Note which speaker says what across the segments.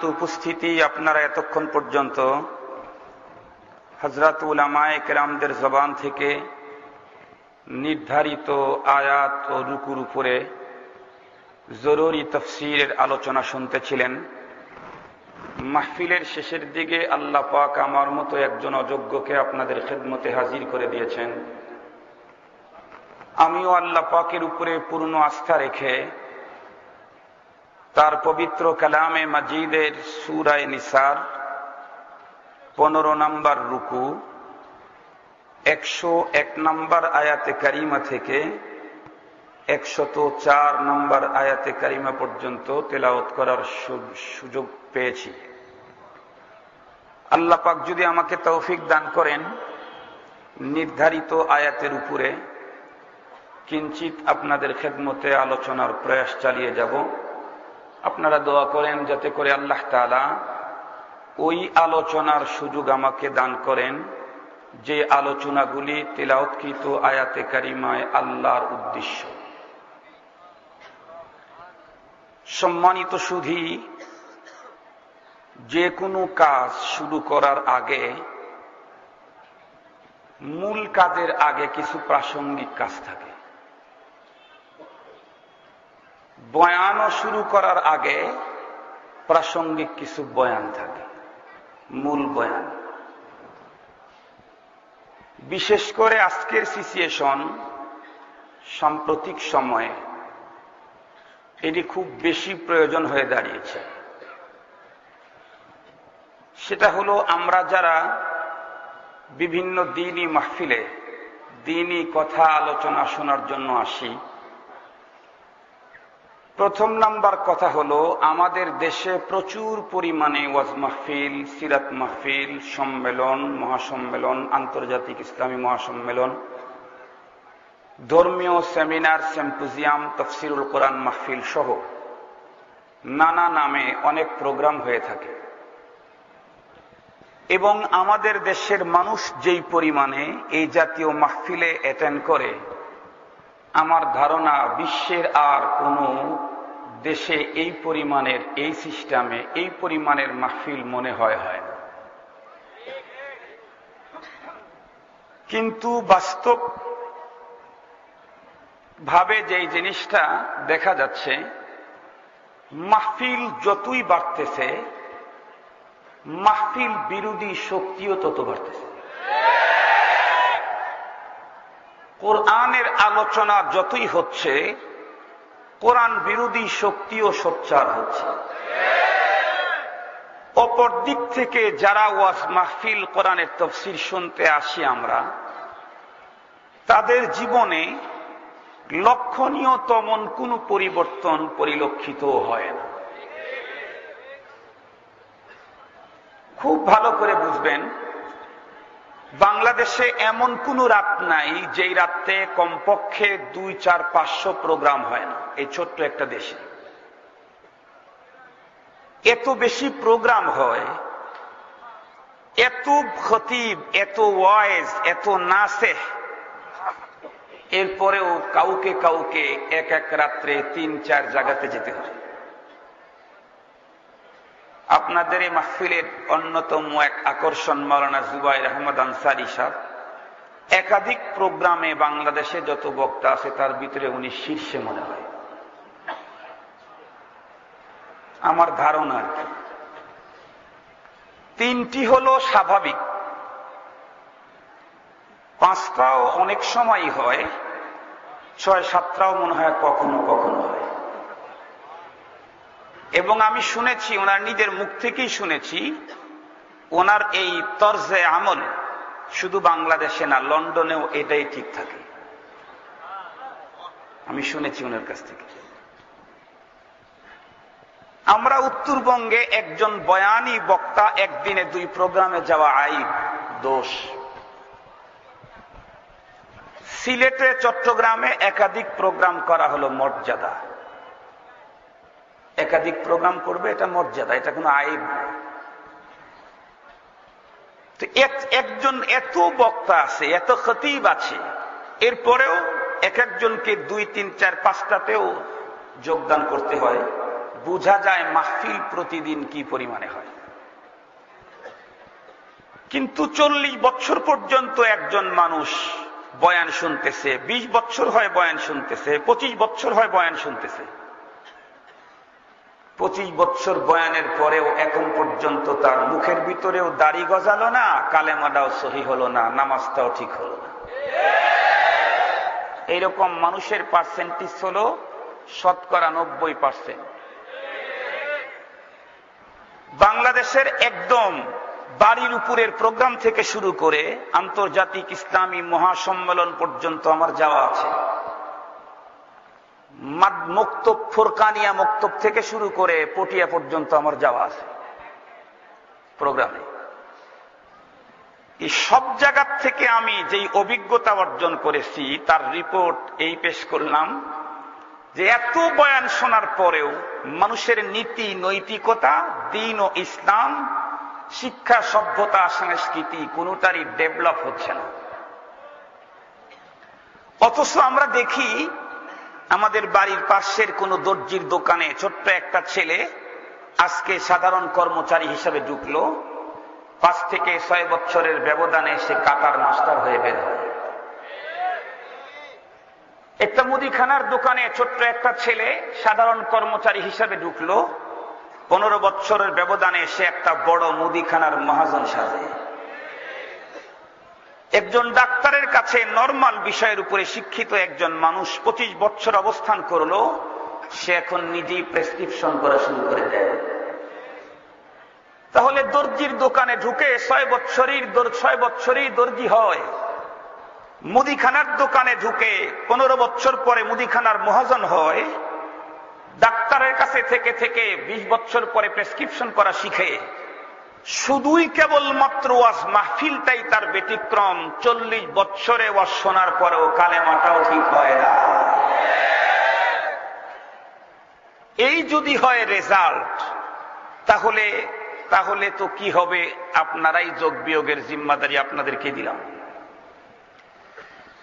Speaker 1: সম্মানিত উপস্থিতি আপনারা এতক্ষণ পর্যন্ত হজরত উলামায় কেরামদের জবান থেকে নির্ধারিত আয়াত ও রুকুর উপরে জরুরি তফসিরের আলোচনা শুনতেছিলেন। মাহফিলের শেষের দিকে আল্লাহ পাক আমার মতো একজন অযোগ্যকে আপনাদের খেদমতে হাজির করে দিয়েছেন। আমিও আল্লাহ পাকের উপরে পূর্ণ আস্থা রেখে তার পবিত্র কালামে মাজিদের সুরায় নিসার, পনেরো নম্বর রুকু, একশো এক নম্বর আয়াতে কারিমা থেকে একশত চার নম্বর আয়াতে কারিমা পর্যন্ত তেলাওত করার সুযোগ পেয়েছি। আল্লাহ পাক যদি আমাকে তৌফিক দান করেন নির্ধারিত আয়াতের উপরে, কিঞ্চিত আপনাদের খেদমতে আলোচনার প্রয়াস চালিয়ে যাব। আপনারা দোয়া করেন যাতে করে আল্লাহ তালা ওই আলোচনার সুযোগ আমাকে দান করেন যে আলোচনাগুলি তেলাউৎকৃত আয়াতে কারিমায় আল্লাহর উদ্দেশ্য। সম্মানিত সুধি, যে কোনো কাজ শুরু করার আগে মূল কাজের আগে কিছু প্রাসঙ্গিক কাজ থাকে। বয়ানও শুরু করার আগে প্রাসঙ্গিক কিছু বয়ান থাকে। মূল বয়ান। বিশেষ করে আজকের সিচুয়েশন সাম্প্রতিক সময়ে এটি খুব বেশি প্রয়োজন হয়ে দাঁড়িয়েছে। সেটা হলো আমরা যারা বিভিন্ন দিনই মাহফিলে দিনই কথা আলোচনা শোনার জন্য আসি প্রথম নাম্বার কথা হলো, আমাদের দেশে প্রচুর পরিমাণে ওয়াজ মাহফিল, সিরাত মাহফিল, সম্মেলন, মহাসম্মেলন, আন্তর্জাতিক ইসলামী মহাসম্মেলন, ধর্মীয় সেমিনার সেম্পোজিয়াম তফসিরুল কোরআন মাহফিল সহ নানা নামে অনেক প্রোগ্রাম হয়ে থাকে। এবং আমাদের দেশের মানুষ যেই পরিমাণে এই জাতীয় মাহফিলে অ্যাটেন্ড করে, আমার ধারণা বিশ্বের আর কোনো দেশে এই পরিমাণের, এই সিস্টেমে এই পরিমাণের মাহফিল মনে হয় হয় না। কিন্তু বাস্তব ভাবে যেই জিনিসটা দেখা যাচ্ছে, মাহফিল যতই বাড়তেছে, মাহফিল বিরোধী শক্তিও তত বাড়তেছে। কোরআনের আলোচনা যতই হচ্ছে কোরআন বিরোধী শক্তিও সোচ্চার হচ্ছে। অপর দিক থেকে যারা ওয়াজ মাহফিল কোরআনের তফসির শুনতে আসি আমরা, তাদের জীবনে লক্ষণীয় তমন কোনো পরিবর্তন পরিলক্ষিত হয় না। খুব ভালো করে বুঝবেন বাংলাদেশে এমন কোন রাত নাই যেই রাতে কমপক্ষে দুই, চার, পাঁচশো প্রোগ্রাম হয় না, এই ছোট্ট একটা দেশে। এত বেশি প্রোগ্রাম হয়, এত খতিব, এত ওয়াইজ এত নাসে এরপরেও কাউকে কাউকে এক এক রাত্রে তিন, চার জায়গাতে যেতে হয়। আপনাদের এই মাহফিলের অন্যতম এক আকর্ষণ মৌলানা জুবাই আহমদ আনসারি সাহ একাধিক প্রোগ্রামে বাংলাদেশে যত বক্তা আছে, তার ভিতরে উনি শীর্ষে মনে হয়। আমার ধারণা তিনটি হল স্বাভাবিক। পাঁচটাও অনেক সময় হয় ছয় সাতটাও মনে হয় কখনো কখনো হয়। এবং আমি শুনেছি, ওনার নিজের মুখ থেকেই শুনেছি, ওনার এই তর্জে আমল শুধু বাংলাদেশে না, লন্ডনেও এটাই ঠিক থাকে। আমি শুনেছি ওনার কাছ থেকে। আমরা উত্তরবঙ্গে একজন বয়ানী বক্তা একদিনে দুই প্রোগ্রামে যাওয়া আইব দোষ। সিলেটে, চট্টগ্রামে একাধিক প্রোগ্রাম করা হলো মর্যাদা। একাধিক প্রোগ্রাম করবে, এটা মর্যাদা, এটা কোনো আইব তো একজন এত বক্তা আছে, এত খতিব আছে, এরপরেও এক একজনকে দুই, তিন, চার, পাঁচটাতেও যোগদান করতে হয়। বোঝা যায় মাহফিল প্রতিদিন কি পরিমাণে হয়। কিন্তু চল্লিশ বছর পর্যন্ত একজন মানুষ বয়ান শুনতেছে ২০ বছর হয় বয়ান শুনতেছে ২৫ বছর হয় বয়ান শুনতেছে। পঁচিশ বৎসর বয়ানের পরেও এখন পর্যন্ত তার মুখের ভিতরেও দাড়ি গজালো না, কালেমাটাও সহি হলো না, নামাজটাও ঠিক হলো না। এইরকম মানুষের পার্সেন্টেজ হল শতকরা নব্বই পার্সেন্ট বাংলাদেশের একদম বাড়ির উপরের প্রোগ্রাম থেকে শুরু করে আন্তর্জাতিক ইসলামী মহাসম্মেলন পর্যন্ত আমার যাওয়া আছে। মক্তব ফোরকানিয়া মক্তব থেকে শুরু করে পটিয়া পর্যন্ত আমার যাওয়া আছে। প্রোগ্রামে। এই সব জায়গার থেকে আমি যেই অভিজ্ঞতা অর্জন করেছি, তার রিপোর্ট এই পেশ করলাম যে এত বয়ান শোনার পরেও মানুষের নীতি, নৈতিকতা, দিন ও ইসলাম, শিক্ষা, সভ্যতা, সংস্কৃতি কোনটারই ডেভেলপ হচ্ছে না। অথচ আমরা দেখি আমাদের বাড়ির পাশের কোন দর্জির দোকানে ছোট্ট একটা ছেলে আজকে সাধারণ কর্মচারী হিসাবে ঢুকলো। পাঁচ থেকে ছয় বছরের ব্যবধানে সে কাটার মাস্টার হয়ে বের একটা মুদিখানার দোকানে ছোট্ট একটা ছেলে সাধারণ কর্মচারী হিসাবে ঢুকলো। পনেরো বছরের ব্যবধানে সে একটা বড় মুদিখানার মহাজন সাজে। একজন ডাক্তারের কাছে নর্মাল বিষয়ের উপরে শিক্ষিত একজন মানুষ পঁচিশ বছর অবস্থান করল, সে এখন নিজেই প্রেসক্রিপশন করা শুরু করে দেয়। তাহলে দর্জির দোকানে ঢুকে ছয় বৎসরই ছয় বৎসরই দর্জি হয়। মুদিখানার দোকানে ঢুকে পনেরো বছর পরে মুদিখানার মহাজন হয়, ডাক্তারের কাছে থেকে থেকে বিশ বছর পরে প্রেসক্রিপশন করা শিখে। শুধুই কেবলমাত্র ওয়াজ মাহফিলটাই তার ব্যতিক্রম। চল্লিশ বৎসরে ওয়াজ শোনার পরেও কালেমাটাও ঠিক হয় না। এই যদি হয় রেজাল্ট, তাহলে তাহলে তো কি হবে? আপনারাই যোগ বিয়োগের জিম্মাদারি আপনাদেরকে দিলাম।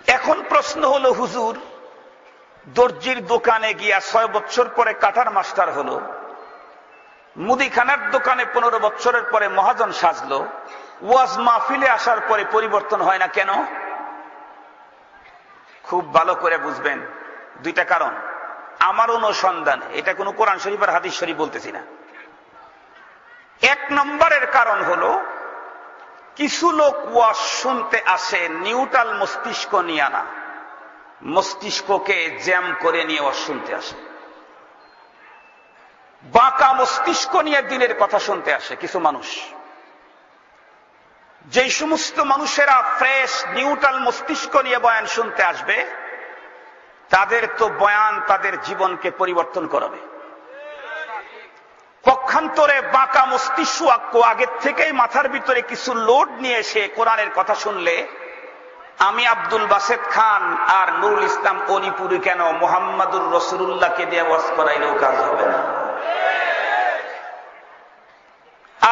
Speaker 1: এখন প্রশ্ন হলো, হুজুর, দর্জির দোকানে গিয়া ছয় বছর পরে কাটার মাস্টার হলো। মুদিখানার দোকানে পনেরো বছরের পরে মহাজন সাজলো, ওয়াজ মাহফিলে আসার পরে পরিবর্তন হয় না কেন? খুব ভালো করে বুঝবেন দুইটা কারণ। আমার অনুসন্ধান, এটা কোনো কোরআন শরীফ আর হাদিস শরীফ বলতেছি না। এক নম্বরের কারণ হলো, কিছু লোক ওয়াজ শুনতে আসে, নিউট্রাল মস্তিষ্ক নিয়ে আনা। মস্তিষ্ককে জ্যাম করে নিয়ে ওয়াজ শুনতে আসে। বাঁকা মস্তিষ্ক নিয়ে দিনের কথা শুনতে আসে কিছু মানুষ। যেই সমস্ত মানুষেরা ফ্রেশ, নিউট্রাল মস্তিষ্ক নিয়ে বয়ান শুনতে আসবে, তাদের তো বয়ান তাদের জীবনকে পরিবর্তন করাবে। পক্ষান্তরে বাঁকা মস্তিষ্ক আগের থেকেই মাথার ভিতরে কিছু লোড নিয়ে এসে কোরআনের কথা শুনলে, আমি আব্দুল বাসেদ খান আর নুরুল ইসলাম অলিপুরি কেন মোহাম্মদুর রসুল্লাহকে দিয়ে ওয়াজ করাইলেও কাজ হবে না?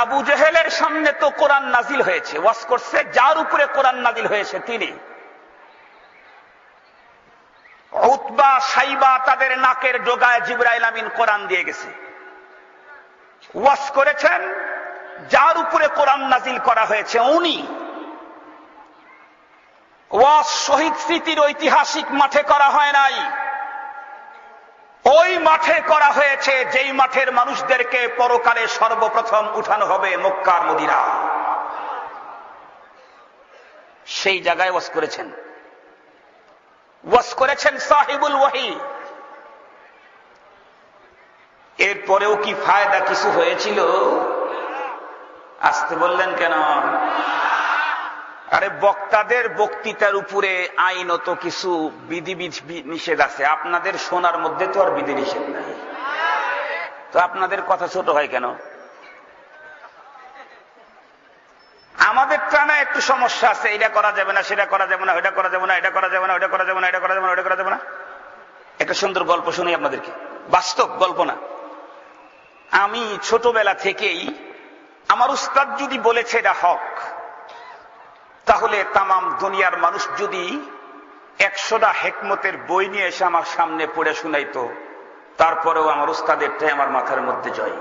Speaker 1: আবু জেহেলের সামনে তো কোরআন নাজিল হয়েছে, ওয়াজ করছে, যার উপরে কোরআন নাজিল হয়েছে তিনি। উতবা, সাইবা তাদের নাকের ডোগায় জিব্রাইল আমিন কোরআন দিয়ে গেছে। ওয়াজ করেছেন, যার উপরে কোরআন নাজিল করা হয়েছে উনি। ওয়াজ শহীদ স্মৃতির ঐতিহাসিক মাঠে করা হয় নাই। ওই মাঠে করা হয়েছে যেই মাঠের মানুষদেরকে পরকালে সর্বপ্রথম উঠানো হবে মক্কার মদিনা। সেই জায়গায় ওয়াজ করেছেন। ওয়াজ করেছেন সাহিবুল ওয়াহি। এরপরেও কি ফায়দা কিছু হয়েছিল? আসতে বললেন কেন? আরে বক্তাদের বক্তৃতার উপরে আইনত কিছু বিধি নিষেধ আছে। আপনাদের শোনার মধ্যে তো আর বিধি নিষেধ নাই। তো আপনাদের কথা ছোট হয় কেন? আমাদের টানা একটু সমস্যা আছে। এটা করা যাবে না, সেটা করা যাবে না ওটা করা যাবে না, এটা করা যাবে না ওটা করা যাবে না, এটা করা যাবে না ওটা করা যাবে না। একটা সুন্দর গল্প শুনি আপনাদেরকে। বাস্তব গল্প না। আমি ছোটবেলা থেকেই আমার উস্তাদ যদি বলেছে এটা হক তাহলে তামাম দুনিয়ার মানুষ যদি একশোটা হেকমতের বই নিয়ে এসে আমার সামনে পড়ে শুনাইতো, তারপরেও আমার উস্তাদেরটাই আমার মাথার মধ্যে জয়।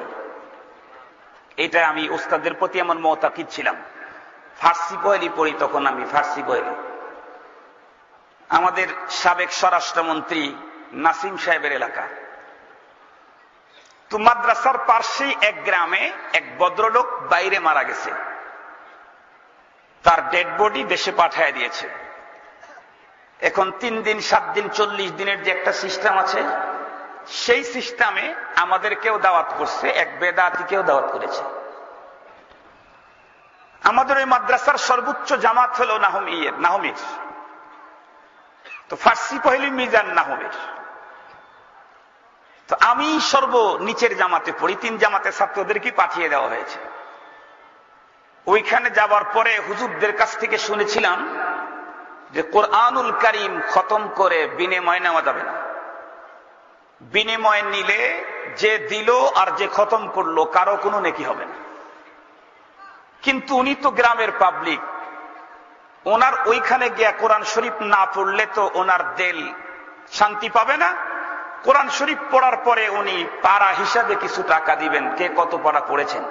Speaker 1: এটা আমি উস্তাদের প্রতি এমন মতাকিদ ছিলাম। ফার্সি পয়েলি পড়ি, তখন আমি ফার্সি পয়েলি আমাদের সাবেক স্বরাষ্ট্রমন্ত্রী নাসিম সাহেবের এলাকা। তো মাদ্রাসার পার্শ্বেই এক গ্রামে এক ভদ্রলোক বাইরে মারা গেছে। তার ডেড বডি দেশে পাঠায় দিয়েছে। এখন তিন দিন, সাত দিন, চল্লিশ দিনের যে একটা সিস্টেম আছে, সেই সিস্টেমে আমাদেরকেও দাওয়াত করছে, এক বেদাতিকেও দাওয়াত করেছে। আমাদের ওই মাদ্রাসার সর্বোচ্চ জামাত হল নাহম ইয়ের নাহমির। তো ফার্সি পহিলি মিজান নাহমের। তো আমি সর্ব নিচের জামাতে পড়ি, তিন জামাতে ছাত্রদেরকে পাঠিয়ে দেওয়া হয়েছে। ওইখানে যাবার পরে হুজুরদের কাছ থেকে শুনেছিলাম যে কোরআনুল করিম খতম করে বিনিময় নেওয়া যাবে না। বিনিময় নিলে যে দিল আর যে খতম করল কারও কোনো নেকি হবে না। কিন্তু উনি তো গ্রামের পাবলিক ওনার ওইখানে গিয়া কোরআন শরীফ না পড়লে তো ওনার দেল শান্তি পাবে না। কোরআন শরীফ পড়ার পরে উনি পাড়া হিসাবে কিছু টাকা দিবেন, কে কত পাড়া পড়েছেন।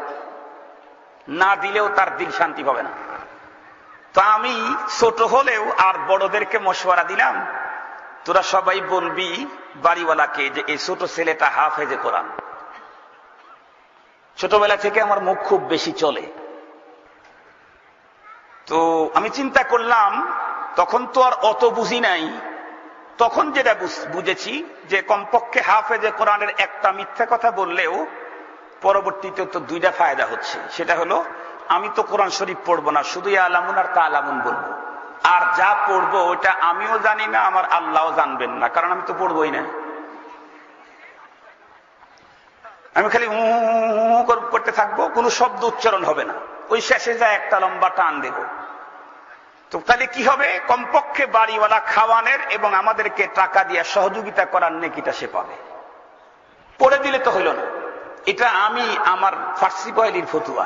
Speaker 1: না দিলেও তার দিল শান্তি পাবে না। তো আমি ছোট হলেও আর বড়দেরকে মশওয়ারা দিলাম। তোরা সবাই বলবি, বাড়িওয়ালাকে যে এই ছোট ছেলেটা হাফেজে কোরআন। ছোটবেলা থেকে আমার মুখ খুব বেশি চলে। তো আমি চিন্তা করলাম, তখন তো আর অত বুঝি নাই। তখন যেটা বুঝেছি যে কমপক্ষে হাফেজে কোরআনের একটা মিথ্যা কথা বললেও পরবর্তীতে তো দুইটা ফায়দা হচ্ছে। সেটা হলো, আমি তো কোরআন শরীফ পড়ব না, শুধু আলামুন আর তা আলামুন বলব। আর যা পড়ব ওটা আমিও জানি না, আমার আল্লাহও জানবেন না, কারণ আমি তো পড়বই না। আমি খালি করতে থাকব, কোনো শব্দ উচ্চারণ হবে না। ওই শেষে যায় একটা লম্বা টান দেব। তো তাহলে কি হবে? কমপক্ষে বাড়িওয়ালা খাওয়ানের এবং আমাদেরকে টাকা দিয়ে সহযোগিতা করার নেকিটা সে পাবে। পড়ে দিলে তো হইল না। এটা আমি আমার ফার্সি বয়লির ফতুয়া,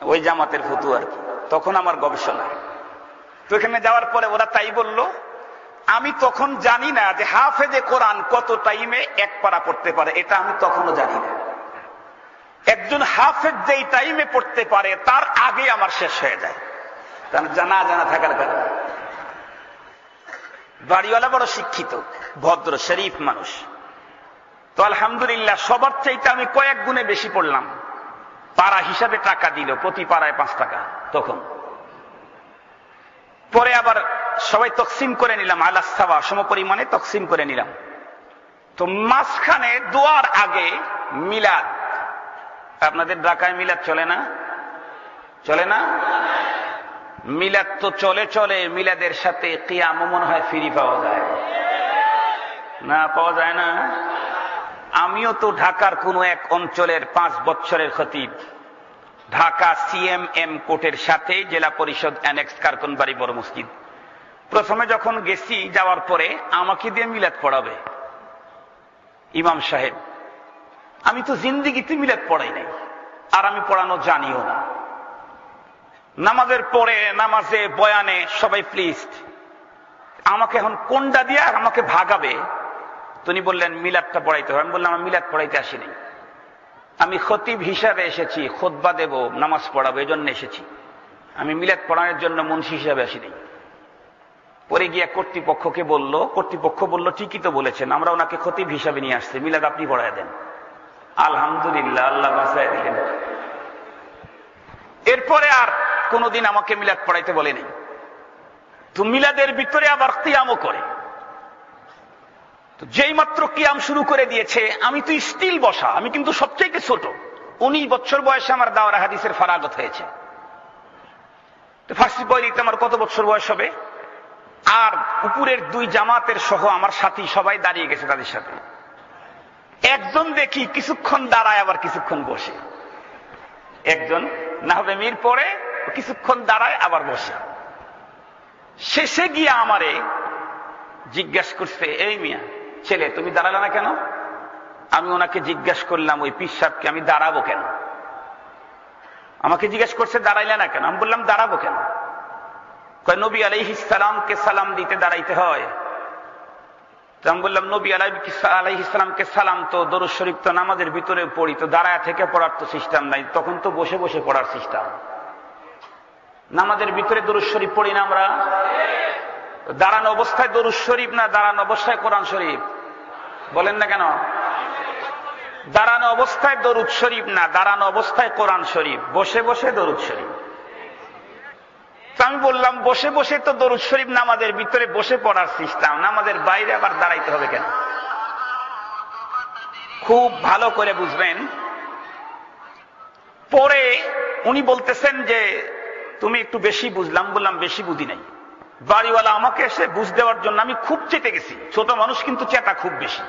Speaker 1: ওই জামাতের ফতুয়া আর তখন আমার গবেষণা। তো এখানে যাওয়ার পরে ওরা তাই বলল, আমি তখন জানি না যে হাফেজে কোরআন কত টাইমে এক পারা পড়তে পারে, এটা আমি তখনও জানি না। একজন হাফেজ যেই টাইমে পড়তে পারে, তার আগে আমার শেষ হয়ে যায়। কারণ জানা জানা থাকার কারণে। বাড়িওয়ালা বড় শিক্ষিত, ভদ্র, শরীফ মানুষ। তো আলহামদুলিল্লাহ, সবার চাইতে আমি কয়েক গুণে বেশি পড়লাম। পাড়া হিসাবে টাকা দিল, প্রতি পাড়ায় পাঁচ টাকা, তখন। পরে আবার সবাই তকসিম করে নিলাম আলাস্তাবা সম পরিমাণে তকসিম করে নিলাম। তো মাঝখানে দোয়ার আগে মিলাদ। আপনাদের ঢাকায় মিলাদ চলে না? চলে না? মিলাদ তো চলে চলে, মিলাদের সাথে কিয়াম মনে হয় ফিরি পাওয়া যায়। না, পাওয়া যায় না? আমিও তো ঢাকার কোন এক অঞ্চলের পাঁচ বছরের খতিব। ঢাকা সিএমএম কোর্টের সাথে জেলা পরিষদ অ্যানেক্স কারকনবাড়ি বড় মসজিদ। প্রথমে যখন গেছি যাওয়ার পরে আমাকে দিয়ে মিলাদ পড়াবে। ইমাম সাহেব, আমি তো জিন্দিগিতে মিলাদ পড়াই নাই, আর আমি পড়ানো জানিও না। নামাজের পরে, নামাজে, বয়ানে সবাই প্লিজ আমাকে এখন কোনটা দিয়ে আর আমাকে ভাগাবে তিনি বললেন, মিলাদটা পড়াইতে হবে। আমি বললাম আমি মিলাদ পড়াইতে আসিনি আমি খতিব হিসাবে এসেছি খোদবা দেব, নামাজ পড়াবো এই জন্য এসেছি। আমি মিলাদ পড়ানোর জন্য মুন্সি হিসাবে আসিনি পরে গিয়া কর্তৃপক্ষকে বলল, কর্তৃপক্ষ বলল, ঠিকই তো বলেছেন, আমরা ওনাকে খতিব হিসাবে নিয়ে আসছি, মিলাদ আপনি পড়ায় দেন। আলহামদুলিল্লাহ, আল্লাহ দিলেন। এরপরে আর কোনোদিন আমাকে মিলাদ পড়াইতে বলেনি তো মিলাদের ভিতরে আবার কিয়ামও করে। যেই মাত্র কিয়াম শুরু করে দিয়েছে, আমি তো স্টিল বসা, আমি কিন্তু সবচেয়ে ছোট। উনিশ বছর বয়সে আমার দাওয়ার হাদিসের ফারাগত হয়েছে। ফার্সি বইতে আমার কত বছর বয়স হবে? আর উপরের দুই জামাতের সহ আমার সাথী সবাই দাঁড়িয়ে গেছে তাদের সাথে। একজন দেখি কিছুক্ষণ দাঁড়ায়, আবার কিছুক্ষণ বসে। একজন না হবে মির পরে, কিছুক্ষণ দাঁড়ায়, আবার বসে। শেষে গিয়ে আমারে জিজ্ঞাসা করছে, এই মিয়া ছেলে, তুমি দাঁড়ালে না কেন? আমি ওনাকে জিজ্ঞাসা করলাম, ওই পিসাবকে আমি দাঁড়াবো কেন? আমাকে জিজ্ঞেস করছে, দাঁড়াইলে না কেন? আমি বললাম, দাঁড়াবো কেন? নবী আলাইহিসালামকে সালাম দিতে দাঁড়াইতে হয়। আমি বললাম, নবী আলাই আলাই ইসলামকে সালাম তো দরুদ শরীফ তো নামাজের ভিতরে পড়ি, তো দাঁড়ায় থেকে পড়ার তো সিস্টেম নাই, তখন তো বসে বসে পড়ার সিস্টেম। নামাজের ভিতরে দরুদ শরীফ পড়ি না আমরা? দাঁড়ানো অবস্থায় দরুদ শরীফ না দাঁড়ানো অবস্থায় কোরআন শরীফ? বলেন না কেন? দাঁড়ানো অবস্থায় দরুদ শরীফ না দাঁড়ানো অবস্থায় কোরআন শরীফ? বসে বসে দরুদ শরীফ। আমি বললাম, বসে বসে তো দরুদ শরীফ নামাজের ভিতরে বসে পড়ার সিস্টেম, নামাজের বাইরে আবার দাঁড়াইতে হবে কেন? খুব ভালো করে বুঝবেন। পরে উনি বলতেছেন যে, তুমি একটু বেশি বুঝলাম। বললাম, বেশি বুঝি নাই। বাড়িওয়ালা আমাকে এসে বুঝ দেওয়ার জন্য আমি খুব চেতে গেছি। ছোট মানুষ কিন্তু চেতা খুব বেশি।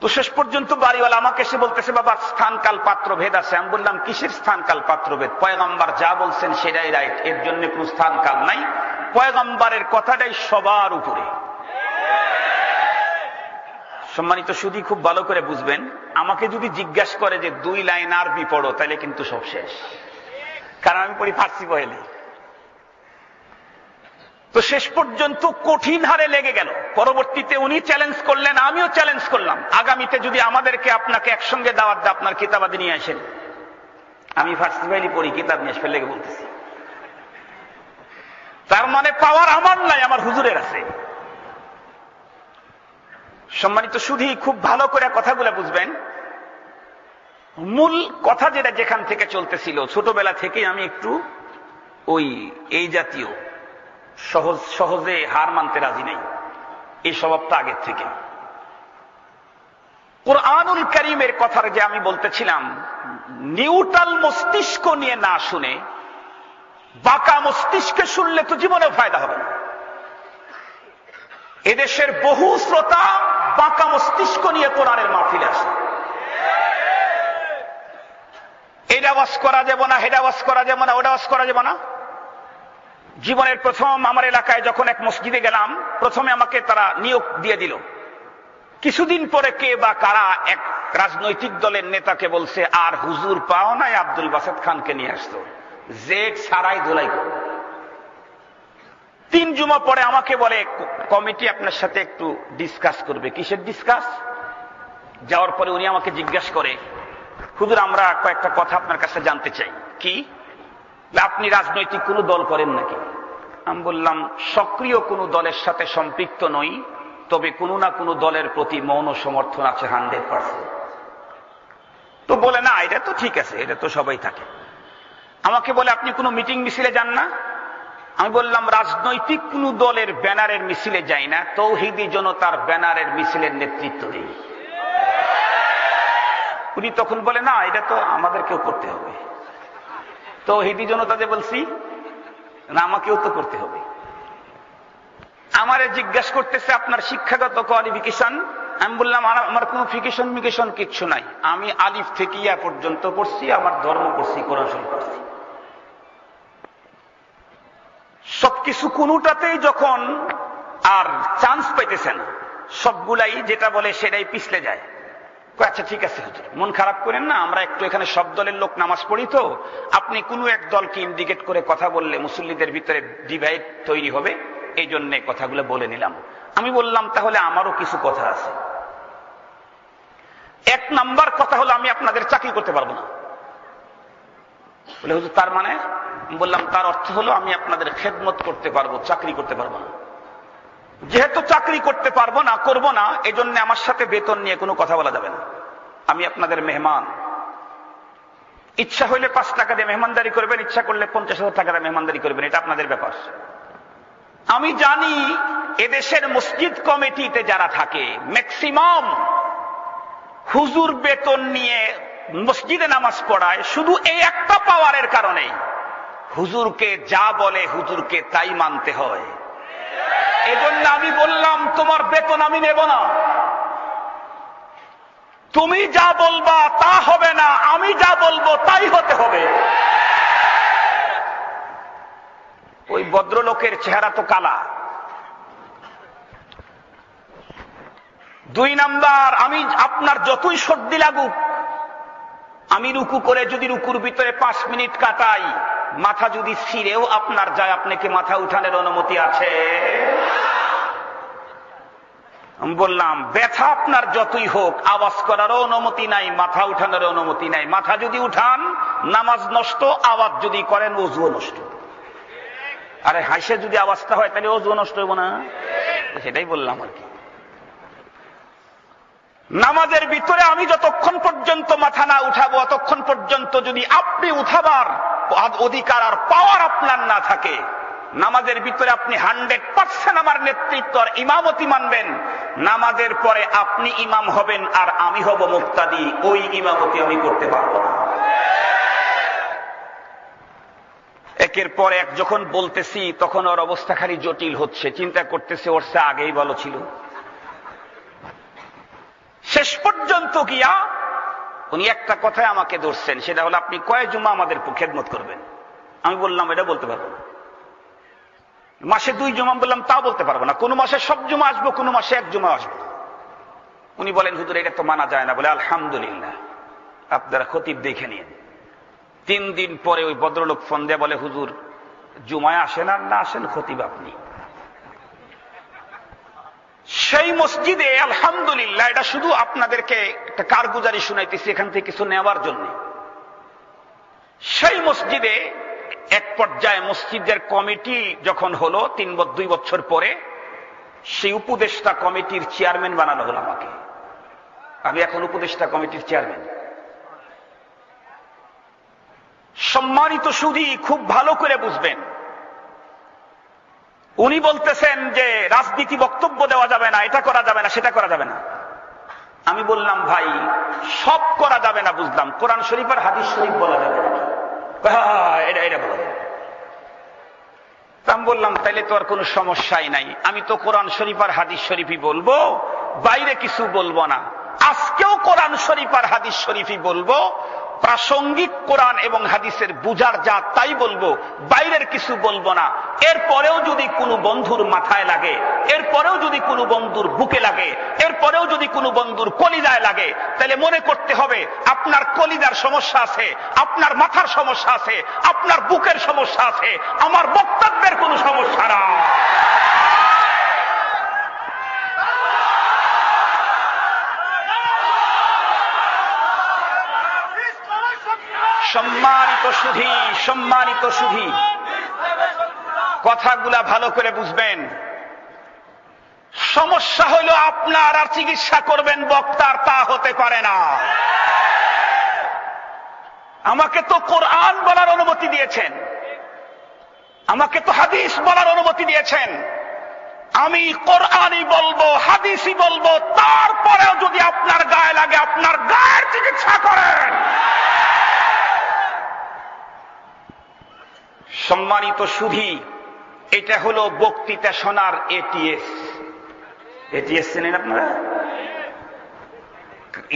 Speaker 1: তো শেষ পর্যন্ত বাড়িওয়ালা আমাকে এসে বলতেছে, বাবা স্থান কাল পাত্র ভেদ আছে। আমি বললাম, কিসের স্থান কাল পাত্র ভেদ পয়গম্বার যা বলছেন সেটাই রাইট। এর জন্য কোন স্থান কাল নাই। পয়গম্বারের কথাটাই সবার উপরে। সম্মানিত শুধু খুব ভালো করে বুঝবেন। আমাকে যদি জিজ্ঞাসা করে যে দুই লাইন আরবি পড়ো, তাহলে কিন্তু সব শেষ। কারণ আমি পড়ি ফার্সি বহেলি তো শেষ পর্যন্ত কঠিন হারে লেগে গেল। পরবর্তীতে উনি চ্যালেঞ্জ করলেন, আমিও চ্যালেঞ্জ করলাম। আগামীতে যদি আমাদেরকে আপনাকে একসঙ্গে দাওয়াত দেয়, আপনার কিতাবাদি নিয়ে আসেন। আমি ফার্সি বাইলি পড়ি, কিতাব নিয়ে লেগে বলতেছি। তার মানে পাওয়ার আমার নাই, আমার হুজুরের আছে। সম্মানিত শুধুই খুব ভালো করে কথাগুলো বুঝবেন। মূল কথা যেটা যেখান থেকে চলতেছিল, ছোটবেলা থেকে আমি একটু ওই এই জাতীয় সহজ, সহজে হার মানতে রাজি নেই। এই স্বভাবটা আগের থেকে। কোরআনুল করিমের কথার যে আমি বলতেছিলাম, নিউট্রাল মস্তিষ্ক নিয়ে না শুনে বাঁকা মস্তিষ্কে শুনলে তো জীবনেও ফায়দা হবে না। এদেশের বহু শ্রোতা বাঁকা মস্তিষ্ক নিয়ে কোরআনের মাহফিলে আসে। এটা ওয়াজ করা যাব না হেডা ওয়াজ করা যাব না ওটা ওয়াজ করা যাব না। জীবনের প্রথম আমার এলাকায় যখন এক মসজিদে গেলাম, প্রথমে আমাকে তারা নিয়োগ দিয়ে দিল। কিছুদিন পরে কে বা কারা এক রাজনৈতিক দলের নেতাকে বলছে, আর হুজুর পাও নাই আব্দুল বাসেদ খানকে নিয়ে আসতো। জেট সারাই ধোলাই করো তিন জুমা পরে আমাকে বলে, কমিটি আপনার সাথে একটু ডিসকাস করবে। কিসের ডিসকাস? যাওয়ার পরে উনি আমাকে জিজ্ঞাসা করে, হুজুর, আমরা কয়েকটা কথা আপনার কাছে জানতে চাই। কি? আপনি রাজনৈতিক কোনো দল করেন নাকি? আমি বললাম, সক্রিয় কোনো দলের সাথে সম্পৃক্ত নই, তবে কোনো না কোনো দলের প্রতি মৌন সমর্থন আছে হান্ড্রেড পার্সেন্ট। তো বলে, না, এটা তো ঠিক আছে, এটা তো সবাই থাকে। আমাকে বলে, আপনি কোনো মিটিং মিছিলে যান না? আমি বললাম, রাজনৈতিক কোন দলের ব্যানারের মিছিলে যাই না, তৌহিদি জনতার ব্যানারের মিছিলের নেতৃত্ব দিই উনি তখন বলে, না, এটা তো আমাদেরকেও করতে হবে। তো হিদি জনতা যে বলছি, না, আমাকেও তো করতে হবে। আমারে জিজ্ঞাসা করতেছে, আপনার শিক্ষাগত কোয়ালিফিকেশন আমি বললাম আমার কোনো ফিকেশন মিকেশন কিচ্ছু নাই। আমি আলিফ থেকে ইয়া পর্যন্ত পড়ছি, আমার ধর্ম পড়ছি, কোরআন পড়ছি। সবকিছু কোনটাতেই যখন আর চান্স পাইতেছে না, সবগুলাই যেটা বলে সেটাই পিছলে যায়। আচ্ছা ঠিক আছে, হুজুর, মন খারাপ করেন না, আমরা একটু এখানে সব দলের লোক নামাজ পড়ি তো। আপনি কোনো এক দলকে ইন্ডিকেট করে কথা বললে মুসল্লিদের ভিতরে ডিভাইড তৈরি হবে? এই জন্য কথাগুলো বলে নিলাম। আমি বললাম, তাহলে আমারও কিছু কথা আছে। এক নাম্বার কথা হলো, আমি আপনাদের চাকরি করতে পারব না। বলে, হুজুর, তার মানে? বললাম, তার অর্থ হলো, আমি আপনাদের খেদমত করতে পারব, চাকরি করতে পারব না। যেহেতু চাকরি করতে পারব না, করব না, এজন্য আমার সাথে বেতন নিয়ে কোনো কথা বলা যাবে না। আমি আপনাদের মেহমান। ইচ্ছা হইলে পাঁচ টাকা দিয়ে মেহমানদারি করবেন, ইচ্ছা করলে পঞ্চাশ হাজার টাকা দিয়ে মেহমানদারি করবেন, এটা আপনাদের ব্যাপার। আমি জানি এদেশের মসজিদ কমিটিতে যারা থাকে ম্যাক্সিমাম হুজুর বেতন নিয়ে মসজিদে নামাজ পড়ায় শুধু এই একটা পাওয়ারের কারণে হুজুরকে যা বলে হুজুরকে তাই মানতে হয়। এজন্য আমি বললাম, তোমার বেতন আমি নেব না। তুমি যা বলবা তা হবে না, আমি যা বলব তাই হতে হবে। ওই ভদ্রলোকের চেহারা তো কালা। দুই নাম্বার, আমি আপনার যতই সর্দি লাগুক, আমি রুকু করে যদি রুকুর ভিতরে পাঁচ মিনিট কাটাই মাথা যদি ছিঁড়েও আপনার যায় আপনাকে মাথা উঠানের অনুমতি আছে? বললাম, ব্যথা আপনার যতই হোক, আওয়াজ করারও অনুমতি নাই, মাথা উঠানোর অনুমতি নাই। মাথা যদি উঠান, নামাজ নষ্ট, আওয়াজ যদি করেন ওজুও নষ্ট। আরে, হাসে যদি আওয়াজটা হয়, তাহলে ওজুও নষ্ট হইব না? সেটাই বললাম আর কি। নামাজের ভিতরে আমি যতক্ষণ পর্যন্ত মাথা না উঠাবো ততক্ষণ পর্যন্ত যদি আপনি উঠাবার অধিকার আর পাওয়ার আপনার না থাকে। নামাজের ভিতরে আপনি হান্ড্রেড পার্সেন্ট আমার নেতৃত্ব আর ইমামতি মানবেন। নামাজের পরে আপনি ইমাম হবেন আর আমি হব মুক্তাদি। ওই ইমামতি আমি করতে পারব না। একের পর এক যখন বলতেছি, তখন ওর অবস্থা খালি জটিল হচ্ছে। চিন্তা করতেছে, ওর সে আগেই বলো ছিল। শেষ পর্যন্ত গিয়া উনি একটা কথায় আমাকে ধরছেন, সেটা হলো আপনি কয় জুমা আমাদের খেদমত করবেন? আমি বললাম, এটা বলতে পারব না। মাসে দুই জমা বললাম তা বলতে পারব না। কোনো মাসে সব জমা আসব, কোনো মাসে এক জমা আসব উনি বলেন, হুজুর, এটা তো মানা যায় না। বলে, আলহামদুলিল্লাহ। আপনারা খতিব দেখে নিন। তিন দিন পরে ওই ভদ্রলোক ফোন দেয়া বলে, হুজুর, জুমায় আসেন আর না আসেন খতিব আপনি? সেই মসজিদে, আলহামদুলিল্লাহ, এটা শুধু আপনাদেরকে একটা কারগুজারি শুনাইতেছি এখান থেকে কিছু নেওয়ার জন্য। সেই মসজিদে এক পর্যায়ে মসজিদের কমিটি যখন হলো, তিন দুই বছর পরে, সেই উপদেষ্টা কমিটির চেয়ারম্যান বানানো হলো আমাকে। আমি এখন উপদেষ্টা কমিটির চেয়ারম্যান। সম্মানিত সুধী, খুব ভালো করে বুঝবেন উনি বলতেছেন যে রাজনীতি বক্তব্য দেওয়া যাবে না, এটা করা যাবে না, সেটা করা যাবে না। আমি বললাম, ভাই, সব করা যাবে না বুঝলাম। কোরআন শরীফ আর হাদিস শরীফ বলা যাবে না। এটা এটা বলা যাবে আমি বললাম, তাইলে তো আর কোনো সমস্যাই নাই। আমি তো কোরআন শরীফ আর হাদিস শরীফই বলব, বাইরে কিছু বলব না। আজকেও কোরআন শরীফ আর হাদিস শরীফই বলব প্রাসঙ্গিক কোরআন এবং হাদিসের বুজার যা তাই বলব, বাইরের কিছু বলব না। এরপরেও যদি কোনো বন্ধুর মাথায় লাগে, এরপরেও যদি কোনো বন্ধুর বুকে লাগে, এরপরেও যদি কোনো বন্ধুর কলিজায় লাগে, তাহলে মনে করতে হবে, আপনার কলিজার সমস্যা আছে, আপনার মাথার সমস্যা আছে, আপনার বুকের সমস্যা আছে, আমার বক্তব্যের কোনো সমস্যা না সম্মানিত সুধি, সম্মানিত সুধী। কথাগুলা ভালো করে বুঝবেন। সমস্যা হইল আপনার আর চিকিৎসা করবেন বক্তার, তা হতে পারে না। আমাকে তো কোরআন বলার অনুমতি দিয়েছেন। আমাকে তো হাদিস বলার অনুমতি দিয়েছেন। আমি কোরআনই বলব, হাদিসই বলব, তারপরেও যদি আপনার গায়ে লাগে, আপনার গায়ের চিকিৎসা করেন। সম্মানিত সুধী, এটা হলো বক্তৃতা শোনার এটিএস এটিএস চেনেন আপনারা?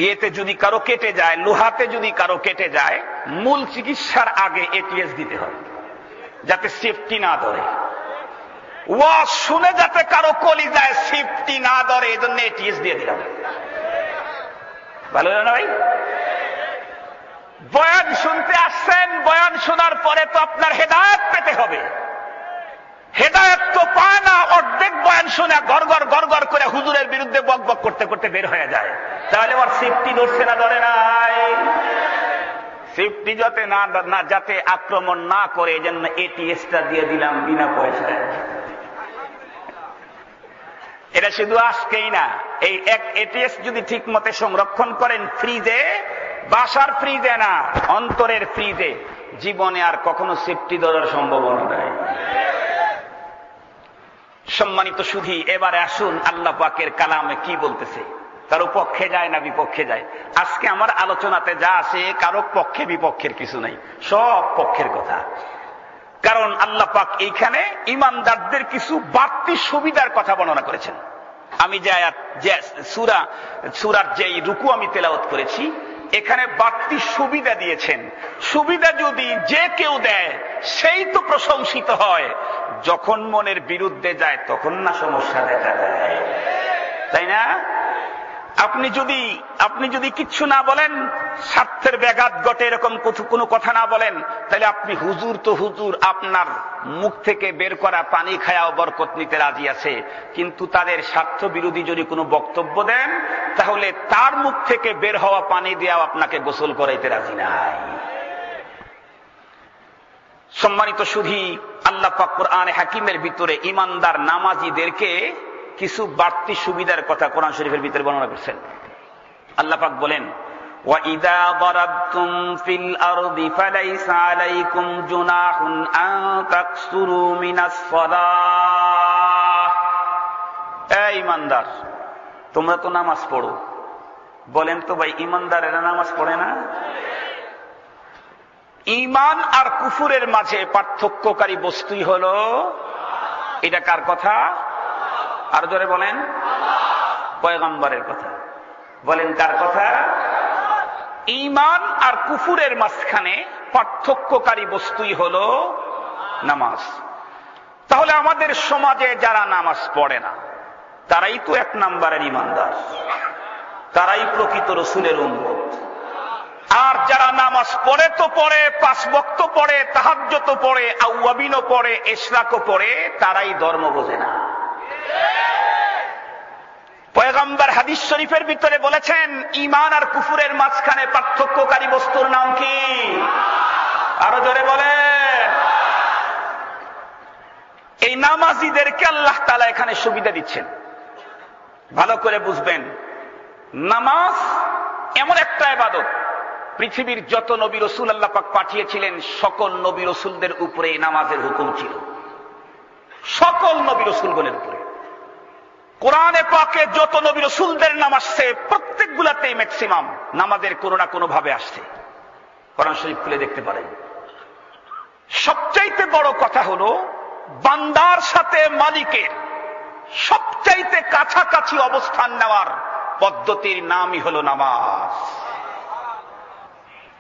Speaker 1: ইয়েতে যদি কারও কেটে যায়, লোহাতে যদি কারও কেটে যায়, মূল চিকিৎসার আগে এটিএস দিতে হয়, যাতে সেফটি না ধরে। ওয়া শুনে যাতে কারও কলি যায় সেফটি না ধরে এই জন্য এটিএস দিয়ে দিলাম। ভালো না ভাই? বয়ান শুনতে শোনার পরে তো আপনার হেদায়ত পেতে হবে। হেদায়ত তো পায় না, অর্ধেক বয়ান শুনে গড় গড় গড় গড় করে হুজুরের বিরুদ্ধে বক বক করতে করতে বের হয়ে যায়। তাহলে ওর সেফটি ধরছে না, ধরে নাই। সেফটি যাতে না না, যাতে আক্রমণ না করে এই জন্য এটিএসটা দিয়ে দিলাম বিনা পয়সায়। এটা শুধু আজকেই না, এই এক এটিএস যদি ঠিক মতে সংরক্ষণ করেন ফ্রিজে বাসার ফ্রিজে না, অন্তরের ফ্রিজে। জীবনে আর কখনো সেফটি ধরার সম্ভাবনা নাই। সম্মানিত সুধী, এবারে আসুন আল্লাহ পাকের কালামে কি বলতেছে। কারও পক্ষে যায় না বিপক্ষে যায়। আজকে আমার আলোচনাতে যা আছে, কারও পক্ষে বিপক্ষের কিছু নাই। সব পক্ষের কথা। কারণ আল্লাহ পাক এইখানে ইমানদারদের কিছু বাড়তি সুবিধার কথা বর্ণনা করেছেন। আমি যে সুরা, সুরার যে রুকু আমি তেলাওত করেছি এখানে বাড়তি সুবিধা দিয়েছেন। সুবিধা যদি যে কেউ দেয়, সেই তো প্রশংসিত হয়। যখন মনের বিরুদ্ধে যায়, তখন না সমস্যা দেখা দেয়। তাই না? আপনি যদি আপনি যদি কিচ্ছু না বলেন, স্বার্থের ব্যাঘাত ঘটে এরকম কোনো কথা না বলেন, তাহলে আপনি হুজুর তো হুজুর, আপনার মুখ থেকে বের করা পানি খায়াও বরকত নিতে রাজি আছে। কিন্তু তাদের স্বার্থ বিরোধী যদি কোনো বক্তব্য দেন, তাহলে তার মুখ থেকে বের হওয়া পানি দিয়েও আপনাকে গোসল করাইতে রাজি নাই। সম্মানিত সুধী, আল্লাহ পাকুর আনে হাকিমের ভিতরে ইমানদার নামাজিদেরকে কিছু বাড়তি সুবিধার কথা কোরআন শরীফের ভিতরে বর্ণনা করছেন আল্লাহ পাক বলেন وَإِذَا ضَرَبْتُمْ فِي الْأَرْضِ فَلَيْسَ عَلَيْكُمْ جُنَاحٌ أَن تَقْصُرُوا مِنَ الصَّلَاةِ এই ইমানদার তোমরা তো নামাজ পড়ো বলেন তো ভাই ইমানদার এরা নামাজ পড়ে না ইমান আর কুফুরের মাঝে পার্থক্যকারী বস্তুই হল এটা কার কথা আর জোরে বলেন। পয়গম্বরের কথা। বলেন কার কথা? ইমান আর কুফুরের মাঝখানে পার্থক্যকারী বস্তুই হল নামাজ। তাহলে আমাদের সমাজে যারা নামাজ পড়ে না, তারাই তো এক নাম্বারের ইমানদার তারাই প্রকৃত রসুলের উন্মত আর যারা নামাজ পড়ে তো পড়ে, পাঁচ বক্ত পড়ে তাহাজ্য তো পড়ে, আউয়াবিনও পড়ে, এশরাকও পড়ে, তারাই ধর্ম বোঝে না। পয়গম্বর হাদিস শরীফের ভিতরে বলেছেন ইমান আর কুফুরের মাঝখানে পার্থক্যকারী বস্তুর নাম কি? আরও জোরে বলে এই নামাজিদেরকে আল্লাহ তালা এখানে সুবিধা দিচ্ছেন। ভালো করে বুঝবেন, নামাজ এমন একটা এবাদত পৃথিবীর যত নবী রসুল আল্লাহ পাক পাঠিয়েছিলেন, সকল নবী রসুলদের উপরে এই নামাজের হুকুম ছিল। সকল নবী রসুলগণের উপরে। কোরআনে পাকে যত নবী রসুলদের নাম আসছে, প্রত্যেকগুলাতেই ম্যাক্সিমাম নামাজের কোনো না কোনো ভাবে আসছে। কোরআন শরীফ খুলে দেখতে পারেন। সবচাইতে বড় কথা হলো, বান্দার সাথে মালিকের সবচাইতে কাছাকাছি অবস্থান নেওয়ার পদ্ধতির নামই হলো নামাজ।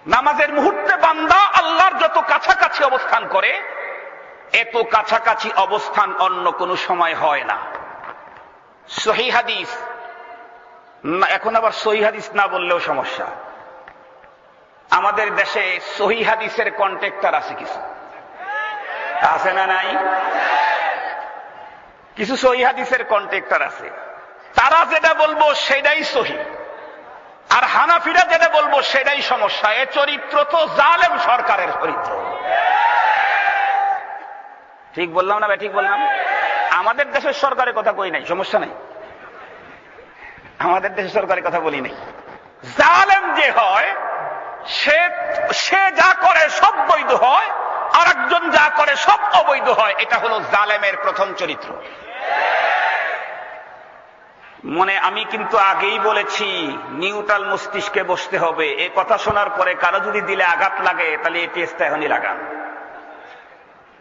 Speaker 1: নামাজের মুহূর্তে বান্দা আল্লাহর যত কাছাকাছি অবস্থান করে, এত কাছাকাছি অবস্থান অন্য কোনো সময় হয় না। সহি হাদিস। এখন আবার সহি হাদিস না বললেও সমস্যা। আমাদের দেশে সহি হাদিসের কন্ট্রাক্টর আছে কিছু। আছে না নাই? কিছু সহি হাদিসের কন্ট্রাক্টর আছে। তারা যেটা বলব সেটাই সহি। আর হানাফিরা যেটা বলব সেটাই সমস্যা। এ চরিত্র তো জালেম সরকারের চরিত্র। ঠিক বললাম না ভাই, ঠিক বললাম? আমাদের দেশের সরকারের কথা কই নাই, সমস্যা নাই। আমাদের দেশের সরকারের কথা বলি নাই। জালেম যে হয়, সে সে যা করে সব বৈধ হয় আর একজন যা করে সব অবৈধ হয়, এটা হলো জালেমের প্রথম চরিত্র। মনে আমি কিন্তু আগেই বলেছি, নিউট্রাল মস্তিষ্কে বসতে হবে। এ কথা শোনার পরে কারও যদি দিলে আঘাত লাগে, তাহলে এটি এখনই লাগান।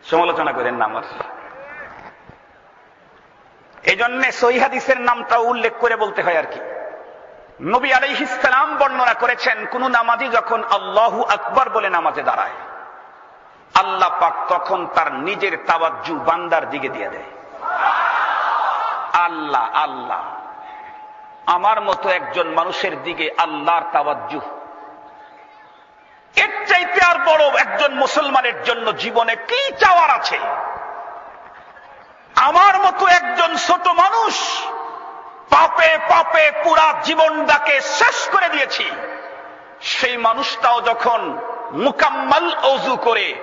Speaker 1: সমালোচনা করেন না আমার। এই সহিহাদিসের নামটা উল্লেখ করে বলতে হয় আর কি। নবী আলাইহিসালাম বর্ণনা করেছেন, কোন নামাজি যখন আল্লাহু আকবর বলে নামাজে দাঁড়ায়, আল্লাহ পাক তখন তার নিজের তাবাজ্জু বান্দার দিকে দিয়ে দেয়। আল্লাহ আল্লাহ, আমার মতো একজন মানুষের দিকে আল্লাহর তাবাজ্জু এর চাইতে আর বড় একজন মুসলমানের জন্য জীবনে কি চাওয়ার আছে? আমার মতো একজন ছোট মানুষ পাপে পাপে পুরা জীবনটাকে শেষ করে দিয়েছি। সেই মানুষটাও যখন মুকাম্মাল অজু করে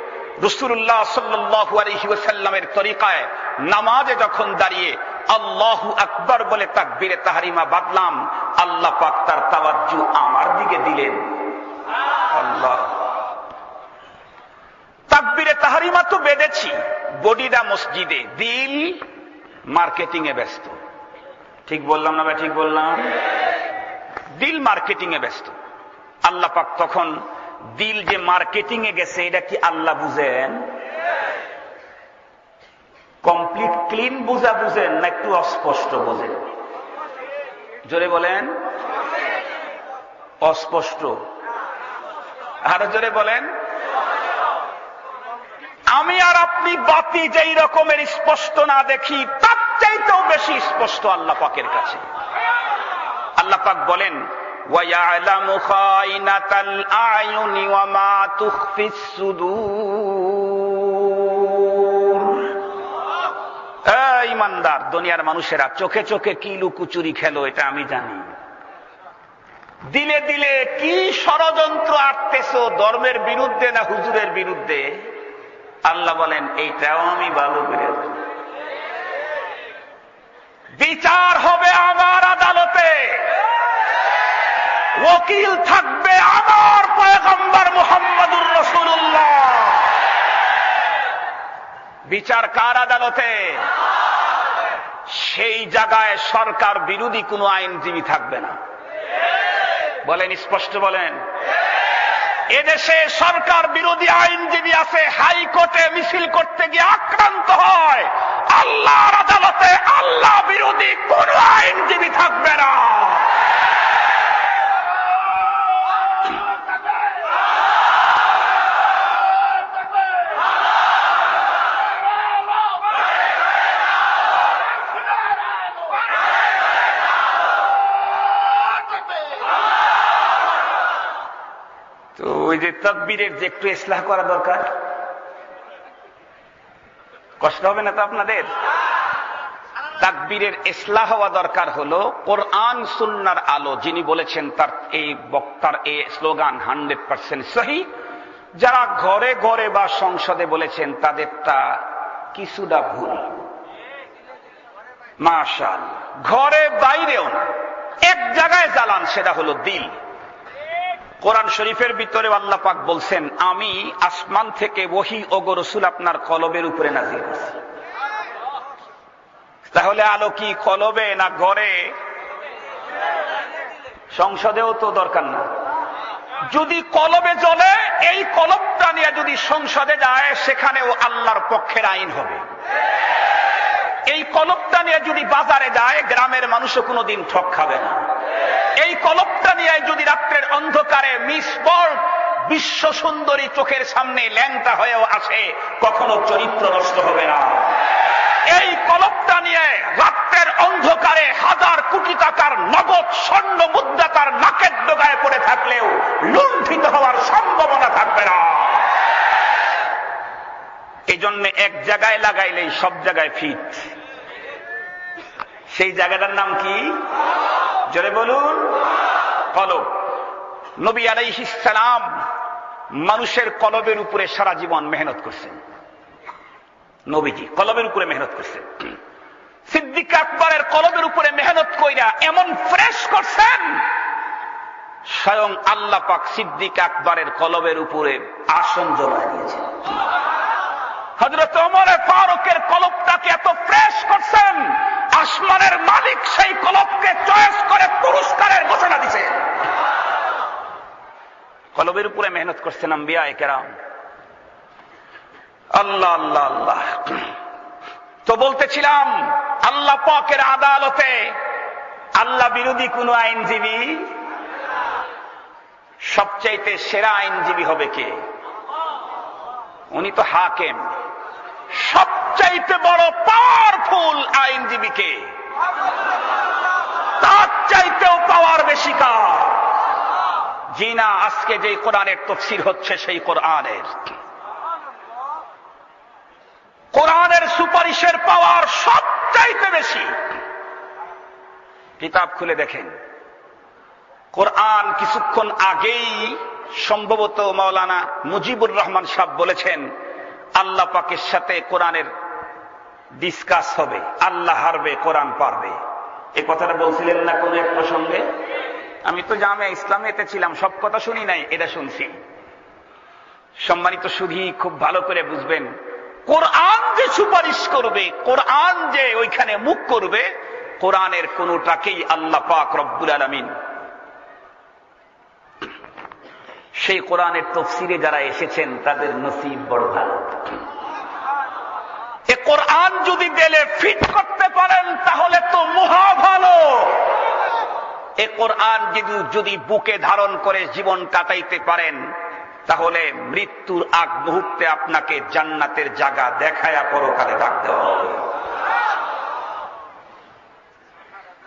Speaker 1: রসুল্লাহ সাল্লু আলহিউসাল্লামের তরিকায় নামাজে যখন দাঁড়িয়ে আল্লাহ আকবর বলে তাক তাকবিরে তাহারিমা বাদলাম আল্লাহ পাক তার তাওয়াজ্জু আমার দিকে দিলেন। আল্লাহ। তাকবিরে তাহারিমা তো বেঁধেছি। বডিটা মসজিদে, দিল মার্কেটিং এ ব্যস্ত। ঠিক বললাম না ঠিক বললাম? দিল মার্কেটিং এ ব্যস্ত। আল্লাহ পাক তখন দিল যে মার্কেটিং এ গেছে, এটা কি আল্লাহ বুঝেন? কমপ্লিট ক্লিন বুঝা বুঝেন না একটু অস্পষ্ট বোঝেন? জোরে বলেন। অস্পষ্ট। আরও জোরে বলেন। আমি আর আপনি বাতি যেই রকমের স্পষ্ট না দেখি, তার চাইতেও বেশি স্পষ্ট আল্লাহ পাকের কাছে। আল্লাহ পাক বলেন ইমানদার, দুনিয়ার মানুষেরা চোখে চোখে কি লুকুচুরি খেলো এটা আমি জানি। দিলে দিলে কি ষড়যন্ত্র আটতেছ ধর্মের বিরুদ্ধে না হুজুরের বিরুদ্ধে? আল্লাহ বলেন, এইটাও আমি ভালো করে বিচার হবে আমার আদালতে। ওকিল থাকবে আমার পয়গম্বর মোহাম্মদুর রসুল্লাহ বিচার কার আদালতে? সেই জায়গায় সরকার বিরোধী কোনো আইনজীবী থাকবে না। বলেন, স্পষ্ট বলেন। এদেশে সরকার বিরোধী আইনজীবী আছে, হাইকোর্টে মিছিল করতে গিয়ে আক্রান্ত হয়। আল্লাহর আদালতে আল্লাহ বিরোধী কোন আইনজীবী থাকবে না। যে তকবীরের যে একটু ইসলাহ করা দরকার। কষ্ট হবে না তো আপনাদের? তাকবীরের ইসলাহ হওয়া দরকার হলো কোরআন, সুন্নার আলো। যিনি বলেছেন তার এই বক্তার এই স্লোগান হান্ড্রেড পার্সেন্ট সহি। যারা ঘরে ঘরে বা সংসদে বলেছেন তাদেরটা কিছুটা ভুল। মাশাল ঘরে বাইরেও না, এক জায়গায় জ্বালান, সেটা হলো দিল। কোরআন শরীফের ভিতরে আল্লাহ পাক বলছেন, আমি আসমান থেকে ওহি ও রসুল আপনার কলবের উপরে নাজির তাহলে আলো কি কলবে না ঘরে? সংসদেও তো দরকার না। যদি কলবে জ্বলে, এই কলবটা নিয়ে যদি সংসদে যায়, সেখানেও আল্লাহর পক্ষের আইন হবে। এই কলবটা নিয়ে যদি বাজারে যায়, গ্রামের মানুষও কোনোদিন ঠক খাবে না। এই কলবটা নিয়ে যদি রাত্রের অন্ধকারে মিস বর্ড বিশ্ব সুন্দরী চোখের সামনে ল্যাংটা হয়েও আসে, কখনো চরিত্র নষ্ট হবে না। এই কলবটা নিয়ে রাত্রের অন্ধকারে হাজার কোটি টাকার নগদ স্বর্ণ মুদ্রা তার নাকের ডোগায় পড়ে থাকলেও লুণ্ঠিত হওয়ার সম্ভাবনা থাকবে না। এই জন্য এক জায়গায় লাগাইলেই সব জায়গায় ফিট। সেই জায়গাটার নাম কি? জোরে বলুন। কলব নবী আলাইহিসালাম মানুষের কলবের উপরে সারা জীবন মেহনত করছেন। নবীজি, কলবের উপরে মেহনত করছেন। সিদ্দিক আকবরের কলবের উপরে মেহনত কইরা এমন ফ্রেশ করছেন, স্বয়ং আল্লাহ পাক সিদ্দিক আকবরের কলবের উপরে আসন জমা দিয়েছেন। হজরত অমরে ফারুকের কলবটাকে এত ফ্রেশ করছেন, আসমানের মালিক সেই কলবকে চয়েস করে পুরস্কারের ঘোষণা দিছে। কলবের উপরে মেহনত করছেন আম্বিয়া কেরাম। আল্লাহ আল্লাহ আল্লাহ। তো বলতেছিলাম, আল্লাহ পাকের আদালতে আল্লাহ বিরোধী কোন আইনজীবী? সবচাইতে সেরা আইনজীবী হবে কে? উনি তো হাকেম। সবচাইতে বড় পাওয়ারফুল আইনজীবীকে তার চাইতেও পাওয়ার বেশি কার? জি না, আজকে যে কোরআনের তফসির হচ্ছে সেই কোরআনের। কোরআনের সুপারিশের পাওয়ার সবচাইতে বেশি। কিতাব খুলে দেখেন। কোরআন কিছুক্ষণ আগেই সম্ভবত মাওলানা মুজিবুর রহমান সাহ বলেছেন, আল্লাহ পাকের সাথে কোরআনের ডিসকাস হবে, আল্লাহ হারবে, কোরআন পারবে। এই কথাটা বলছিলেন না কোন এক প্রসঙ্গে? আমি তো জামে ইসলামেতে ছিলাম, সব কথা শুনি নাই, এটা শুনছি। সম্মানিত সুধী, খুব ভালো করে বুঝবেন, কোরআন যে সুপারিশ করবে, কোরআন যে ওইখানে মুখ করবে, কোরআনের কোনটাকেই আল্লাহ পাক রব্বুল আলমিন সেই কোরআনের তফসিরে যারা এসেছেন, তাদের নসিব বড় ভালো। এ কোরআন যদি দেলে ফিট করতে পারেন, তাহলে তো মহা ভালো। এ কোরআন যদি যদি বুকে ধারণ করে জীবন কাটাইতে পারেন, তাহলে মৃত্যুর আগ মুহূর্তে আপনাকে জান্নাতের জায়গা দেখায়া পরকালে দেওয়া হবে।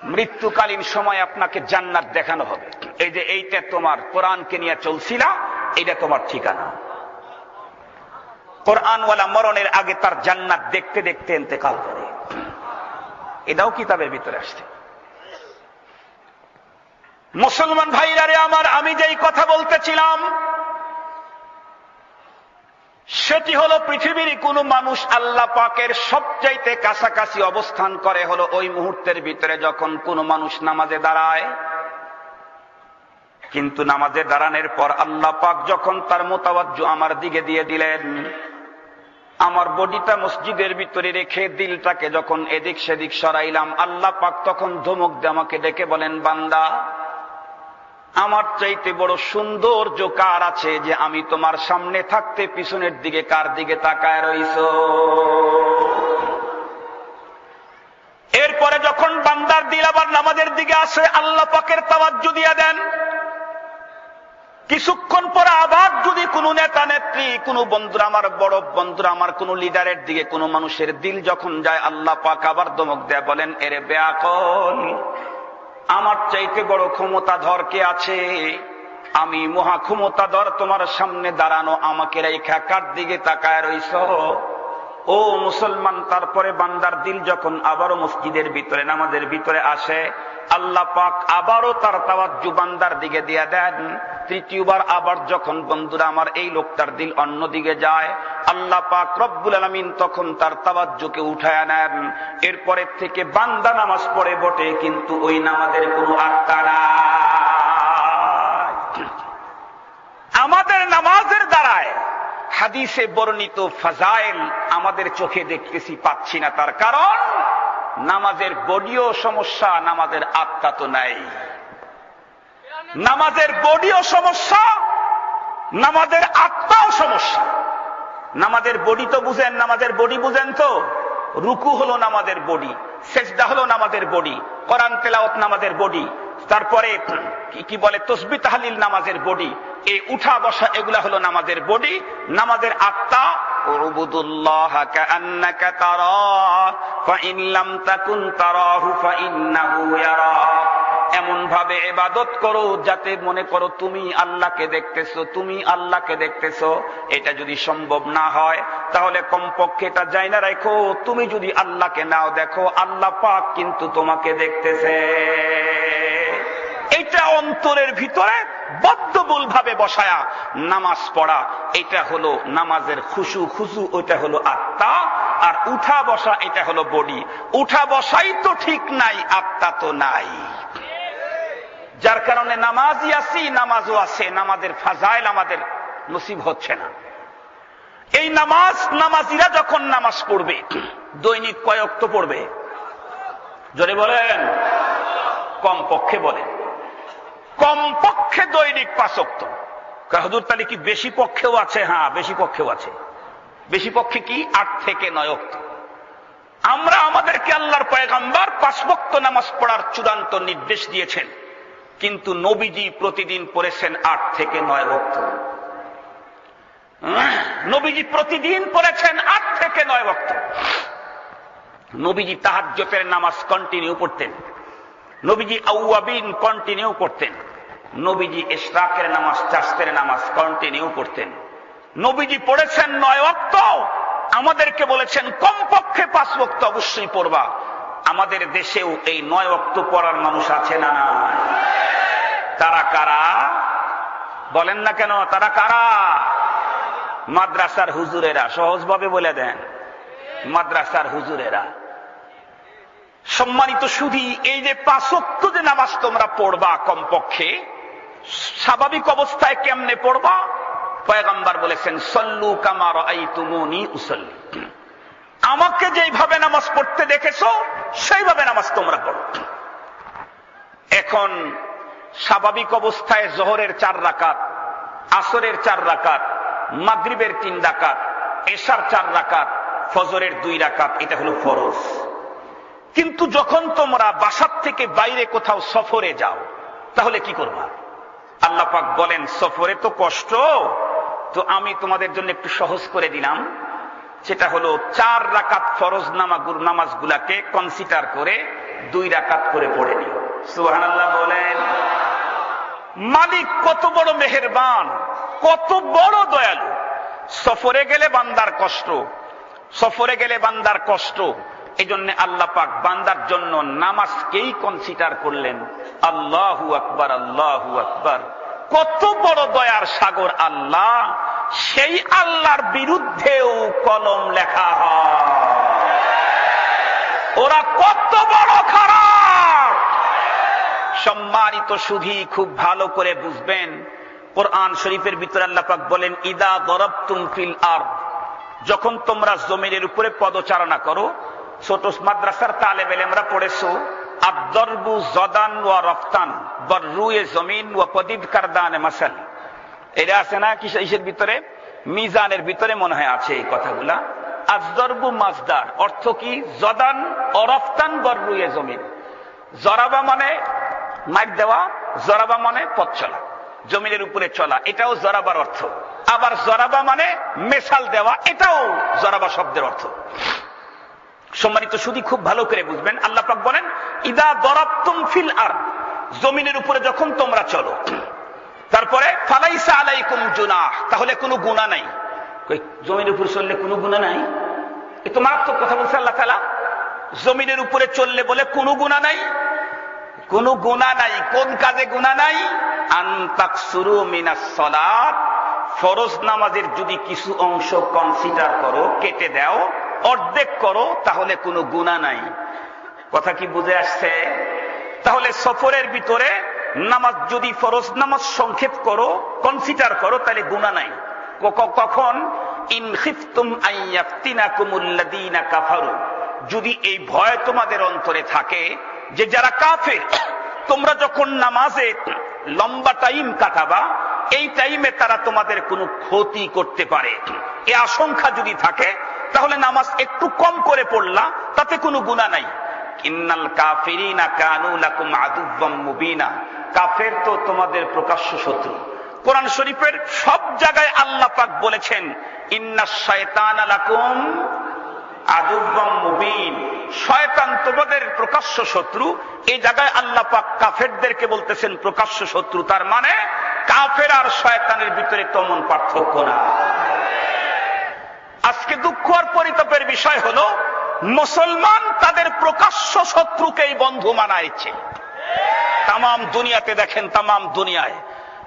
Speaker 1: মৃত্যুকালীন সময় আপনাকে জান্নাত দেখানো হবে। এই যে এইটা তোমার কোরআনকে নিয়ে চলছিল এটা তোমার ঠিকানা। কোরআনওয়ালা মরণের আগে তার জান্নাত দেখতে দেখতে এতেকাল করে। এটাও কিতাবের ভিতরে আসছে। মুসলমান ভাইরারে আমার, আমি যেই কথা বলতেছিলাম, সেটি হলো পৃথিবীর কোন মানুষ আল্লাহ পাকের সবচাইতে কাছাকাছি অবস্থান করে হলো ওই মুহূর্তের ভিতরে যখন কোন মানুষ নামাজে দাঁড়ায় কিন্তু নামাজে দাঁড়ানোর পর আল্লাহ পাক যখন তার মোতাবাজ্য আমার দিকে দিয়ে দিলেন, আমার বডিটা মসজিদের ভিতরে রেখে দিলটাকে যখন এদিক সেদিক সরাইলাম, আল্লাহ পাক তখন ধমক দিয়ে আমাকে ডেকে বলেন, বান্দা, আমার চাইতে বড় সৌন্দর্য কার আছে যে আমি তোমার সামনে থাকতে পিছনের দিকে কার দিকে তাকায় রইছ? এরপরে যখন বান্দার দিল আবার নামাজের দিকে আসে, আল্লাহ পাকের তাওয়াজ্জু দিয়ে দেন। কিছুক্ষণ পরে আবার যদি কোন নেতা নেত্রী, কোন বন্ধুরা আমার বড় বন্ধুরা, আমার কোন লিডারের দিকে কোন মানুষের দিল যখন যায়, আল্লাহ পাক আবার দমক দেয় বলেন, এরে বেয়াকল আমার চাইতে বড় ক্ষমতাধর কে আছে? আমি মহা ক্ষমতাধর, তোমার সামনে দাঁড়ানো, আমাকে রেখা কার দিকে তাকায় রইছ? ও মুসলমান, তারপরে বান্দার দিল যখন আবারও মসজিদের ভিতরে, নামাজের ভিতরে আসে আল্লাহ পাক আবারও তার তাওয়াজ্জু দিকে দিয়ে দেন। তৃতীয়বার আবার যখন বন্ধুরা আমার এই লোকটার দিল অন্য দিকে যায়, আল্লাহ পাক রব্বুল আলমিন তখন তার তাওয়াজ্জুকে উঠায় নেন। এরপরের থেকে বান্দা নামাজ পড়ে বটে, কিন্তু ওই নামাজের কোনো আত্মা আমাদের নামাজের দ্বারায় হাদিসে বর্ণিত ফাজাইল আমাদের চোখে দেখতেছি, পাচ্ছি না তার কারণ নামাজের বডিও সমস্যা, নামাজের আত্মা তো নাই। নামাজের বডিও সমস্যা, নামাজের আত্মাও সমস্যা। নামাজের বডি তো বুঝেন, নামাজের বডি বুঝেন তো? রুকু হলো নামাজের বডি, সেজদা হলো নামাজের বডি, কোরআন তেলাওত নামাজের বডি, তারপরে কি বলে, তসবি তাহলিল নামাজের বডি, এই উঠা বসা এগুলা হলো নামাজের বডি, নামাজের আত্মা তারাহ, ফাইন লাম তাকুন তারাহু ফাইন্নাহু ইয়ারাক এমন ভাবে এবাদত করো যাতে মনে করো তুমি আল্লাহকে দেখতেছো, তুমি আল্লাহকে দেখতেছো। এটা যদি সম্ভব না হয়, তাহলে কমপক্ষে এটা যাই না রেখো। তুমি যদি আল্লাহকে নাও দেখো, আল্লাহ পাক কিন্তু তোমাকে দেখতেছে। এটা অন্তরের ভিতরে বদ্ধবুল ভাবে বসায়া নামাজ পড়া, এটা হলো নামাজের খুশু খুশু, ওইটা হলো আত্মা, আর উঠা বসা এটা হলো বডি। উঠা বসাই তো ঠিক নাই, আত্মা তো নাই। যার কারণে নামাজই আছি নামাজও আছে নামাজের ফাজাইল আমাদের নসিব হচ্ছে না। এই নামাজ, নামাজিরা যখন নামাজ পড়বে, দৈনিক কয়েক তো পড়বে? জোরে বলেন? কম পক্ষে বলেন। কম পক্ষে দৈনিক পাঁচক্ত কাহদুর তালি কি বেশি পক্ষেও আছে? হ্যাঁ বেশি পক্ষেও আছে। বেশি পক্ষে কি? আট থেকে নয় আমরা আমাদেরকে আল্লাহর পয়গাম্বার পাঁচভক্ত নামাজ পড়ার চূড়ান্ত নির্দেশ দিয়েছেন। কিন্তু নবীজি প্রতিদিন পড়েছেন আট থেকে নয় ভক্ত নবীজি প্রতিদিন পড়েছেন আট থেকে নয় ভক্ত নবীজি তাহাজ্যতের নামাজ কন্টিনিউ পড়তেন। নবীজি আউয়াবিন কন্টিনিউ করতেন। নবীজি ইশরাকের নামাজ চাস্তের নামাজ কন্টিনিউ করতেন। নবীজি পড়েছেন নয় অক্ত আমাদেরকে বলেছেন, কমপক্ষে পাঁচ বক্ত অবশ্যই পড়বা। আমাদের দেশেও এই নয় অক্ত পড়ার মানুষ আছে না না তারা কারা? বলেন না কেন, তারা কারা? মাদ্রাসার হুজুরেরা, সহজভাবে বলে দেন। মাদ্রাসার হুজুরেরা। সম্মানিত শুধু এই যে পাঁচক্ত যে নামাজ তোমরা পড়বা কমপক্ষে, স্বাভাবিক অবস্থায় কেমনে পড়বা? পয়গাম্বার বলেছেন, সল্লু কামার আই তুমনি উসল্লি। আমাকে যেইভাবে নামাজ পড়তে দেখেছ, সেইভাবে নামাজ তোমরা পড়ো। এখন স্বাভাবিক অবস্থায় জহরের চার রাকাত, আসরের চার রাকাত, মাগরিবের তিন রাকাত, এশার চার রাকাত, ফজরের দুই রাকাত, এটা হলো ফরজ। কিন্তু যখন তোমরা বাসার থেকে বাইরে কোথাও সফরে যাও, তাহলে কি করবা? আল্লাহ পাক বলেন, সফরে তো কষ্ট, তো আমি তোমাদের জন্য একটু সহজ করে দিলাম। সেটা হলো, চার রাকাত ফরজ নামাগুর নামাজগুলাকে কনসিডার করে দুই রাকাত করে পড়ে নিও। সুহান বলেন, মালিক কত বড় মেহেরবান, কত বড় দয়ালু। সফরে গেলে বান্দার কষ্ট, সফরে গেলে বান্দার কষ্ট এই জন্য আল্লাহ পাক বান্দার জন্য নামাজকেই কনসিডার করলেন, আল্লাহু আকবার আল্লাহু আকবার। কত বড় দয়ার সাগর আল্লাহ, সেই আল্লাহর বিরুদ্ধেও কলম লেখা ওরা কত বড় খারাপ। সম্মানিত সুধী, খুব ভালো করে বুঝবেন, কোরআন শরীফের ভিতরে আল্লাহ পাক বলেন, ইদা দরব ফিল আর যখন তোমরা জমিনের উপরে পদচারণা করো ছোট মাদ্রাসার তালে বেলে আমরা পড়েছো। আদরবু জদান ওয়া রফতান, বর্রুয়ে জমিন ওয়া পদিদ কারদানে মাসাল। এটা আছে না কিসের ভিতরে? মিজানের ভিতরে মনে হয় আছে এই কথাগুলা। আজদরবু মাজদার, অর্থ কি? জদান অরফতান বর্রুয়ে জমিন। জরাবা মানে মাইক দেওয়া, জরাবা মানে পথ চলা, জমিনের উপরে চলা, এটাও জরাবার অর্থ। আবার জরাবা মানে মেশাল দেওয়া, এটাও জরাবা শব্দের অর্থ। সম্মানিত শুধু খুব ভালো করে বুঝবেন। আল্লাহ পাক বলেন, ইদা দরাবতুম ফিল আর জমিনের উপরে যখন তোমরা চলো, তারপরে, ফালাইসা আলাইকুম জুনাহ তাহলে কোনো গুণা নাই। জমিনের উপরে চললে কোনো গুণা নাই? এ তো মারাত্মক কথা বলছে আল্লাহ তালা জমিনের উপরে চললে বলে কোনো গুণা নাই? কোনো গুণা নাই। কোন কাজে গুণা নাই? আন্তাক শুরু মিনাস সলাত। ফরজ নামাজের যদি কিছু অংশ কনসিডার করো, কেটে দাও অর্ধেক করো, তাহলে কোনো গুণা নাই। কথা কি বুঝে আসছে? তাহলে সফরের ভিতরে নামাজ যদি ফরজ, নামাজ সংক্ষেপ করো কনসিডার করো, তাহলে গুণা নাই। কখন? যদি এই ভয় তোমাদের অন্তরে থাকে যে যারা কাফে তোমরা যখন নামাজে লম্বা টাইম কাটাবা, এই টাইমে তারা তোমাদের কোনো ক্ষতি করতে পারে। এ আশঙ্কা যদি থাকে তাহলে নামাজ একটু কম করে পড়লা তাতে কোনো গুণা নাই। কাফের তো তোমাদের প্রকাশ্য শত্রু। কোরআন শরীফের সব জায়গায় আল্লাহ পাক বলেছেন শয়তান তোমাদের প্রকাশ্য শত্রু, এই জায়গায় আল্লাহ পাক কাফেরদেরকে বলতেছেন প্রকাশ্য শত্রু। তার মানে কাফের আর শয়তানের ভিতরে তেমন পার্থক্য না। আজকে দুঃখ আর পরিতাপের বিষয় হলো, মুসলমান তাদের প্রকাশ্য শত্রুকেই বন্ধু মানাইছে। তাম দুনিয়াতে দেখেন তাম দুনিয়ায়।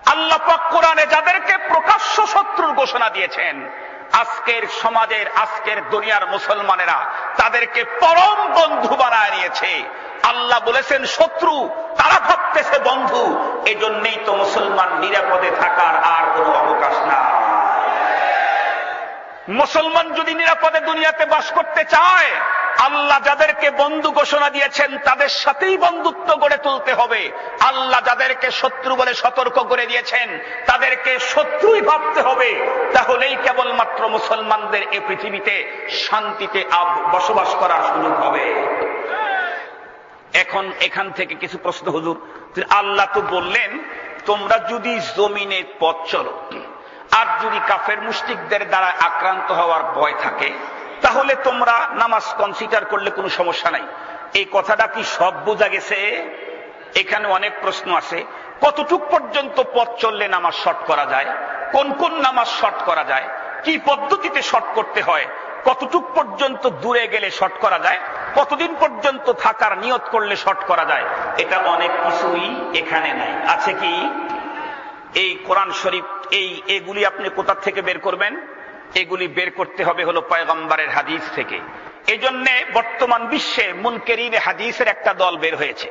Speaker 1: আল্লাহ কোরআনে যাদেরকে প্রকাশ্য শত্রুর ঘোষণা দিয়েছেন, আজকের সমাজের, আজকের দুনিয়ার মুসলমানেরা তাদেরকে পরম বন্ধু বানায় নিয়েছে। আল্লাহ বলেছেন, শত্রু, তারা ভাবতেছে বন্ধু, এজন্যই তো মুসলমান নিরাপদে থাকার আর কোনো অবকাশ না মুসলমান যদি নিরাপদে দুনিয়াতে বাস করতে চায়, আল্লাহ যাদেরকে বন্ধু ঘোষণা দিয়েছেন, তাদের সাথেই বন্ধুত্ব গড়ে তুলতে হবে। আল্লাহ যাদেরকে শত্রু বলে সতর্ক করে দিয়েছেন, তাদেরকে শত্রুই ভাবতে হবে। তাহলেই কেবলমাত্র মুসলমানদের এ পৃথিবীতে শান্তিতে বসবাস করার সুযোগ হবে। এখন এখান থেকে কিছু প্রশ্ন, হুজুর। আল্লাহ তো বললেন, তোমরা যদি জমিনে পথ চলো আর যদি কাফের মুষ্টিকদের দ্বারা আক্রান্ত হওয়ার ভয় থাকে, তাহলে তোমরা নামাজ কনসিডার করলে কোনো সমস্যা নাই। এই কথাটা কি সব বোঝা গেছে? এখানে অনেক প্রশ্ন আছে। কতটুক পর্যন্ত পথ চললে নামাজ শর্ট করা যায়? কোন কোন নামাজ শর্ট করা যায়? কি পদ্ধতিতে শর্ট করতে হয়? কতটুক পর্যন্ত দূরে গেলে শর্ট করা যায়? কতদিন পর্যন্ত থাকার নিয়ত করলে শর্ট করা যায়? এটা অনেক কিছুই এখানে নাই। আছে কি? এই কোরআন শরীফ এই, এগুলি আপনি কোথা থেকে বের করবেন? এগুলি বের করতে হবে হলো পয়গম্বরের হাদিস থেকে। এই জন্যে বর্তমান বিশ্বে মুনকেরিন হাদিসের একটা দল বের হয়েছে।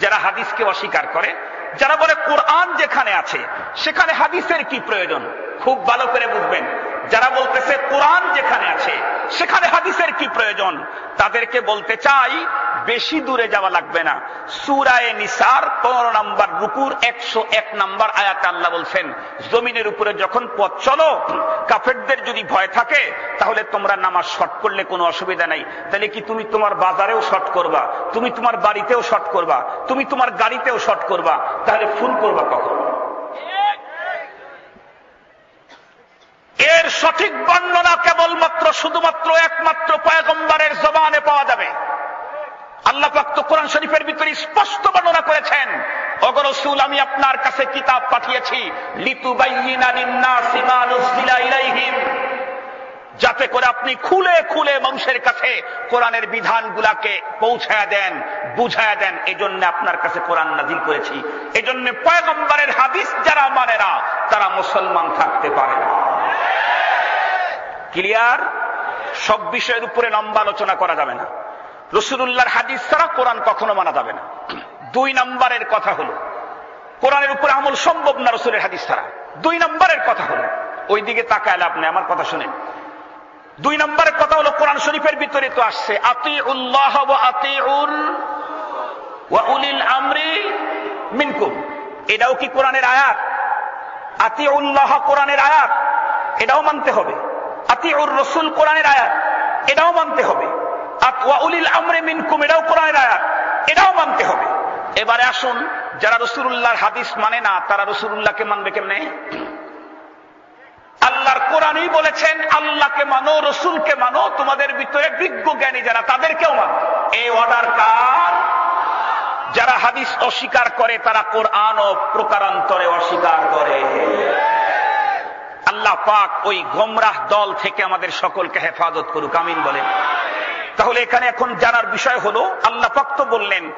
Speaker 1: যারা হাদিসকে অস্বীকার করে, যারা বলে কোরআন যেখানে আছে, সেখানে হাদিসের কি প্রয়োজন? খুব ভালো করে বুঝবেন। যারা বলতেছে কোরআন যেখানে আছে, সেখানে হাদিসের কি প্রয়োজন? তাদেরকে বলতে চাই, বেশি দূরে যাওয়া লাগবে না। সুরায় নিসার পনেরো নম্বর রুকুর একশো এক নম্বর আয়াত আল্লাহ বলছেন, জমিনের উপরে যখন পথ চলো, কাফেরদের যদি ভয় থাকে, তাহলে তোমরা নামাজ শর্ট করলে কোনো অসুবিধা নাই। তাহলে কি তুমি তোমার বাজারেও শর্ট করবা? তুমি তোমার বাড়িতেও শর্ট করবা? তুমি তোমার গাড়িতেও শর্ট করবা? তাহলে ফুল করবা কখন? এর সঠিক বর্ণনা কেবলমাত্র, শুধুমাত্র একমাত্র পয়গম্বরের জবানে পাওয়া যাবে। আল্লাহ পাক তো কোরআন শরীফের ভিতরে স্পষ্ট বর্ণনা করেছেন অগরসুল আমি আপনার কাছে কিতাব পাঠিয়েছি। লিতু ইলাইহিম। যাতে করে আপনি খুলে খুলে মানুষের কাছে কোরআনের বিধানগুলাকে পৌঁছায় দেন, বুঝায় দেন এই জন্য আপনার কাছে কোরআন নাজিল করেছি। এই জন্য পয়গম্বরের হাদিস যারা মানে না, তারা মুসলমান থাকতে পারে না। ক্লিয়ার সব বিষয়ের উপরে লম্বা আলোচনা করা যাবে না। রসুল্লাহর হাদিস ছাড়া কোরআন কখনো মানা যাবে না। দুই নম্বরের কথা হলো, কোরআনের উপরে আমল সম্ভব না রসুলের হাদিস ছাড়া। দুই নম্বরের কথা হলো ওই দিকে তাকায় আপনি আমার কথা শুনেন। দুই নম্বরের কথা হলো, কোরআন শরীফের ভিতরে তো আসছে আতি উল্লাহ আতি উল উলিল আমরি মিনকুম। এটাও কি কোরআনের আয়াত? আতি উল্লাহ কোরআনের আয়াত, এটাও মানতে হবে। আতি উর রসুল কোরআনের আয়াত, এটাও মানতে হবে। উলিল আমরে মিনকুম, এটাও কোরআনের আয়াত, এটাও মানতে হবে। এবারে আসুন, যারা রসুল্লাহর হাদিস মানে না, তারা রসুল্লাহকে মানবে কেমনে? আল্লাহর কোরআনই বলেছেন, আল্লাহকে মানো, রসুলকে মানো, তোমাদের ভিতরে বিজ্ঞ জ্ঞানী যারা, তাদেরকেও মানো। এই অর্ডার কার? যারা হাদিস অস্বীকার করে, তারা কোরআন ও প্রকারান্তরে অস্বীকার করে। আল্লাহ পাক ওই গোমরাহ দল থেকে আমাদের সকলকে হেফাজত করুক, আমিন বলেন। তাহলে এখানে এখন জানার বিষয় হলো, আল্লাহ পাক বললেন,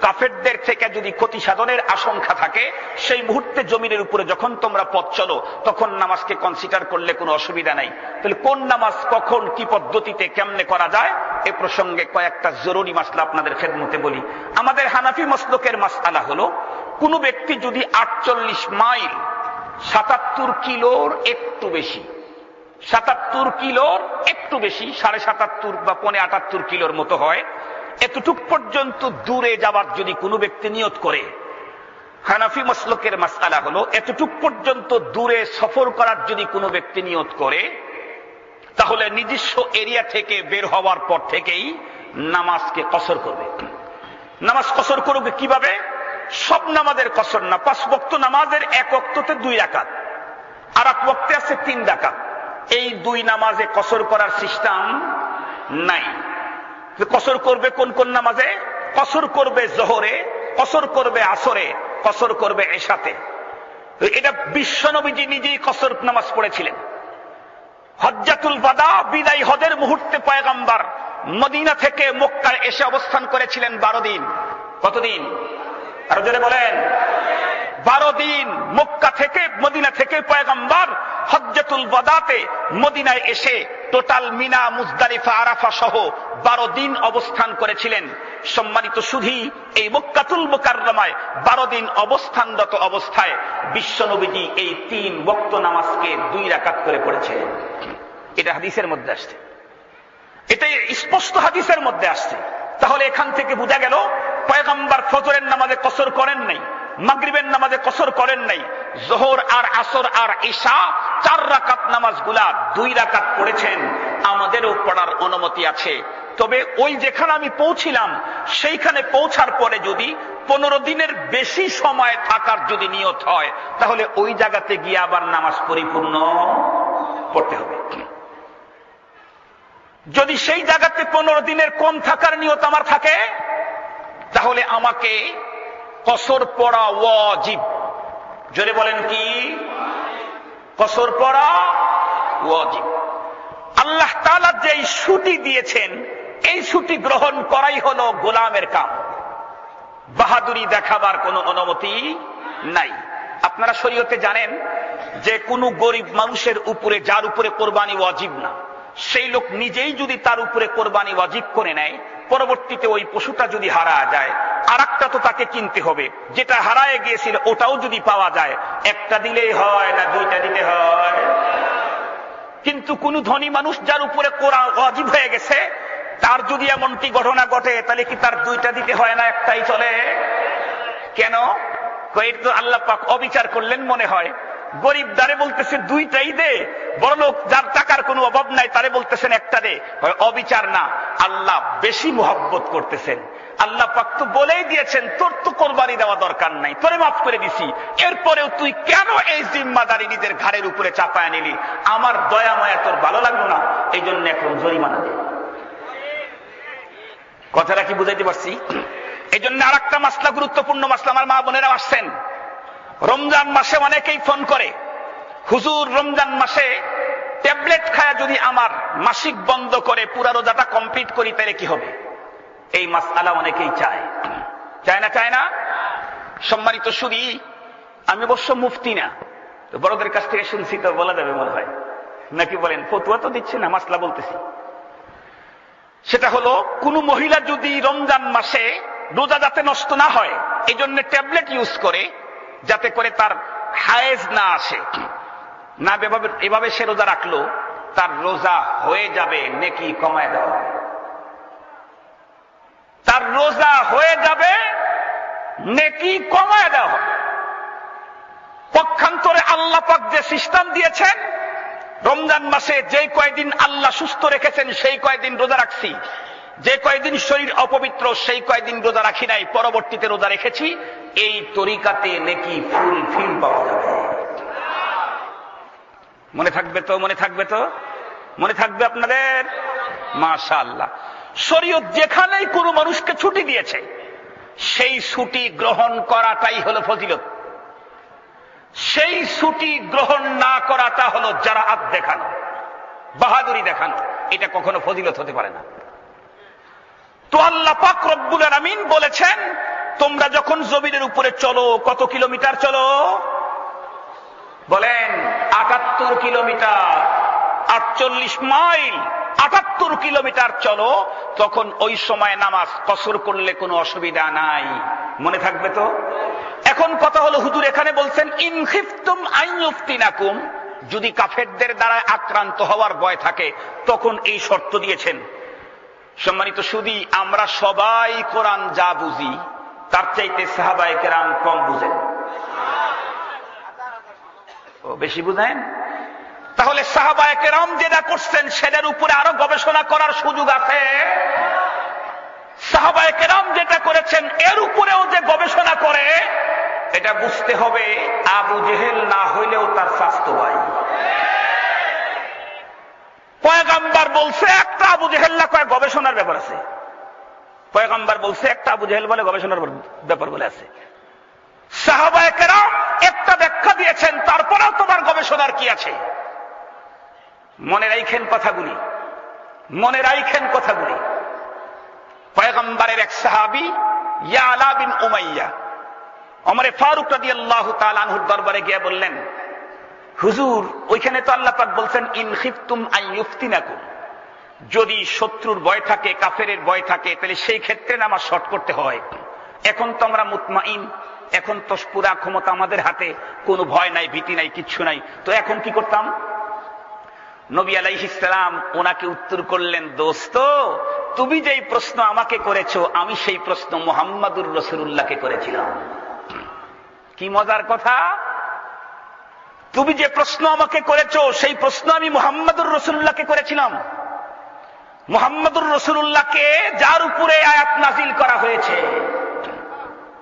Speaker 1: কাফেরদের থেকে যদি ক্ষতি সাধনের আশঙ্কা থাকে, সেই মুহূর্তে জমিনের উপরে যখন তোমরা পথ চলো, তখন নামাজকে কনসিডার করলে কোনো অসুবিধা নাই। তাহলে কোন নামাজ কখন, কি পদ্ধতিতে, কেমনে করা যায়, এ প্রসঙ্গে কয়েকটা জরুরি মাসলা আপনাদের খেদমতে বলি। আমাদের হানাফি মসলকের মাসলা হলো, কোন ব্যক্তি যদি আটচল্লিশ মাইল সাতাত্তর কিলোর একটু বেশি সাতাত্তর কিলোর একটু বেশি, সাড়ে সাতাত্তর বা পনে আটাত্তর কিলোর মতো হয়। এতটুক পর্যন্ত দূরে যাবার যদি কোনো ব্যক্তি নিয়ত করে, হানাফি মসলকের মাসালা হলো, এতটুক পর্যন্ত দূরে সফর করার যদি কোনো ব্যক্তি নিয়ত করে, তাহলে নিজস্ব এরিয়া থেকে বের হওয়ার পর থেকেই নামাজকে কসর করবে। নামাজ কসর করবে কীভাবে? সব নামাজের কসর না, পাঁচ বক্ত নামাজের এক অক্ততে দুই রাকাত, আর এক বক্তে আছে তিন ডাকাত এই দুই নামাজে কসর করার সিস্টেম নাই। কসর করবে কোন কোন নামাজে? কসর করবে জোহরে, কসর করবে আসরে, কসর করবে এসাতে এটা বিশ্বনবীজি নিজেই কসর নামাজ পড়েছিলেন। হজ্জাতুল বাদা বিদায় হজের মুহূর্তে পয়গাম্বার মদিনা থেকে মক্কার এসে অবস্থান করেছিলেন বারো দিন। কতদিন? আরও জোরে বলেন। বারো দিন মক্কা থেকে, মদিনা থেকে পয়গাম্বার হজ্জাতুল বাদাতে মদিনায় এসে টোটাল মিনা মুজদারিফা আরাফা সহ বারো দিন অবস্থান করেছিলেন। সম্মানিত সুধি, এই মক্কাতুল মোকাররমায় বারো দিন অবস্থানরত অবস্থায় বিশ্বনবীজি এই তিন বক্ত নামাজকে দুই রাকাত করে পড়েছে এটা হাদিসের মধ্যে আসছে। এটাই স্পষ্ট হাদিসের মধ্যে আসছে। তাহলে এখান থেকে বোঝা গেল, পয়গাম্বার ফজরের নামাজে কসর করেন নাই। মাগরিবের নামাজে কসর করেন নাই। জোহর আর আসর আর ঈশা চার রাকাত নামাজগুলা দুই রাকাত পড়েছেন। আমাদেরও পড়ার অনুমতি আছে। তবে ওই যেখানে আমি পৌঁছিলাম, সেইখানে পৌঁছার পরে যদি পনেরো দিনের বেশি সময় থাকার যদি নিয়ত হয়, তাহলে ওই জায়গাতে গিয়ে আবার নামাজ পরিপূর্ণ পড়তে হবে। যদি সেই জায়গাতে পনেরো দিনের কম থাকার নিয়ত আমার থাকে, তাহলে আমাকে কসর পড়া ওয়াজিব। জোরে বলেন কি? কসর পড়া ওয়াজিব। আল্লাহ তালা যে ছুটি দিয়েছেন, এই ছুটি গ্রহণ করাই হলো গোলামের কাম। বাহাদুরি দেখাবার কোনো অনুমতি নাই। আপনারা শরীয়তে জানেন যে কোনো গরিব মানুষের উপরে, যার উপরে কোরবানি ওয়াজিব না। সেই লোক নিজেই যদি তার উপরে কোরবানি ওয়াজিব করে নেয়, পরবর্তীতে ওই পশুটা যদি হারা যায় আর তো তাকে কিনতে হবে। যেটা হারায় গিয়েছিল, ওটাও যদি পাওয়া যায়, একটা দিলেই হয় না দুইটা দিতে হয়। কিন্তু কোন ধনী মানুষ যার উপরে অজীব হয়ে গেছে, তার যদি এমনটি ঘটনা ঘটে, তাহলে কি তার দুইটা দিতে হয় না, একটাই চলে? কেন? তো আল্লাহ পাক অবিচার করলেন মনে হয়। গরিব দ্বারে বলতেছে দুইটাই দে, বড় লোক যার টাকার কোনো অভাব নাই তারে বলতেছেন একটা রে অবিচার না, আল্লাহ বেশি মোহাব্বত করতেছেন। আল্লাহ পাক তো বলেই দিয়েছেন, তোর তো কোরবানি দেওয়া দরকার নাই, তোরে মাফ করে দিছি। এরপরেও তুই কেন এই জিম্মাদারি নিজের ঘাড়ের উপরে চাপায় নিলি? আমার দয়া মায়া তোর ভালো লাগল না এই জন্য এখন জরিমানা দে। কথাটা কি বুঝাইতে পারছি? এই জন্য আর একটা মাসলা, গুরুত্বপূর্ণ মাসলা, আমার মা বোনেরা আসছেন। রমজান মাসে অনেকেই ফোন করে, হুজুর, রমজান মাসে ট্যাবলেট খায়া যদি আমার মাসিক বন্ধ করে, পুরা রোজাটা কমপ্লিট করি, তাহলে কি হবে? এই মাস আলা অনেকেই চায়। চায় না চায় না? সম্মানিত শুধু আমি অবশ্য মুফতি না। বড়দের কাছ থেকে শুনছি, তো বলা যাবে মনে হয়। নাকি বলেন, ফতুয়া তো দিচ্ছে না, মাসলা বলতেছি। সেটা হলো, কোন মহিলা যদি রমজান মাসে রোজা যাতে নষ্ট না হয়, এই জন্য ট্যাবলেট ইউজ করে যাতে করে তার হায়েজ না আসে। না, এভাবে সে রোজা রাখল, তার রোজা হয়ে যাবে, নেকি কমায় দেওয়া তার রোজা হয়ে যাবে, নেকি কমায় দেওয়া পক্ষান্তরে আল্লাহ পাক যে সিস্টেম দিয়েছেন, রমজান মাসে যে কয়দিন আল্লাহ সুস্থ রেখেছেন, সেই কয়দিন রোজা রাখছি। যে কয়দিন শরীর অপবিত্র, সেই কয়দিন রোজা রাখি নাই, পরবর্তীতে রোজা রেখেছি। এই তরিকাতে নেকি ফুল, ফিল পাওয়া যাবে। মনে থাকবে তো, মনে থাকবে তো? মনে থাকবে আপনাদের? মাশা আল্লাহ শরীয়ত যেখানেই কোনো মানুষকে ছুটি দিয়েছে, সেই ছুটি গ্রহণ করাটাই হলো ফজিলত। সেই ছুটি গ্রহণ না করাটা হলো যারা আত দেখানো, বাহাদুরি দেখানো। এটা কখনো ফজিলত হতে পারে না। তো আল্লাহ পাক রব্বুল আমিন বলেছেন তোমরা যখন জমিনের উপরে চলো, কত কিলোমিটার চলো? বলেন, আটাত্তর কিলোমিটার, আটচল্লিশ মাইল, আটাত্তর কিলোমিটার চলো, তখন ওই সময় নামাজ কসর করলে কোনো অসুবিধা নাই। মনে থাকবে তো? এখন কথা হলো, হুজুর এখানে বলছেন ইনখিফতুম আইনুফতিনাকুম যদি কাফেরদের দ্বারা আক্রান্ত হওয়ার ভয় থাকে, তখন এই শর্ত দিয়েছেন। সম্মানিত সুদি, আমরা সবাই কোরআন যা বুঝি তার চাইতে সাহাবাই কেরাম কম বুঝেন। ও, বেশি বুঝেন? তাহলে সাহাবায় কেরাম যেটা করছেন, সেটার উপরে আরও গবেষণা করার সুযোগ আছে। সাহাবায় কেরাম যেটা করেছেন, এর উপরেও যে গবেষণা করে, এটা বুঝতে হবে, আবু জেহেল না হইলেও তার স্বাস্থ্য ভাই। পয়গাম্বার বলছে, একটা আবু জেহেল না কয়েক গবেষণার ব্যাপার আছে। পয়গাম্বার বলছে, একটা আবু জেহেল বলে গবেষণার ব্যাপার বলে আছে। সাহাবায় কেরাম একটা ব্যাখ্যা দিয়েছেন, তারপরেও তোমার গবেষণার কি আছে? মনে রাইখেন কথাগুলি। মনে রাইখেন কথাগুলি। পয়গম্বরের এক সাহাবি, ইয়ালা বিন উমাইয়া অমরে ফারুক রাজি আল্লাহ তালানহুর দরবারে গিয়ে বললেন, হুজুর, ওইখানে তো আল্লাহ পাক বলছেন, ইন খিফতুম আইয়ুফতিনাকুম যদি শত্রুর ভয় থাকে, কাফেরের ভয় থাকে, তাহলে সেই ক্ষেত্রে নামাজ শর্ট করতে হয়। এখন তো আমরা মুতমাইন, এখন তো পুরা ক্ষমতা আমাদের হাতে, কোনো ভয় নাই, ভীতি নাই, কিচ্ছু নাই। তো এখন কি করতাম? নবী আলাইহিসালাম ওনাকে উত্তর করলেন, দোস্ত, তুমি যেই প্রশ্ন আমাকে করেছ, আমি সেই প্রশ্ন মোহাম্মদুর রসুল্লাহকে করেছিলাম। কি মজার কথা? তুমি যে প্রশ্ন আমাকে করেছ, সেই প্রশ্ন আমি মোহাম্মদুর রসুল্লাহকে করেছিলাম। মোহাম্মদুর রসুল্লাহকে যার উপরে আয়াত নাজিল করা হয়েছে।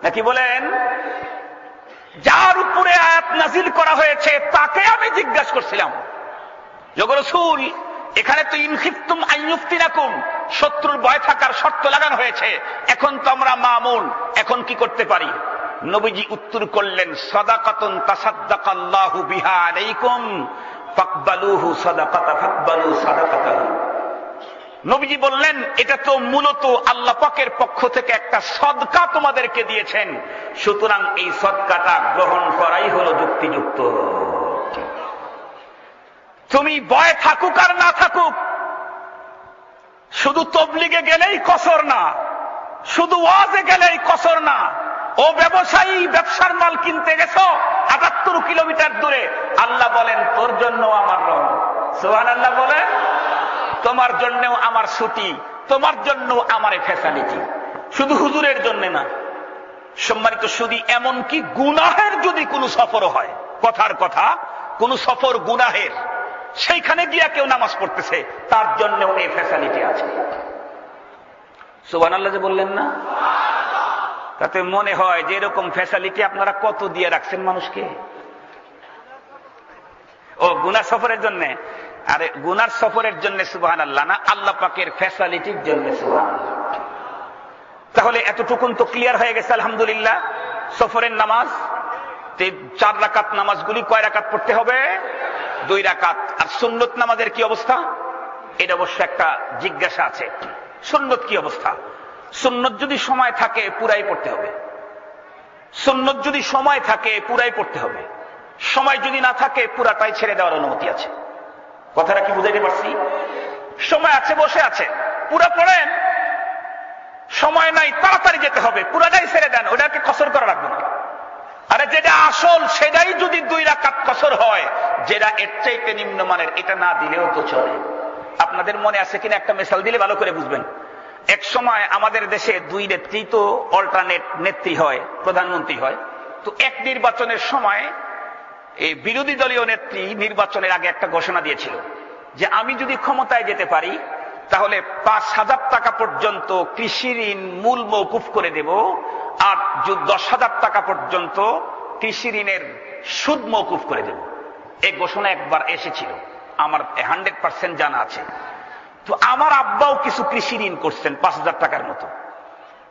Speaker 1: নাকি বলেন? যার উপরে আয়াত নাজিল করা হয়েছে, তাকে আমি জিজ্ঞাসা করছিলাম। রসুল, এখানে তো ইনফিফতুম আইনুফতিনাকুম শত্রুর ভয় থাকার শর্ত লাগানো হয়েছে। এখন তো আমরা মামুন, এখন কি করতে পারি? নবীজি উত্তর করলেন, সদাকাতুন তাসাদ্দাকাল্লাহু বিহা আলাইকুম, ফাকবালুহু সাদাকাতা, ফাকবালু সাদাকাতাহু। নবীজি বললেন, এটা তো মূলত আল্লাহ পাকের পক্ষ থেকে একটা সদকা তোমাদেরকে দিয়েছেন। সুতরাং এই সদকাটা গ্রহণ করাই হলো যুক্তিযুক্ত। তুমি বয় থাকুক আর না থাকুক, শুধু তবলিগে গেলেই কসর না, শুধু ওয়াজে গেলেই কসর না। ও ব্যবসায়ী, ব্যবসার মাল কিনতে গেছো আটাত্তর কিলোমিটার দূরে, আল্লাহ বলেন, তোর জন্য আমার রং সোহান আল্লাহ বলেন। তোমার জন্যও আমার ছুটি, তোমার জন্য আমার ফেসালিটি শুধু হুজুরের জন্য না, সম্মানিত শুধু এমনকি গুনাহের যদি কোনো সফর হয়, কথার কথা, কোন সফর গুনাহের, সেইখানে গিয়া কেউ নামাজ পড়তেছে, তার জন্য এই ফ্যাসিলিটি আছে। সুবান আল্লাহ যে বললেন না? তাতে মনে হয় যে এরকম ফ্যাসিলিটি আপনারা কত দিয়ে রাখছেন মানুষকে? ও গুনার সফরের জন্য। আরে গুনার সফরের জন্য সুবাহান আল্লাহ না, আল্লাহ পাকের ফ্যাসিলিটির জন্য সুবাহান তাহলে এতটুকুন তো ক্লিয়ার হয়ে গেছে, আলহামদুলিল্লাহ। সফরের নামাজ চার রাকাত নামাজগুলি কয় রাকাত পড়তে হবে? দুই রাকাত। আর সুন্নত নামাজের কি অবস্থা? এটা অবশ্য একটা জিজ্ঞাসা আছে। সুন্নত কি অবস্থা? সুন্নত যদি সময় থাকে, পুরাই পড়তে হবে। সুন্নত যদি সময় থাকে, পুরাই পড়তে হবে। সময় যদি না থাকে, পুরাটাই ছেড়ে দেওয়ার অনুমতি আছে। কথাটা কি বুঝাইতে পারছি? সময় আছে, বসে আছে। পুরা পড়েন। সময় নাই, তাড়াতাড়ি যেতে হবে। পুরাটাই ছেড়ে দেন, ওটাকে কসর করা রাখব না। আরে যেটা আসল, সেটাই যদি দুই রাকাত কসর হয়, যেটা এর চাইতে নিম্নমানের এটা না দিলেও তো চলে। আপনাদের মনে আছে কিনা? একটা মেশাল দিলে ভালো করে বুঝবেন। এক সময় আমাদের দেশে দুই নেত্রী তো অল্টারনেট নেত্রী হয়, প্রধানমন্ত্রী হয়। তো এক নির্বাচনের সময় এই বিরোধী দলীয় নেত্রী নির্বাচনের আগে একটা ঘোষণা দিয়েছিল যে আমি যদি ক্ষমতায় যেতে পারি, তাহলে পাঁচ হাজার টাকা পর্যন্ত কৃষি ঋণ মূল মৌকুফ করে দেব আর দশ হাজার টাকা পর্যন্ত কৃষি ঋণের সুদ মৌকুফ করে দেব। এই ঘোষণা একবার এসেছিল। আমার হান্ড্রেড পার্সেন্ট জানা আছে। তো আমার আব্বাও কিছু কৃষি ঋণ করছেন পাঁচ হাজার টাকার মতো।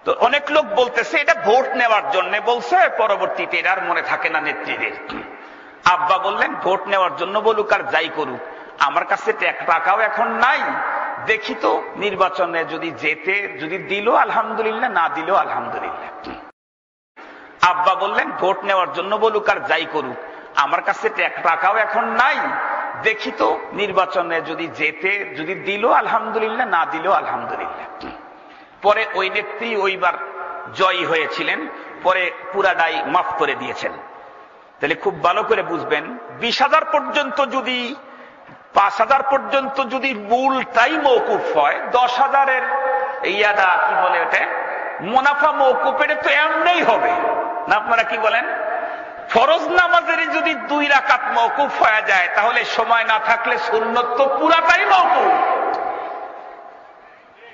Speaker 1: তো অনেক লোক বলতেছে, এটা ভোট নেওয়ার জন্য বলছে, পরবর্তীতে এর আর মনে থাকে না নেত্রীদের। আব্বা বললেন, ভোট নেওয়ার জন্য বলুক আর যাই করুক। আমার কাছে টাকাও এখন নাই। দেখি তো, নির্বাচনে যদি যেতে, যদি দিল, আলহামদুলিল্লাহ, না দিল, আলহামদুলিল্লাহ। আব্বা বললেন, ভোট নেওয়ার জন্য বলুক আর যাই করুক। আমার কাছে টাকাও এখন নাই। দেখি তো, নির্বাচনে যদি যেতে, যদি দিল, আলহামদুলিল্লাহ, না দিল, আলহামদুলিল্লাহ। পরে ওই নেত্রী ওইবার জয়ী হয়েছিলেন। পরে পুরাটাই মাফ করে দিয়েছেন। তাহলে খুব ভালো করে বুঝবেন, বিশ হাজার পর্যন্ত যদি, পাঁচ হাজার পর্যন্ত যদি মূলটাই মৌকুফ হয়, দশ হাজারের ইয়াটা কি বলে ওটা? মুনাফা মৌকুফের তো এমনই হবে। না আপনারা কি বলেন? ফরজ নামাজের যদি দুই রাকাত মৌকুফ হয়ে যায়, তাহলে সময় না থাকলে সুন্নত তো পুরাটাই মৌকুফ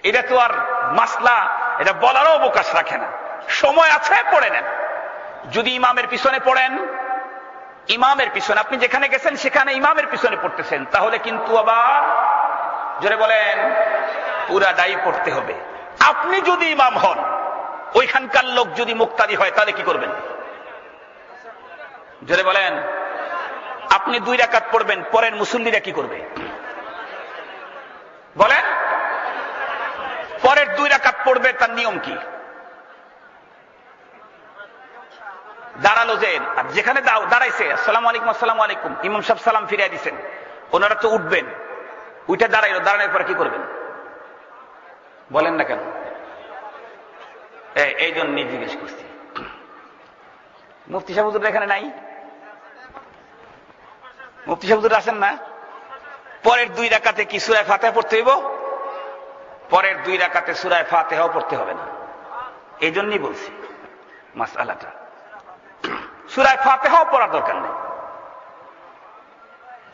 Speaker 1: এটা তো আর মাসলা, এটা বলারও অবকাশ রাখে না। সময় আছে, পড়ে নেন। যদি ইমামের পিছনে পড়েন ইমামের পিছনে, আপনি যেখানে গেছেন সেখানে ইমামের পিছনে পড়তেছেন। তাহলে কিন্তু আবার, জোরে বলেন পুরাটাই পড়তে হবে। আপনি যদি ইমাম হন, ওইখানকার লোক যদি মুক্তাদি হয়, তাহলে কি করবেন? জোরে বলেন, আপনি দুই রাকাত পড়বেন, পরের মুসল্লিরা কি করবে? বলেন, পরের দুই রাকাত পড়বে, তার নিয়ম কি? দাঁড়াল যে যেখানে দাঁড়াইছে, আসসালাম আলাইকুম আসসালাম আলাইকুম, ইমাম সাহেব সালাম ফিরিয়ে দিচ্ছেন ওনারা তো উঠবেন। উঠে দাঁড়াইলো, দাঁড়ানোর পরে কি করবেন? বলেন না কেন? এই জন্য জিজ্ঞেস করছি। মুফতি সাহুদুর এখানে নাই? মুফতি সাহুদুর আছেন না? পরের দুই রাকাতে কি সুরায় ফাতে পড়তে হইব? পরের দুই রাকাতে সুরায় ফাতেহাও পড়তে হবে না। এই জন্যই বলছি মাস আলাটা সুরায় ফাতেহাও পড়ার দরকার নেই।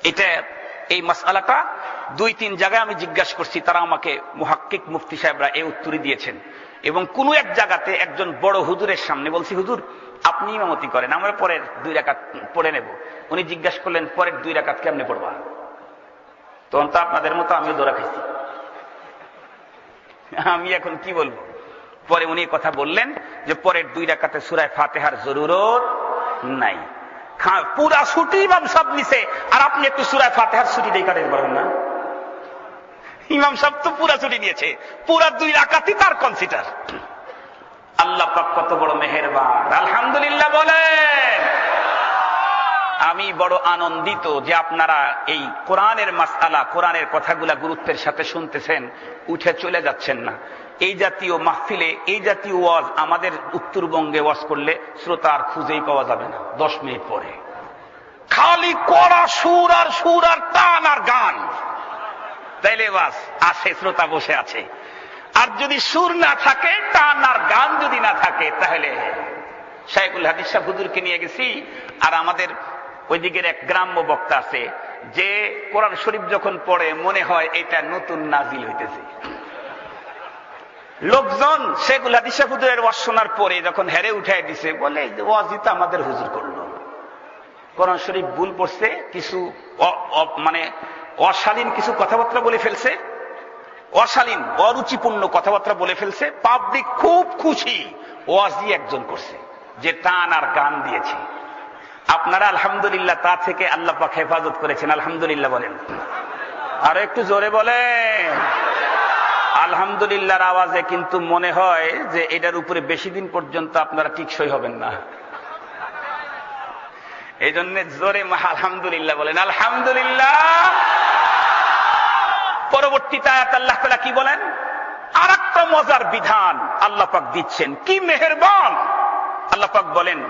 Speaker 1: এটা, এই মাসালাটা দুই তিন জায়গায় আমি জিজ্ঞাসা করছি, তারা আমাকে মুহাক্কিক মুফতি সাহেবরা এই উত্তরই দিয়েছেন। এবং কোন এক জায়গাতে একজন বড় হুজুরের সামনে বলছি, হুজুর, আপনি ইমামতি করেন, আমরা পরের দুই রাকাত পড়ে নেব। উনি জিজ্ঞাসা করলেন, পরের দুই রাকাত কেমনে পড়বা? তখন তো আপনাদের মতো আমিও দৌড়া খাইছি। আমি এখন কি বলব? পরে উনি কথা বললেন যে, পরের দুই রাকাতে সুরায় ফাতেহার জরুরত নাই। পুরা ছুটি ইমাম সব নিছে, আর আপনি একটু সুরায় ফাতেহার ছুটি দিয়ে কাটাতে পারবেন না। ইমাম সাহেব তো পুরা ছুটি নিয়েছে, পুরা দুই রাকাতই তার কনসিডার আল্লাহ পাক কত বড় মেহেরবান। আলহামদুলিল্লাহ বলেন। আমি বড় আনন্দিত যে আপনারা এই কোরআনের মাসালা কোরআনের কথাগুলা গুরুত্বের সাথে শুনতেছেন, উঠে চলে যাচ্ছেন না। এই জাতীয় মাহফিলে, এই জাতীয় ওয়াজ আমাদের উত্তরবঙ্গে ওয়াজ করলে শ্রোতা আর খুঁজেই পাওয়া যাবে না, দশ মিনিট পরে। খালি কড়া সুর আর সুর আর টান আর গান। তাইলে বাস আসে শ্রোতা বসে আছে। আর যদি সুর না থাকে, টান আর গান যদি না থাকে, তাহলে শাইকুল হাদিস সাহ হুজুরকে নিয়ে গেছি, আর আমাদের ওই দিকের এক গ্রাম্য বক্তা আছে, যে কোরআন শরীফ যখন পড়ে, মনে হয় এটা নতুন নাজিল হইতেছে। লোকজন শেখুল হাদিসা হুজুরের ওয়াজ পরে যখন হেরে উঠাই দিছে, বলে ওয়াজিত আমাদের হুজুর করল। কোরআন শরীফ ভুল পড়ছে, কিছু মানে অশালীন কিছু কথাবার্তা বলে ফেলছে। অশালীন, অরুচিপূর্ণ কথাবার্তা বলে ফেলছে। পাবলিক খুব খুশি ওয়াজি একজন করছে, যে টান আর গান দিয়েছে। আপনারা আলহামদুলিল্লাহ তা থেকে আল্লাহ পাক হেফাজত করেছেন, আলহামদুলিল্লাহ বলেন। আর একটু জোরে বলে আলহামদুলিল্লাহর আওয়াজে কিন্তু মনে হয় যে এটার উপরে বেশি দিন পর্যন্ত আপনারা টিকসই হবেন না। এই জন্য জোরে আলহামদুলিল্লাহ বলেন, আলহামদুলিল্লাহ। পরবর্তীতে আয়াত আল্লাহ তালা কি বলেন? আর মজার বিধান আল্লাহ পাক দিচ্ছেন। কি মেহরবান! আল্লাহ পাক বলেন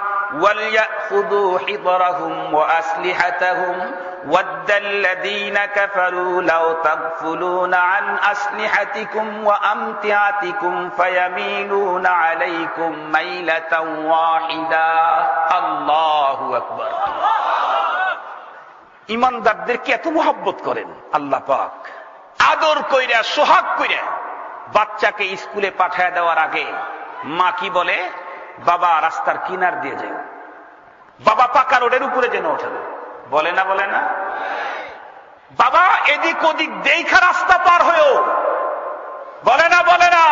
Speaker 1: وليأخذوا حضرهم وأسلحتهم ود الذين كفروا لو تغفلون عن أسلحتكم وأمتعتكم فيميلون عليكم ميلة واحدة الله أكبر ইমানদারদেরকে এত মোহাব্বত করেন আল্লাহ পাক আদর কইরা সোহাগ কইরা বাচ্চাকে স্কুলে পাঠায় দেওয়ার আগে মা কি বলে বাবা রাস্তার কিনার দিয়ে যাই বাবা পাকা রোডের উপরে যেন ওঠেন বলে না বলে না? বাবা এদিক ওদিক দেখা রাস্তা পার হয়েও। বলে না বলে না?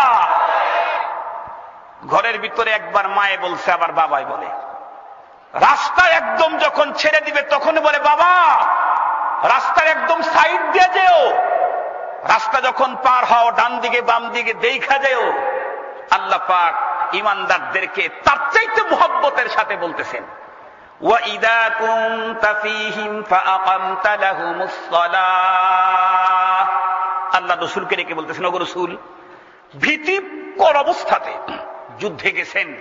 Speaker 1: ঘরের ভিতরে একবার মায়ে বলছে, আবার বাবাই বলে। রাস্তা একদম যখন ছেড়ে দিবে, তখন বলে, বাবা, রাস্তার একদম সাইড দিয়ে যেও। রাস্তা যখন পার হও, ডান দিকে, বাম দিকে দেখা যেও আল্লাহ পাক ইমানদারদেরকে তার চাইতে মোহব্বতের সাথে বলতেছেন وَإِذَا كُنْتَ فِيهِمْ فَأَقَمْتَ لَهُمُ الصَّلَاةَ আল্লাহ রসুলকে রেখে বলতেছেন ওগো রসুল ভীতিকর অবস্থাতে যুদ্ধে গেছেন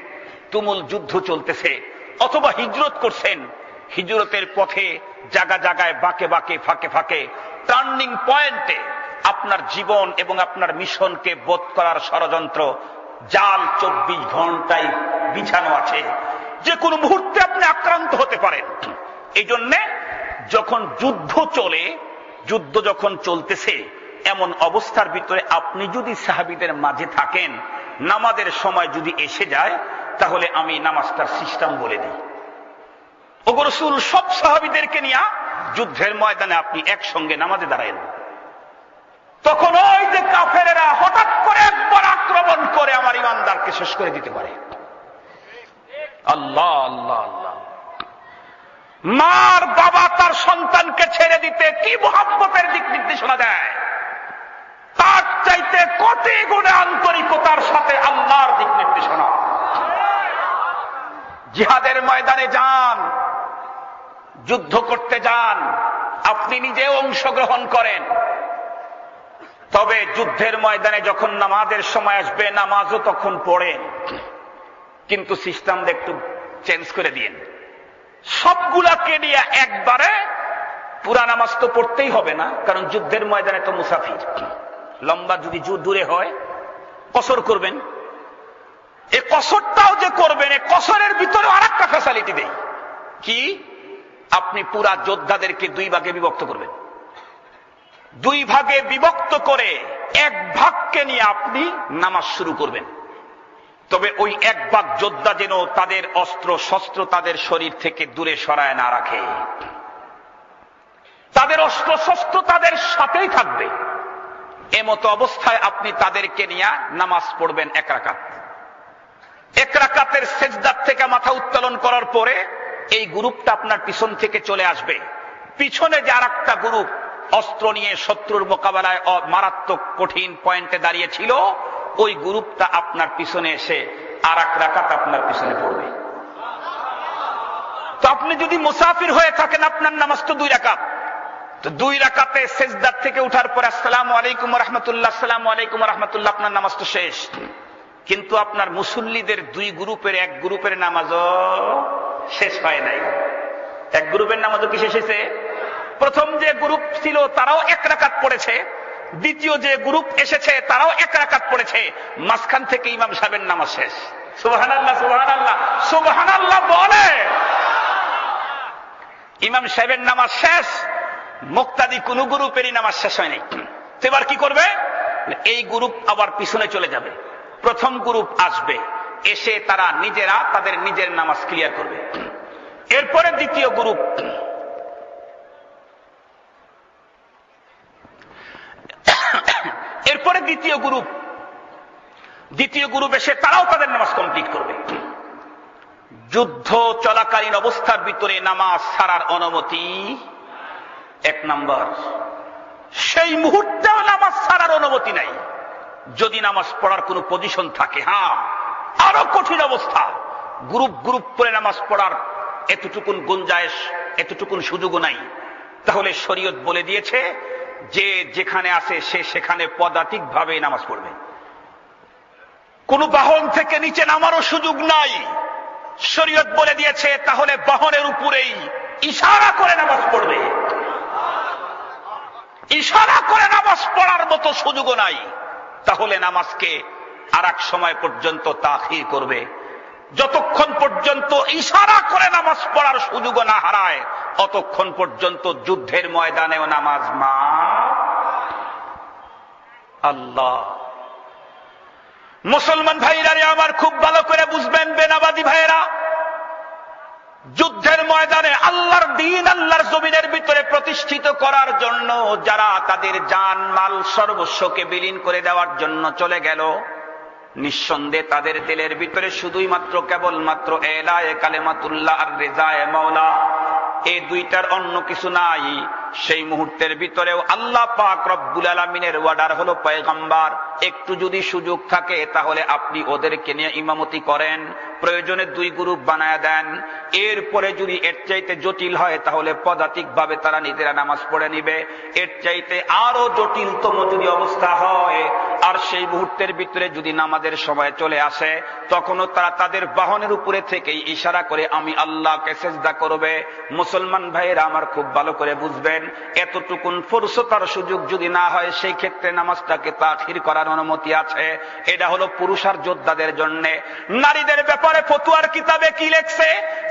Speaker 1: তুমুল যুদ্ধ চলতেছে অথবা হিজরত করছেন হিজরতের পথে জায়গা জায়গায় বাঁকে বাঁকে ফাঁকে ফাঁকে টার্নিং পয়েন্টে আপনার জীবন এবং আপনার মিশনকে বোধ করার ষড়যন্ত্র জাল চব্বিশ ঘন্টায় বিছানো আছে। যে কোনো মুহূর্তে আপনি আক্রান্ত হতে পারেন। এই জন্যে যখন যুদ্ধ চলে, যুদ্ধ যখন চলতেছে, এমন অবস্থার ভিতরে আপনি যদি সাহাবিদের মাঝে থাকেন, নামাজের সময় যদি এসে যায়, তাহলে আমি নামাজটার সিস্টেম বলে দিই। ওগরসুল সব সাহাবিদেরকে নিয়ে যুদ্ধের ময়দানে আপনি একসঙ্গে নামাজে দাঁড়াইলেন। তখন ওই যে কাফেরেরা হঠাৎ করে একবার আক্রমণ করে আমার ইমানদারকে শেষ করে দিতে পারে। আল্লাহ আল্লাহ আল্লাহ। মার বাবা তার সন্তানকে ছেড়ে দিতে কি মোহাম্মতের দিক নির্দেশনা দেয়? তার চাইতে কতি গুণে আন্তরিকতার সাথে আল্লাহর দিক নির্দেশনা? জিহাদের ময়দানে যান, যুদ্ধ করতে যান, আপনি নিজে অংশগ্রহণ করেন। তবে যুদ্ধের ময়দানে যখন নামাজের সময় আসবে, নামাজও তখন পড়েন। কিন্তু সিস্টেম একটু চেঞ্জ করে দিন সবগুলাকে নিয়ে একবারে পুরা নামাজ তো পড়তেই হবে না, কারণ যুদ্ধের ময়দানে তো মুসাফির। লম্বা যদি দূরে হয়, কসর করবেন। এ কসরটাও যে করবেন এই কসরের ভিতরে আর একটা ফ্যাসিলিটি দেই। কি? আপনি পুরা যোদ্ধাদেরকে দুই ভাগে বিভক্ত করবেন। দুই ভাগে বিভক্ত করে এক ভাগকে নিয়ে আপনি নামাজ শুরু করবেন। তবে ওই এক ভাগ যোদ্ধা যেন তাদের অস্ত্র, শস্ত্র তাদের শরীর থেকে দূরে সরায় না রাখে। তাদের অস্ত্র, শস্ত্র তাদের সাথেই থাকবে। এমতো অবস্থায় আপনি তাদেরকে নিয়ে নামাজ পড়বেন এক রাকাত। এক রাকাতের সেজদার থেকে মাথা উত্তোলন করার পরে এই গ্রুপটা আপনার পিছন থেকে চলে আসবে। পিছনে যে আর একটা গ্রুপ অস্ত্র নিয়ে শত্রুর মোকাবেলায় মারাত্মক কঠিন পয়েন্টে দাঁড়িয়েছিল, ওই গ্রুপটা আপনার পিছনে এসে আর এক রাকাত আপনার পিছনে পড়বে। তো আপনি যদি মুসাফির হয়ে থাকেন, আপনার নামাজ তো দুই রাকাত। তো দুই রাকাতে সেজদার থেকে উঠার পর, আসসালাম আলাইকুম রহমতুল্লাহ, আসসালাম আলাইকুম রহমতুল্লাহ, আপনার নামাজ তো শেষ। কিন্তু আপনার মুসল্লিদের দুই গ্রুপের, এক গ্রুপের নামাজও শেষ হয় নাই। এক গ্রুপের নামাজও কি শেষ হয়েছে? প্রথম যে গ্রুপ ছিল, তারাও এক রাকাত পড়েছে। দ্বিতীয় যে গ্রুপ এসেছে, তারাও এক রাকাত পড়েছে। মাঝখান থেকে ইমাম সাহেবের নামাজ শেষ। সুবাহান আল্লাহ সুবাহান আল্লাহ সুবাহান আল্লাহ বলে! ইমাম সাহেবের নামাজ শেষ। মুক্তাদি কোন গ্রুপেরই নামাজ শেষ হয়নি। এবার কি করবে? এই গ্রুপ আবার পিছনে চলে যাবে। প্রথম গ্রুপ আসবে। এসে তারা নিজেরা তাদের নিজের নামাজ ক্লিয়ার করবে। এরপরে দ্বিতীয় গ্রুপ। এরপরে দ্বিতীয় গ্রুপ দ্বিতীয় গ্রুপ এসে তারাও তাদের নামাজ কমপ্লিট করবে। যুদ্ধ চলাকালীন অবস্থার ভিতরে নামাজ ছাড়ার অনুমতি এক নম্বর। সেই মুহূর্তেও নামাজ ছাড়ার অনুমতি নাই। যদি নামাজ পড়ার কোন পজিশন থাকে হ্যাঁ আরও কঠিন অবস্থা। গ্রুপ গ্রুপ করে নামাজ পড়ার এতটুকুন গুঞ্জায়েশ, এতটুকুন সুযোগও নাই। তাহলে শরীয়ত বলে দিয়েছে যে যেখানে আছে সে সেখানে পদাতিক ভাবে নামাজ পড়বে। কোন বাহন থেকে নিচে নামারও সুযোগ নাই। শরীয়ত বলে দিয়েছে, তাহলে বাহনের উপরেই ইশারা করে নামাজ পড়বে। ইশারা করে নামাজ পড়ার মতো সুযোগও নাই। তাহলে নামাজকে আর সময় পর্যন্ত তাখির করবে। যতক্ষণ পর্যন্ত ইশারা করে নামাজ পড়ার সুযোগ না হারায় অতক্ষণ পর্যন্ত যুদ্ধের ময়দানেও নামাজ মা। আল্লাহ। মুসলমান ভাইরা আমার খুব ভালো করে বুঝবেন বেনাবাদী ভাইরা। যুদ্ধের ময়দানে আল্লাহর দিন আল্লাহর জমিনের ভিতরে প্রতিষ্ঠিত করার জন্য যারা তাদের জান, মাল, সর্বস্বকে বিলীন করে দেওয়ার জন্য চলে গেল নিঃসন্দেহে তাদের দিলের ভিতরে শুধুই মাত্র কেবলমাত্র এলায় কালেমাতুল্লাহ আর রেজায় মাওলা। এই দুইটার অন্য কিছু নাই। সেই মুহূর্তের ভিতরেও আল্লাহ পাক রব্বুল আলমিনের ওয়ার্ডার হলো পয়গম্বার। একটু যদি সুযোগ থাকে, তাহলে আপনি ওদেরকে নিয়ে ইমামতি করেন, প্রয়োজনে দুই গ্রুপ বানায় দেন। এরপরে যদি এর চাইতে জটিল হয়, তাহলে পদাতিক ভাবে তারা নিজেরা নামাজ পড়ে নিবে। এর চাইতে আরও জটিলতম যদি অবস্থা হয়, আর সেই মুহূর্তের ভিতরে যদি নামাজের সময় চলে আসে, তখনও তারা তাদের বাহনের উপরে থেকেই ইশারা করে, আমি আল্লাহকে সেজদা করবে। মুসলমান ভাইয়েরা আমার খুব ভালো করে বুঝবেন এতটুকুন ফুরসতার সুযোগ যদি না হয়, সেই ক্ষেত্রে নামাজটাকে তাখির করার অনুমতি আছে। এটা হলো পুরুষার যোদ্ধাদের জন্য। নারীদের ব্যাপারে ফতুয়ার কিতাবে কি লেখছে?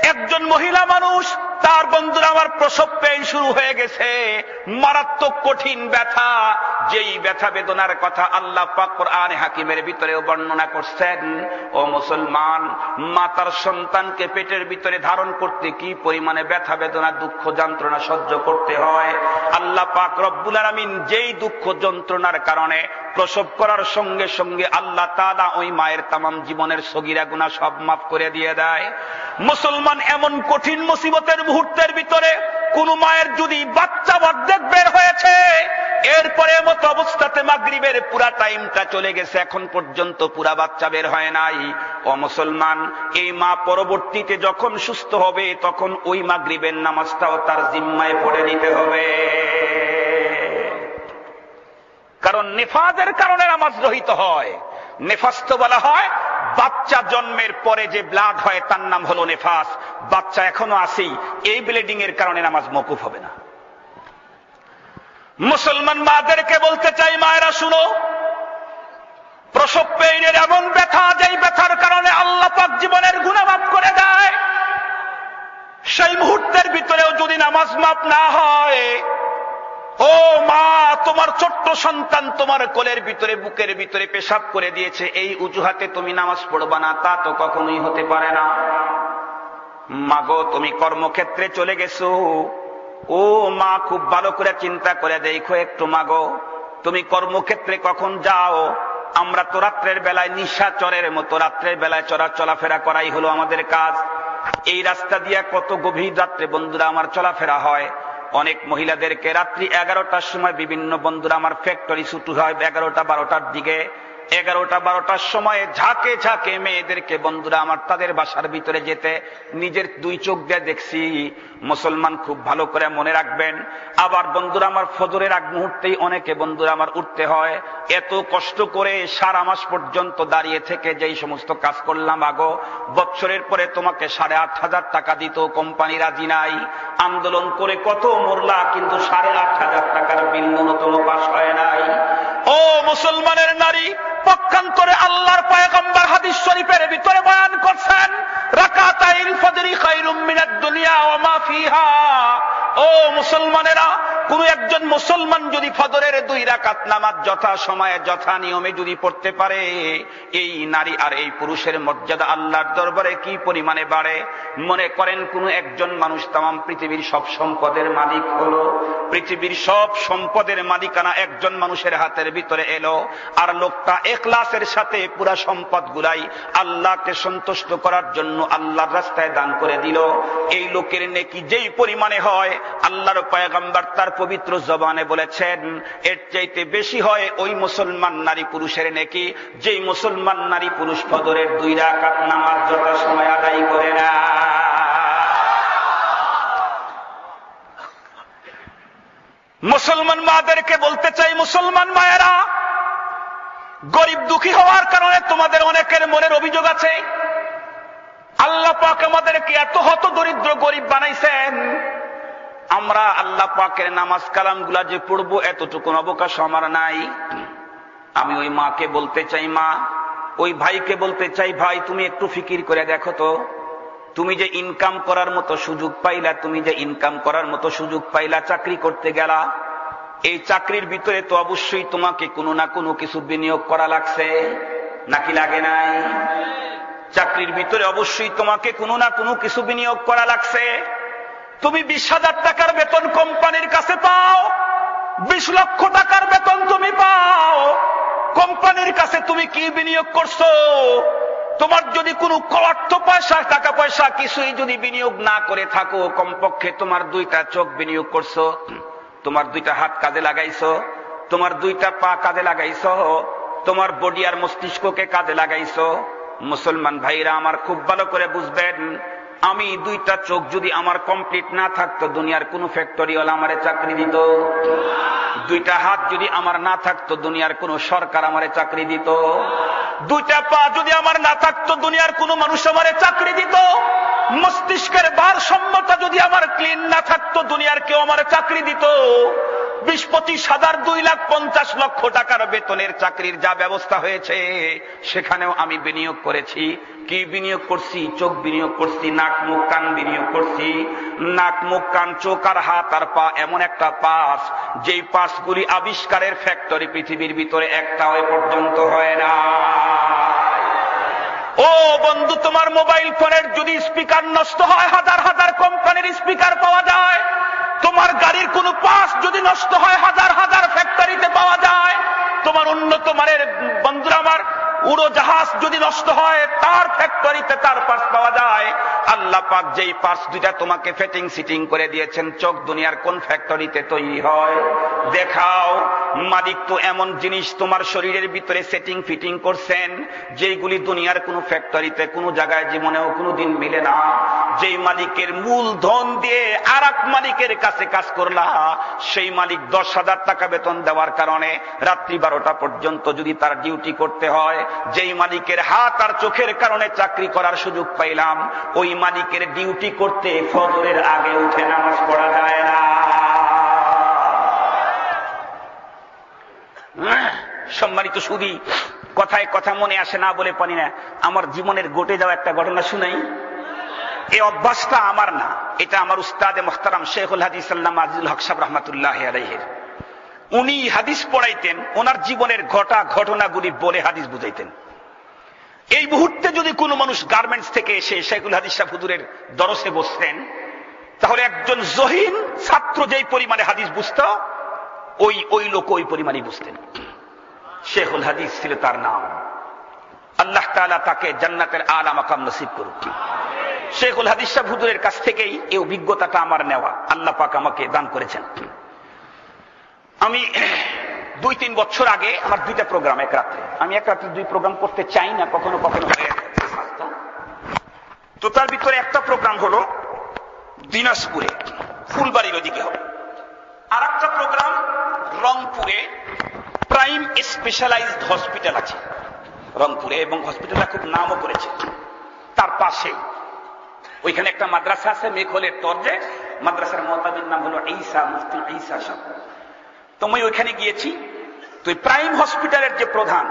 Speaker 1: একজন মহিলা মানুষ, তার বন্ধুরা আমার প্রসব পেন শুরু হয়ে গেছে। মারাত্মক কঠিন ব্যথা। যেই ব্যথা বেদনার কথা আল্লাহ পাক কোরআনে হাকিমের ভিতরেও বর্ণনা করছেন, ও মুসলমান, মাতার সন্তানকে পেটের ভিতরে ধারণ করতে কি পরিমাণে ব্যথা বেদনা, দুঃখ যন্ত্রণা সহ্য করতে হয়? আল্লাহ পাক রব্বুল আলমিন যেই দুঃখ যন্ত্রণার কারণে প্রসব করার সঙ্গে সঙ্গে আল্লাহ তালা ওই মায়ের তামাম জীবনের সগিরা গুণা সব মাফ করে দিয়ে দেয়। মুসলমান এমন কঠিন মুসিবতের মুহূর্তের ভিতরে কোন মায়ের যদি বাচ্চা অর্ধেক বের হয়েছে, এরপরে মতো অবস্থাতে মাগরিবের পুরা টাইমটা চলে গেছে, এখন পর্যন্ত পুরা বাচ্চা বের হয় নাই। ও মুসলমান, এই মা পরবর্তীতে যখন সুস্থ হবে, তখন ওই মাগরিবের নামাজটাও তার জিম্মায় পড়ে নিতে হবে। কারণ নেফাজের কারণে নামাজ রহিত হয়। নেফাস তো বলা হয়, বাচ্চা জন্মের পরে যে ব্লাড হয়, তার নাম হলো নেফাস। বাচ্চা এখনও আসেই এই ব্লিডিং এর কারণে নামাজ মকুফ হবে না। মুসলমান মাদেরকে বলতে চাই, মায়েরা শুনো, প্রসব পেইনের এমন ব্যথা, যেই ব্যথার কারণে আল্লাহ পাক জীবনের গুণামাপ করে দেয়। সেই মুহূর্তের ভিতরেও যদি নামাজ মাপ না হয় ও মা, তোমার ছোট্ট সন্তান তোমার কোলের ভিতরে, বুকের ভিতরে পেশাব করে দিয়েছে। এই উজুহাতে তুমি নামাজ পড়বা না, তা তো কখনোই হতে পারে না। মাগো, তুমি কর্মক্ষেত্রে চলে গেছো। ও মা, খুব ভালো করে চিন্তা করে দেখো একটু মাগো। তুমি কর্মক্ষেত্রে কখন যাও? আমরা তো রাত্রের বেলায় নিশাচরের মতো, রাত্রের বেলায় চলা চলাফেরা করাই হলো আমাদের কাজ। এই রাস্তা দিয়ে কত গভীর রাত্রে বন্ধুরা আমার চলাফেরা হয়। অনেক মহিলাদেরকে রাত্রি এগারোটার সময় বিভিন্ন বন্ধুরা আমার ফ্যাক্টরি ছুটু হয়, এগারোটা, বারোটার দিকে। এগারোটা, বারোটার সময় ঝাঁকে ঝাঁকে মেয়েদেরকে বন্ধুরা আমার তাদের বাসার ভিতরে যেতে নিজের দুই চোখ দিয়ে দেখছি। মুসলমান খুব ভালো করে মনে রাখবেন। আবার বন্ধুরা, আমার ফজরের আগ মুহূর্তেই অনেকে বন্ধুরা আমার উঠতে হয়। এত কষ্ট করে সারা মাস পর্যন্ত দাঁড়িয়ে থেকে যেই সমস্ত কাজ করলাম, আগো বছরের পরে তোমাকে সাড়ে আট হাজার টাকা দিত, কোম্পানি রাজি নাই। আন্দোলন করে কত মরলা, কিন্তু সাড়ে আট হাজার টাকার বিল ন্যূনতম পাশ হয় নাই। ও মুসলমানের নারী, পক্ষান্তরে আল্লাহর পায়গম্বর হাদিস শরীফের ভিতরে বয়ান করছেন, রাকাতাইল ফজরি খায়রুম মিনাদ দুনিয়া ওয়া মা ফিহা। ও মুসলমানেরা, কোন একজন মুসলমান যদি ফজরের দুই রাকাত নামাজ যথা সময়ে, যথা নিয়মে যদি পড়তে পারে, এই নারী আর এই পুরুষের মর্যাদা আল্লাহর দরবারে কি পরিমাণে বাড়ে? মনে করেন কোন একজন মানুষ তাম পৃথিবীর সব সম্পদের মালিক হলো, পৃথিবীর সব সম্পদের মালিকানা একজন মানুষের হাতের ভিতরে এলো, আর লোকটা এখলাসের সাথে পুরা সম্পদ গুলাই আল্লাহকে সন্তুষ্ট করার জন্য আল্লাহর রাস্তায় দান করে দিল। এই লোকের নেকি যেই পরিমাণে হয়, আল্লাহর পায়গাম্বার তার পবিত্র জবানে বলেছেন, এর চাইতে বেশি হয় ওই মুসলমান নারী পুরুষের নেকি, যেই মুসলমান নারী পুরুষ ফদরের দুই রাকাত নামাজ যথা সময় আদায় করে না। মুসলমান মাদেরকে বলতে চাই, মুসলমান মায়েরা, গরিব দুঃখী হওয়ার কারণে তোমাদের অনেকের মনের অভিযোগ আছে। পাক আমাদেরকে এত হত দরিদ্র গরিব বানাইছেন। আমরা আল্লাহ পাকের নামাজ কালামগুলা যে পড়ব এতটুকু অবকাশ আমার নাই। আমি ওই মাকে বলতে চাই, মা। ওই ভাইকে বলতে চাই, ভাই, তুমি একটু ফিকির করে দেখো তো। তুমি যে ইনকাম করার মতো সুযোগ পাইলা, তুমি যে ইনকাম করার মতো সুযোগ পাইলা, চাকরি করতে গেলা। এই চাকরির ভিতরে তো অবশ্যই তোমাকে কোনো না কোনো কিছু বিনিয়োগ করা লাগছে। নাকি লাগে নাই? চাকরির ভিতরে অবশ্যই তোমাকে কোনো না কোনো কিছু বিনিয়োগ করা লাগছে। তুমি বিশ হাজার টাকার বেতন কোম্পানির কাছে পাও, বিশ লক্ষ টাকার বেতন তুমি পাও। কোম্পানির কাছে তুমি কি বিনিয়োগ করছ? তোমার যদি কোনো অর্থ পয়সা, টাকা পয়সা কিছুই যদি বিনিয়োগ না করে থাকো, কমপক্ষে তোমার দুইটা চোখ বিনিয়োগ করছ। তোমার দুইটা হাত কাজে লাগাইছো, তোমার দুইটা পা কাজে লাগাইছো, তোমার বডি আর মস্তিষ্ককে কাজে লাগাইছো। মুসলমান ভাইরা আমার খুব ভালো করে বুঝবেন, আমি দুইটা চোখ যদি আমার কমপ্লিট না থাকতো, দুনিয়ার কোন ফ্যাক্টরিওয়ালা আমারে চাকরি দিত। দুইটা হাত যদি আমার না থাকতো, দুনিয়ার কোন সরকার আমারে চাকরি দিত। দুইটা পা যদি আমার না থাকতো, দুনিয়ার কোন মানুষ আমারে চাকরি দিত। মস্তিষ্কের ভারসাম্যতা যদি আমার ক্লিন না থাকতো, দুনিয়ার কেউ আমার চাকরি দিত। বিশ পঁচিশ হাজার দুই লাখ পঞ্চাশ লক্ষ টাকার বেতনের চাকরির যা ব্যবস্থা হয়েছে, সেখানেও আমি বিনিয়োগ করেছি। কি বিনিয়োগ করছি? চোখ বিনিয়োগ করছি, নাক, মুখ, কান বিনিয়োগ করছি। নাক, মুখ, কান, চোখ আর হাত আর পা এমন একটা পাস যেই পাসগুলি আবিষ্কারের ফ্যাক্টরি পৃথিবীর ভিতরে একটা এ পর্যন্ত হয় না। ও বন্ধু, তোমার মোবাইল ফোনের যদি স্পিকার নষ্ট হয়, হাজার হাজার কোম্পানির স্পিকার পাওয়া যায়। তোমার গাড়ির কোন পাশ যদি নষ্ট হয় হাজার হাজার ফ্যাক্টরিতে পাওয়া যায়। তোমার উন্নত মানের বন্ধুরা আমার উড়োজাহাজ যদি নষ্ট হয়, তার ফ্যাক্টরিতে তার পার্স পাওয়া যায়। আল্লাহ পাক যেই পার্স দুইটা তোমাকে ফিটিং সিটিং করে দিয়েছেন, চোখ দুনিয়ার কোন ফ্যাক্টরিতে তৈরি হয়? দেখাও। মালিক তো এমন জিনিস তোমার শরীরের ভিতরে সেটিং ফিটিং করছেন, যেইগুলি দুনিয়ার কোন ফ্যাক্টরিতে কোন জায়গায় জীবনেও কোনোদিন মিলে না। যেই মালিকের মূল ধন দিয়ে আর মালিকের কাছে কাজ করলা, সেই মালিক দশ হাজার টাকা বেতন দেওয়ার কারণে রাত্রি বারোটা পর্যন্ত যদি তার ডিউটি করতে হয়, যেই মালিকের হাত আর চোখের কারণে চাকরি করার সুযোগ পাইলাম, ওই মালিকের ডিউটি করতে ফজরের আগে উঠে নামাজ পড়া যায় না। সম্মানিত সুদী কথায় কথা মনে আসে না বলে পারি না। আমার জীবনের ঘটে যাওয়া একটা ঘটনা শুনাই। এই অভ্যাসটা আমার না, এটা আমার উস্তাদে মোখতারাম শেখুল হাদিস আজিজুল হক সাহ রহমতুল্লাহ আলহের উনি হাদিস পড়াইতেন, ওনার জীবনের ঘটা ঘটনাগুলি বলে হাদিস বুঝাইতেন। এই মুহূর্তে যদি কোনো মানুষ গার্মেন্টস থেকে এসে শেখুল হাদিস সাহ হুদুরের দরসে বসতেন, তাহলে একজন জহিন ছাত্র যেই পরিমাণে হাদিস বুঝত, ওই ওই লোক ওই পরিমাণে বুঝতেন। শেখুল হাদিস ছিল তার নাম। আল্লাহ তালা তাকে জান্নাতের আলা মাকাম নসিব করুক। শেখুল হাদিস সাহ হুদুরের কাছ থেকেই এই অভিজ্ঞতাটা আমার নেওয়া। আল্লাহ পাক আমাকে দান করেছেন। আমি দুই তিন বছর আগে আমার দুইটা প্রোগ্রাম এক রাত্রে। আমি এক রাত্রে দুই প্রোগ্রাম করতে চাই না, কখনো কখনো। তো তার ভিতরে একটা প্রোগ্রাম হলো দিনাজপুরে, ফুলবাড়ির ওদিকে হবে। আর একটা প্রোগ্রাম রংপুরে প্রাইম স্পেশালাইজড হসপিটাল আছে। রংপুরে এবং হসপিটালটা খুব নামও করেছে। তার পাশে ওইখানে একটা মাদ্রাসা আছে, মেঘলের তর্জে। মাদ্রাসার মতাবির নাম হলো ঈসা, মুফতি ঈসা সাহ তো আমি ওইখানে গিয়েছি। তো প্রাইম হসপিটালের যে প্রধান,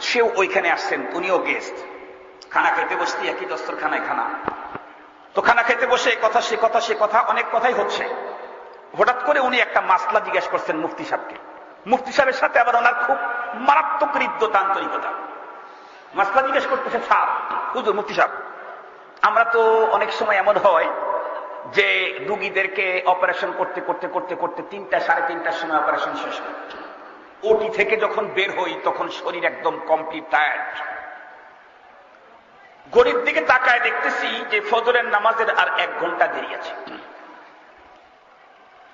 Speaker 1: সেও ওইখানে আসছেন, উনিও গেস্ট। খানা খেতে বসতে, একই দস্তরখানায় খানা। তো খানা খেতে বসে কথা, সে কথা সে কথা, অনেক কথাই হচ্ছে। হঠাৎ করে উনি একটা মাসলা জিজ্ঞেস করছেন মুফতি সাহেবকে। মুফতি সাহেবের সাথে আবার ওনার খুব মারাত্মক হৃদ্যতা আন্তরিকতা মাসলা জিজ্ঞেস করতেছে, স্যার, হুজুর, মুফতি সাহেব, আমরা তো অনেক সময় এমন হয় যে রুগীদেরকে অপারেশন করতে করতে করতে করতে তিনটা, সাড়ে তিনটার সময় অপারেশন শেষ হয়। ওটি থেকে যখন বের হই, তখন শরীর একদম কমপ্লিট টায়ার্ড গরিব দিকে তাকায় দেখতেছি যে ফজরের নামাজের আর এক ঘণ্টা দেরি আছে।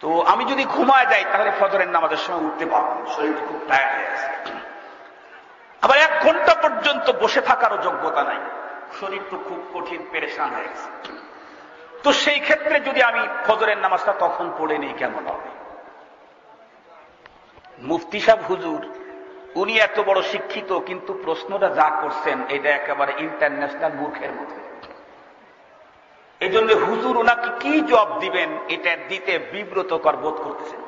Speaker 1: তো আমি যদি ঘুমায় যাই, তাহলে ফজরের নামাজের সময় উঠতে পারব শরীর খুব টায়ার্ড হয়ে আছে আবার এক ঘণ্টা পর্যন্ত বসে থাকারও যোগ্যতা নাই। শরীর তো খুব কঠিন, পেরেশান হয়ে গেছে। তো সেই ক্ষেত্রে যদি আমি ফজরের নামাজটা তখন পড়ে নেই, কেমন হবে? মুফতি সাহ হুজুর, উনি এত বড় শিক্ষিত, কিন্তু প্রশ্নটা যা করছেন, এটা একেবারে ইন্টারন্যাশনাল মূর্খের মতো। এই জন্য হুজুর ওনাকে কি জবাব দিবেন, এটা দিতে বিব্রতকর বোধ করতেছেন।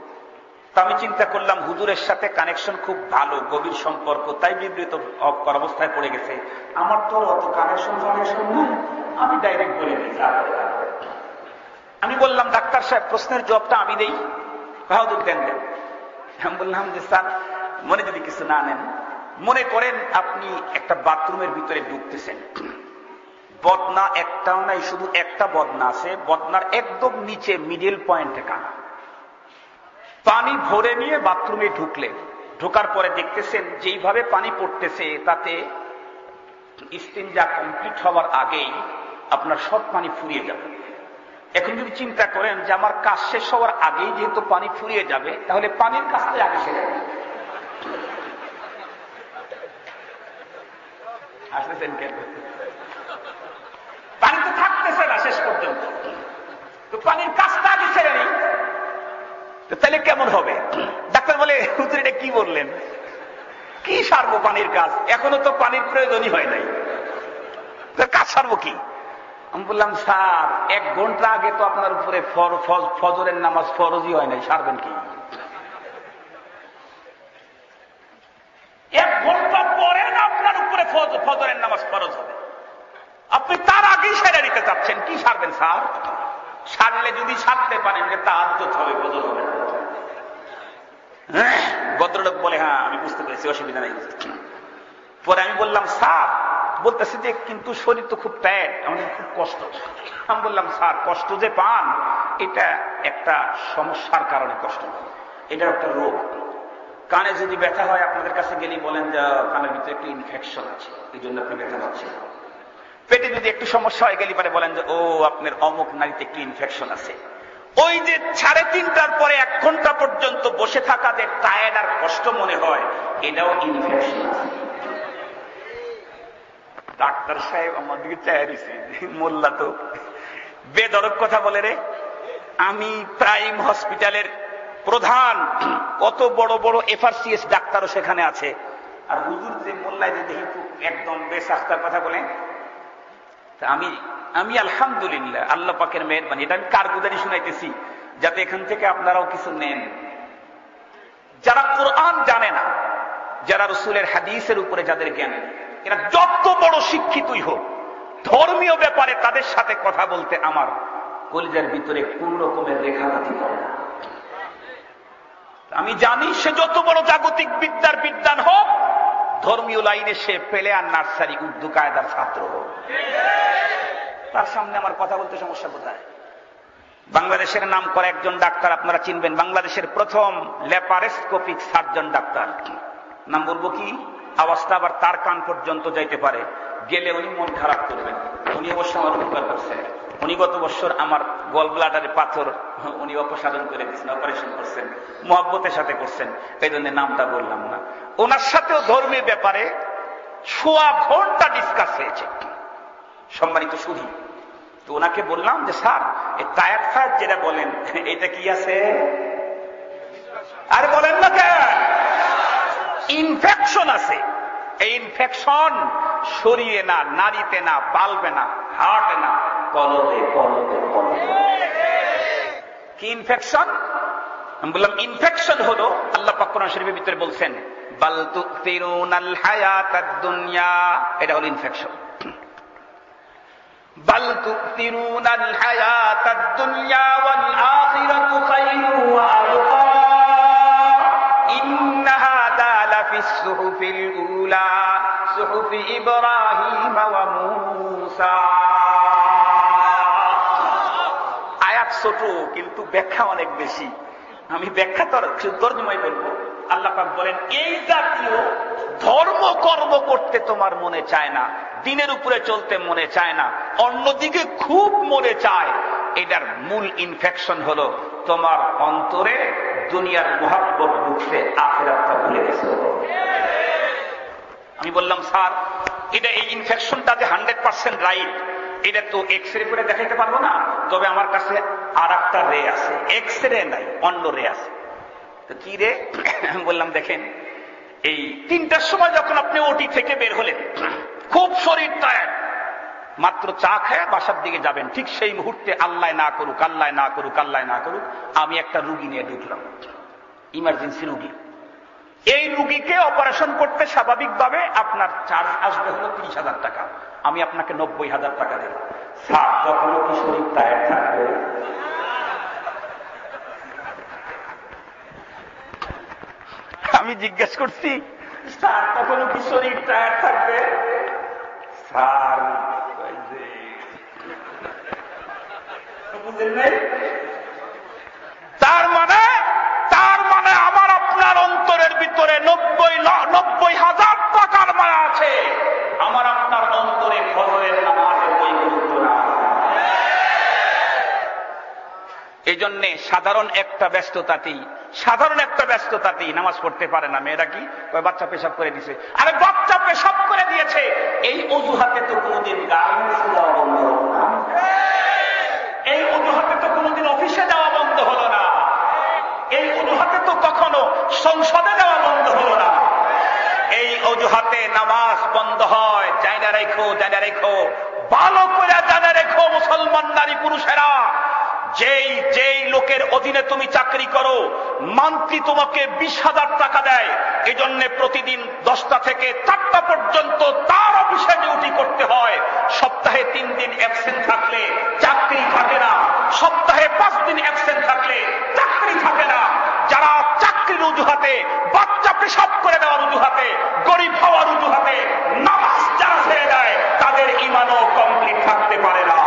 Speaker 1: তা আমি চিন্তা করলাম, হুজুরের সাথে কানেকশন খুব ভালো, গভীর সম্পর্ক, তাই বিবৃত অবস্থায় পড়ে গেছে। আমার তো অত কানেকশন নেই, আমি ডাইরেক্ট বলে দিই। আমি বললাম, ডাক্তার সাহেব, প্রশ্নের জবটা আমি দেই। বাহাদুর দেন দেন। আমি বললাম যে, স্যার, মনে যদি কিছু না নেন, মনে করেন আপনি একটা বাথরুমের ভিতরে ঢুকতেছেন। বদনা একটাও নাই, শুধু একটা বদনা আছে। বদনার একদম নিচে মিডিল পয়েন্টে কানা। পানি ভরে নিয়ে বাথরুমে ঢুকলেন। ঢোকার পরে দেখতেছেন, যেইভাবে পানি পড়তেছে, তাতে ইস্তিনজা কমপ্লিট হওয়ার আগেই আপনার সব পানি ফুরিয়ে যাবে। এখন যদি চিন্তা করেন যে আমার কাজ শেষ হওয়ার আগেই যেহেতু পানি ফুরিয়ে যাবে, তাহলে পানির কাজটাই আগে যাবে। আসতেছেন কেন? পানি তো থাকতেছে না শেষ পর্যন্ত। তো পানির কাজটা আগে সেরে নেই। তাহলে কেমন হবে? ডাক্তার বলে এটা কি বললেন? কি সারবো পানির কাজ? এখনও তো পানির প্রয়োজনই হয় নাই। কাজ সারবো কি? আমি বললাম স্যার এক ঘণ্টা আগে তো আপনার উপরে ফজরের নামাজ ফরজই হয় নাই সারবেন কি? এক ঘণ্টা পরে না আপনার উপরে ফজরের নামাজ ফরজ হবে। আপনি তার আগেই সেরে নিতে চাচ্ছেন কি সারবেন স্যার? সারলে যদি সারতে পারেন যে তাহাজ হবে ফজর হবে হ্যাঁ, ভদ্রলোক বলে হ্যাঁ আমি বুঝতে পেরেছি অসুবিধা নাই। পরে আমি বললাম স্যার বলতেছে যে, কিন্তু শরীর তো খুব টায়ার্ড আমাদের খুব কষ্ট। আমি বললাম, স্যার, কষ্ট যে পান, এটা একটা সমস্যার কারণে কষ্ট। এটা একটা রোগ। কানে যদি ব্যথা হয়, আপনাদের কাছে গেলেই বলেন যে, কানের ভিতরে একটু ইনফেকশন আছে, এই জন্য আপনি ব্যথা পাচ্ছেন পেটে যদি একটু সমস্যা হয়ে গেলে পরে বলেন যে, ও, আপনার অমুক নারীতে একটু ইনফেকশন আছে। ওই যে সাড়ে তিনটার পরে এক ঘণ্টা পর্যন্ত বসে থাকা যে টায়ার্ড আর কষ্ট মনে হয়, এটাও ইনফেকশন ডাক্তার সাহেব আমার দিকে চাইছে মোল্লা তো। বেদরক কথা বলে রে। আমি প্রাইম হসপিটালের প্রধান। কত বড় বড় এফআরসিএস ডাক্তারও সেখানে আছে। আর হুজুর যে মোল্লায় যে দেখি একদম বেসাস্তার কথা বলে আমি আমি আলহামদুলিল্লাহ আল্লাহ পাকের মেহরবানি। এটা আমি কারগুদারি শুনাইতেছি? যাতে এখান থেকে আপনারাও কিছু নেন। যারা কোরআন জানে না, যারা রসুলের হাদিসের উপরে যাদের জ্ঞান এরা যত বড় শিক্ষিতই হোক, ধর্মীয় ব্যাপারে তাদের সাথে কথা বলতে আমার কলিজার ভিতরে কোন রকমের রেখাঘাতি করে না। আমি জানি সে যত বড় জাগতিক বিদ্যার বিদ্যান হোক, ধর্মীয় লাইনে সে পেলে আর নার্সারি, উর্দু কায়দার ছাত্র হোক। তার সামনে আমার কথা বলতে সমস্যা কোথায়? বাংলাদেশের নাম করা একজন ডাক্তার আপনারা চিনবেন। বাংলাদেশের প্রথম ল্যাপারেস্কোপিক সার্জন ডাক্তার নাম বলব কি? আওয়াজটা আবার তার কান পর্যন্ত যাইতে পারে, গেলে উনি মন খারাপ করবেন। উনি অবশ্য আমার উপকার করছেন উনি গত বছর আমার গল ব্লাডারে পাথর উনি অপসারণ করে দিচ্ছেন অপারেশন করছেন, মহব্বতের সাথে করছেন, এই জন্য নামটা বললাম না। ওনার সাথেও ধর্মের ব্যাপারে সোয়া ঘণ্টা ডিসকাস হয়েছে। সম্মানিত সুধী, তো ওনাকে বললাম যে, স্যার এই টায়ার ফায়ার যেটা বলেন, এটা কি আছে? আর বলেন না কেন? ইনফেকশন আছে এই ইনফেকশন শরীরে না নারীতে না বালবে না হার্টে না কলবে কলবে কি ইনফেকশন আমি বললাম ইনফেকশন হলো আল্লাহ পাকুরান শরীফের ভিতরে বলছেন বাল তুফিরুনাল হায়াতাদ দুনিয়া এটা হলো ইনফেকশন بل تؤثرون الحياة الدنيا والآخرة خير وأبقى إن هذا لفي الصحف الأولى صحف إبراهيم وموسى আয়াত ছোট কিন্তু ব্যাখ্যা অনেক বেশি আমি ব্যাখ্যা তর্জমাই বলবো আল্লাহ পাক বলেন এই জাতীয় ধর্ম কর্ম করতে তোমার মনে চায় না দিনের উপরে চলতে মনে চায় না অন্যদিকে খুব মনে চায় এটার মূল ইনফেকশন হলো তোমার অন্তরে দুনিয়ার মহাব্বত ঢুকছে আখেরাতটা ভুলে গেছে। আমি বললাম, স্যার, এটা এই ইনফেকশনটা যে হান্ড্রেড পার্সেন্ট রাইট এটা তো এক্স রে করে দেখাইতে পারব না। তবে আমার কাছে আর একটা রে আছে। এক্স রে নাই, অন্য রে আছে। তো কি রে? বললাম, দেখেন, এই তিনটার সময় যখন আপনি ওটি থেকে বের হলেন, খুব শরীর টায়ার মাত্র চা খায় বাসার দিকে যাবেন। ঠিক সেই মুহূর্তে আল্লাহ না করুক, আল্লাহ না করুক, আল্লাহ না করুক, আমি একটা রুগী নিয়ে ঢুকলাম। ইমার্জেন্সি রুগী। এই রুগীকে অপারেশন করতে স্বাভাবিকভাবে আপনার চার্জ আসবে হলো তিরিশ হাজার টাকা। আমি আপনাকে নব্বই হাজার টাকা দেব। স্যার, তখনও কি শরীর টায়ার থাকবে? আমি জিজ্ঞেস করছি, স্যার, তখনও কি শরীর টায়ার থাকবে? স্যার তার মানে তার মানে আমার আপনার অন্তরের ভিতরে নব্বই নব্বই হাজার টাকার মায়া আছে। আমার আপনার অন্তরে ফজরের এই জন্যে সাধারণ একটা ব্যস্ততাতেই, সাধারণ একটা ব্যস্ততাতেই নামাজ পড়তে পারে না মেয়েরা কি? বাচ্চা পেশাব করে দিছে। আরে বাচ্চা পেশাব করে দিয়েছে। এই অজুহাতে তো কোনোদিন গান বন্ধ এই অজুহাতে তো কোনোদিন অফিসে যাওয়া বন্ধ হলো না। এই অজুহাতে তো কখনো সংসদে যাওয়া বন্ধ হলো না। এই অজুহাতে নামাজ বন্ধ হয়, জায়গা রেখো জায়গা রেখো, ভালো করে জায়গা রেখো মুসলমান নারী পুরুষেরা। যেই যেই লোকের অধীনে তুমি চাকরি করো মান্ত্রী তোমাকে বিশ হাজার টাকা দেয়। এই জন্য প্রতিদিন দশটা থেকে চারটা পর্যন্ত তার অফিসে ডিউটি করতে হয়। সপ্তাহে তিন দিন অ্যাবসেন্ট থাকলে চাকরি থাকে না। সপ্তাহে পাঁচ দিন অ্যাবসেন্ট থাকলে চাকরি থাকে না। যারা চাকরির অজুহাতে, বাচ্চা পেশাব করে দেওয়ার অজুহাতে, গরিব হওয়ার অজুহাতে, নামাজ যারা ছেড়ে দেয়, তাদের ইমানও কমপ্লিট থাকতে পারে না।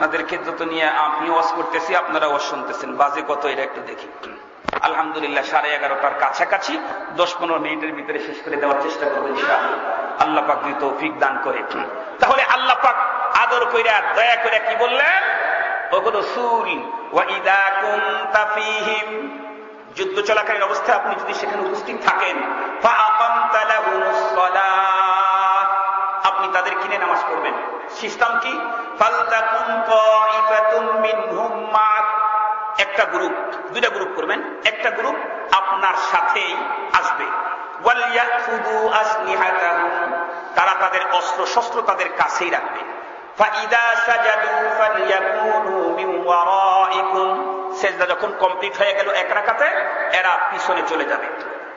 Speaker 1: আপনাদেরকে যত নিয়ে আমি ওয়াজ করতেছি, আপনারা ওয়াজ শুনতেছেন। বাজে কত এটা একটু দেখি। আলহামদুলিল্লাহ, সাড়ে এগারোটার কাছাকাছি দশ পনেরো মিনিটের ভিতরে শেষ করে দেওয়ার চেষ্টা করবেন আল্লাহ পাক যদি তৌফিক দান করে। তাহলে আল্লাহ পাক আদর কইরা, দয়া করে কি বললেন? ওগুলো ফীহিম। যুদ্ধ চলাকালীন অবস্থায় আপনি যদি সেখানে উপস্থিত থাকেন তাদের কিনে নামাজ পড়বেন। সিস্টেম কি? একটা গ্রুপ, দুইটা গ্রুপ করবেন। একটা গ্রুপ আপনার সাথেই আসবে। তারা তাদের অস্ত্র শস্ত্র তাদের কাছেই রাখবে। যখন কমপ্লিট হয়ে গেল এক রাখাতে এরা পিছনে চলে যাবে।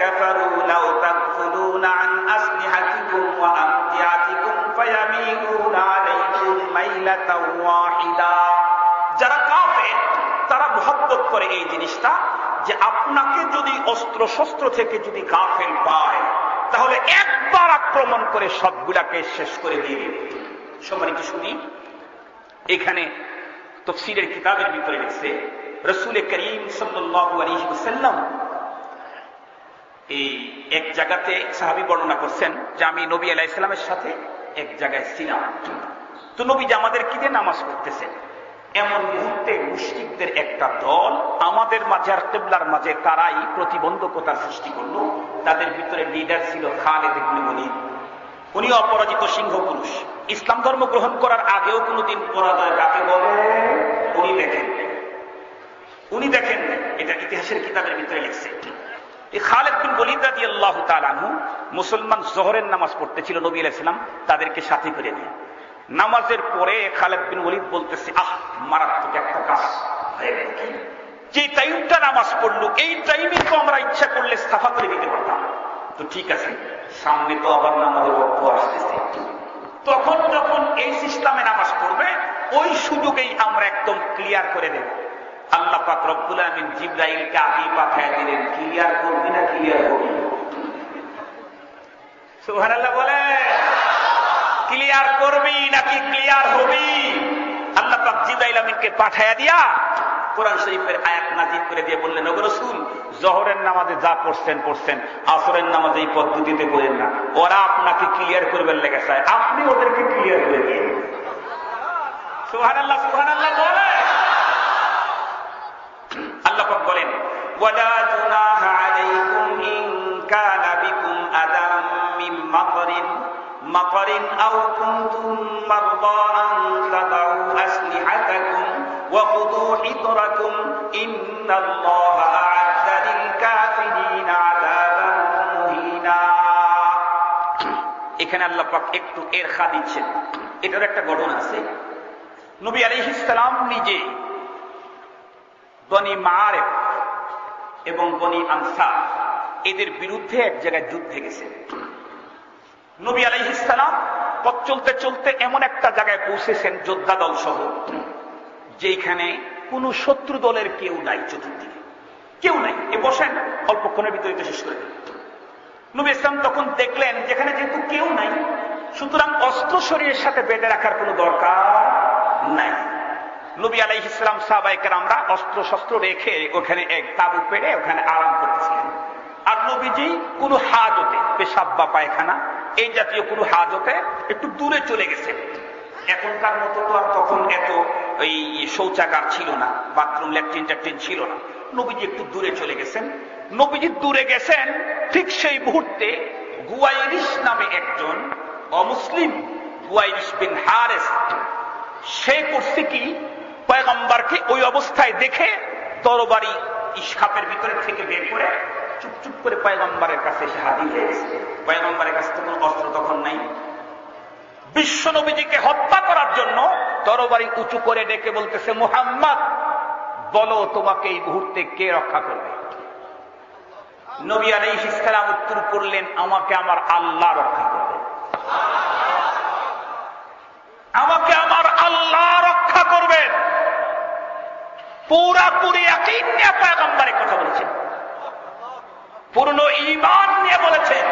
Speaker 1: كفروا لو عن أسلحتكم وأمتعتكم فيميلون عليكم ميلة واحدة. তাহলে একবার আক্রমণ করে সবগুলাকে শেষ করে দিয়ে দিবে কি শুনি এখানে তফসিলের কিতাবের ভিতরে লিখছে, রসুল করিম সাল্লাম এই এক জায়গাতে সাহাবি বর্ণনা করছেন যে আমি নবী আলাহ ইসলামের সাথে এক জায়গায় ছিলাম। তো নবী যে আমাদের কি দিয়ে নামাজ পড়তেছেন এমন মুহূর্তে মুসলিমদের একটা দল আমাদের মাঝে আর কেবলার মাঝে তারাই প্রতিবন্ধকতার সৃষ্টি করল। তাদের ভিতরে লিডার ছিল খালেদ ইবনে ওয়ালিদ উনি অপরাজিত সিংহ পুরুষ ইসলাম ধর্ম গ্রহণ করার আগেও কোনোদিন পরাজয় কাকে বলে? উনি দেখেন উনি দেখেন এটা ইতিহাসের কিতাবের ভিতরে লিখছে। খালেদ বিন বলিদ রাজি আল্লাহ তালানহু মুসলমান জহরের নামাজ পড়তেছিল নবী আলাইসালাম তাদেরকে সাথে করে নিয়ে। নামাজের পরে খালেদ বিন ওলিদ বলতেছে, আহ, মারাত্মক একটা কাজ যে টাইমটা নামাজ পড়ল, এই টাইমে তো আমরা ইচ্ছা করলে সাফা করে দিতে পারতাম। তো ঠিক আছে, সামনে তো আবার নামাজের অর্থ আসতেছে। তখন যখন এই সিস্টেমে নামাজ পড়বে, ওই সুযোগেই আমরা একদম ক্লিয়ার করে দেব। আল্লাহ পাক রব্বুল আমিন জিব্রাইলকে দিলেন, ক্লিয়ার করবি না ক্লিয়ার করবি বলে, ক্লিয়ার করবি নাকি ক্লিয়ার হবি? আল্লাহ পাক জিব্রাইল আমিনকে দিয়া কোরআন শরীফের আয়াত করে দিয়ে বললেন জহরের নামাজে যা পড়ছেন পড়ছেন, আসরের নামাজে এই পদ্ধতিতে করেন না। ওরা আপনাকে ক্লিয়ার করবেন লেগে চায়, আপনি ওদেরকে ক্লিয়ার করে দিয়ে সুহান আল্লাহ সুহান আল্লাহ বলে। আল্লাহ বলেন, ওয়ালা জুনাহা আলাইকুম ইন কানা বিকুম আযাম মিন আও কুনতুম মারদা আন তাদাউ আসলিহাতাকুম ওয়া খুদু ইন্নাল্লাহা লিল আযাবান মুহিনা। এখানে আল্লাহ পাক একটু এর খা দিচ্ছেন। এটার একটা ঘটনা আছে। নবী আলাইহিস সালাম নিজে বনি মারেফ এবং বনি আনসা এদের বিরুদ্ধে এক জায়গায় যুদ্ধে গেছে। নবী আলাইহ ইসলাম পথ চলতে চলতে এমন একটা জায়গায় পৌঁছেছেন, যোদ্ধা দল সহ যেখানে কোন শত্রু দলের কেউ নাই চতুর্দিকে। কেউ নাই, এ বসেন অল্পক্ষণের ভিতরে শেষ করে নবী ইসলাম তখন দেখলেন, যেখানে যেহেতু কেউ নাই, সুতরাং অস্ত্র শরীরের সাথে বেঁধে রাখার কোনো দরকার নাই। নবী আলাই ইসলাম সাহবাইকার আমরা অস্ত্র শস্ত্র রেখে ওখানে এক তাবু পেড়ে ওখানে আরাম করতেছিলেন। আর নবীজি কোন হাজতে, পেশাব বা পায়খানা, এই জাতীয় কোন হাজতে একটু দূরে চলে গেছে এখনকার মতো তো আর তখন এত ওই শৌচাগার ছিল না, বাথরুম, ল্যাট্রিন ট্যাট্রিন ছিল না। নবীজি একটু দূরে চলে গেছেন। নবীজি দূরে গেছেন, ঠিক সেই মুহূর্তে গুয়াইরিস নামে একজন অমুসলিম গুয়াইরিস বিন হারেস, সে করছে কি পয়গম্বরকে ওই অবস্থায় দেখে তরবারি ইস্কাপের ভিতরে থেকে বের করে চুপচুপ করে পয়গম্বরের কাছে এসে হাজির হয়ে গেছে পয়গম্বরের কাছে তো কোনো অস্ত্র তখন নাই। বিশ্ব নবীজিকে হত্যা করার জন্য তরবারি উঁচু করে ডেকে বলতেছে, মোহাম্মদ, বলো তোমাকে এই মুহূর্তে কে রক্ষা করবে? নবী আলাই ইসলাম উত্তর করলেন, আমাকে আমার আল্লাহ রক্ষা করবে আমাকে আমার আল্লাহ রক্ষা করবেন পুরাপুরি একই নিয়ে পয়গম্বরে কথা বলেছেন। পূর্ণ ইমান নিয়ে বলেছেন।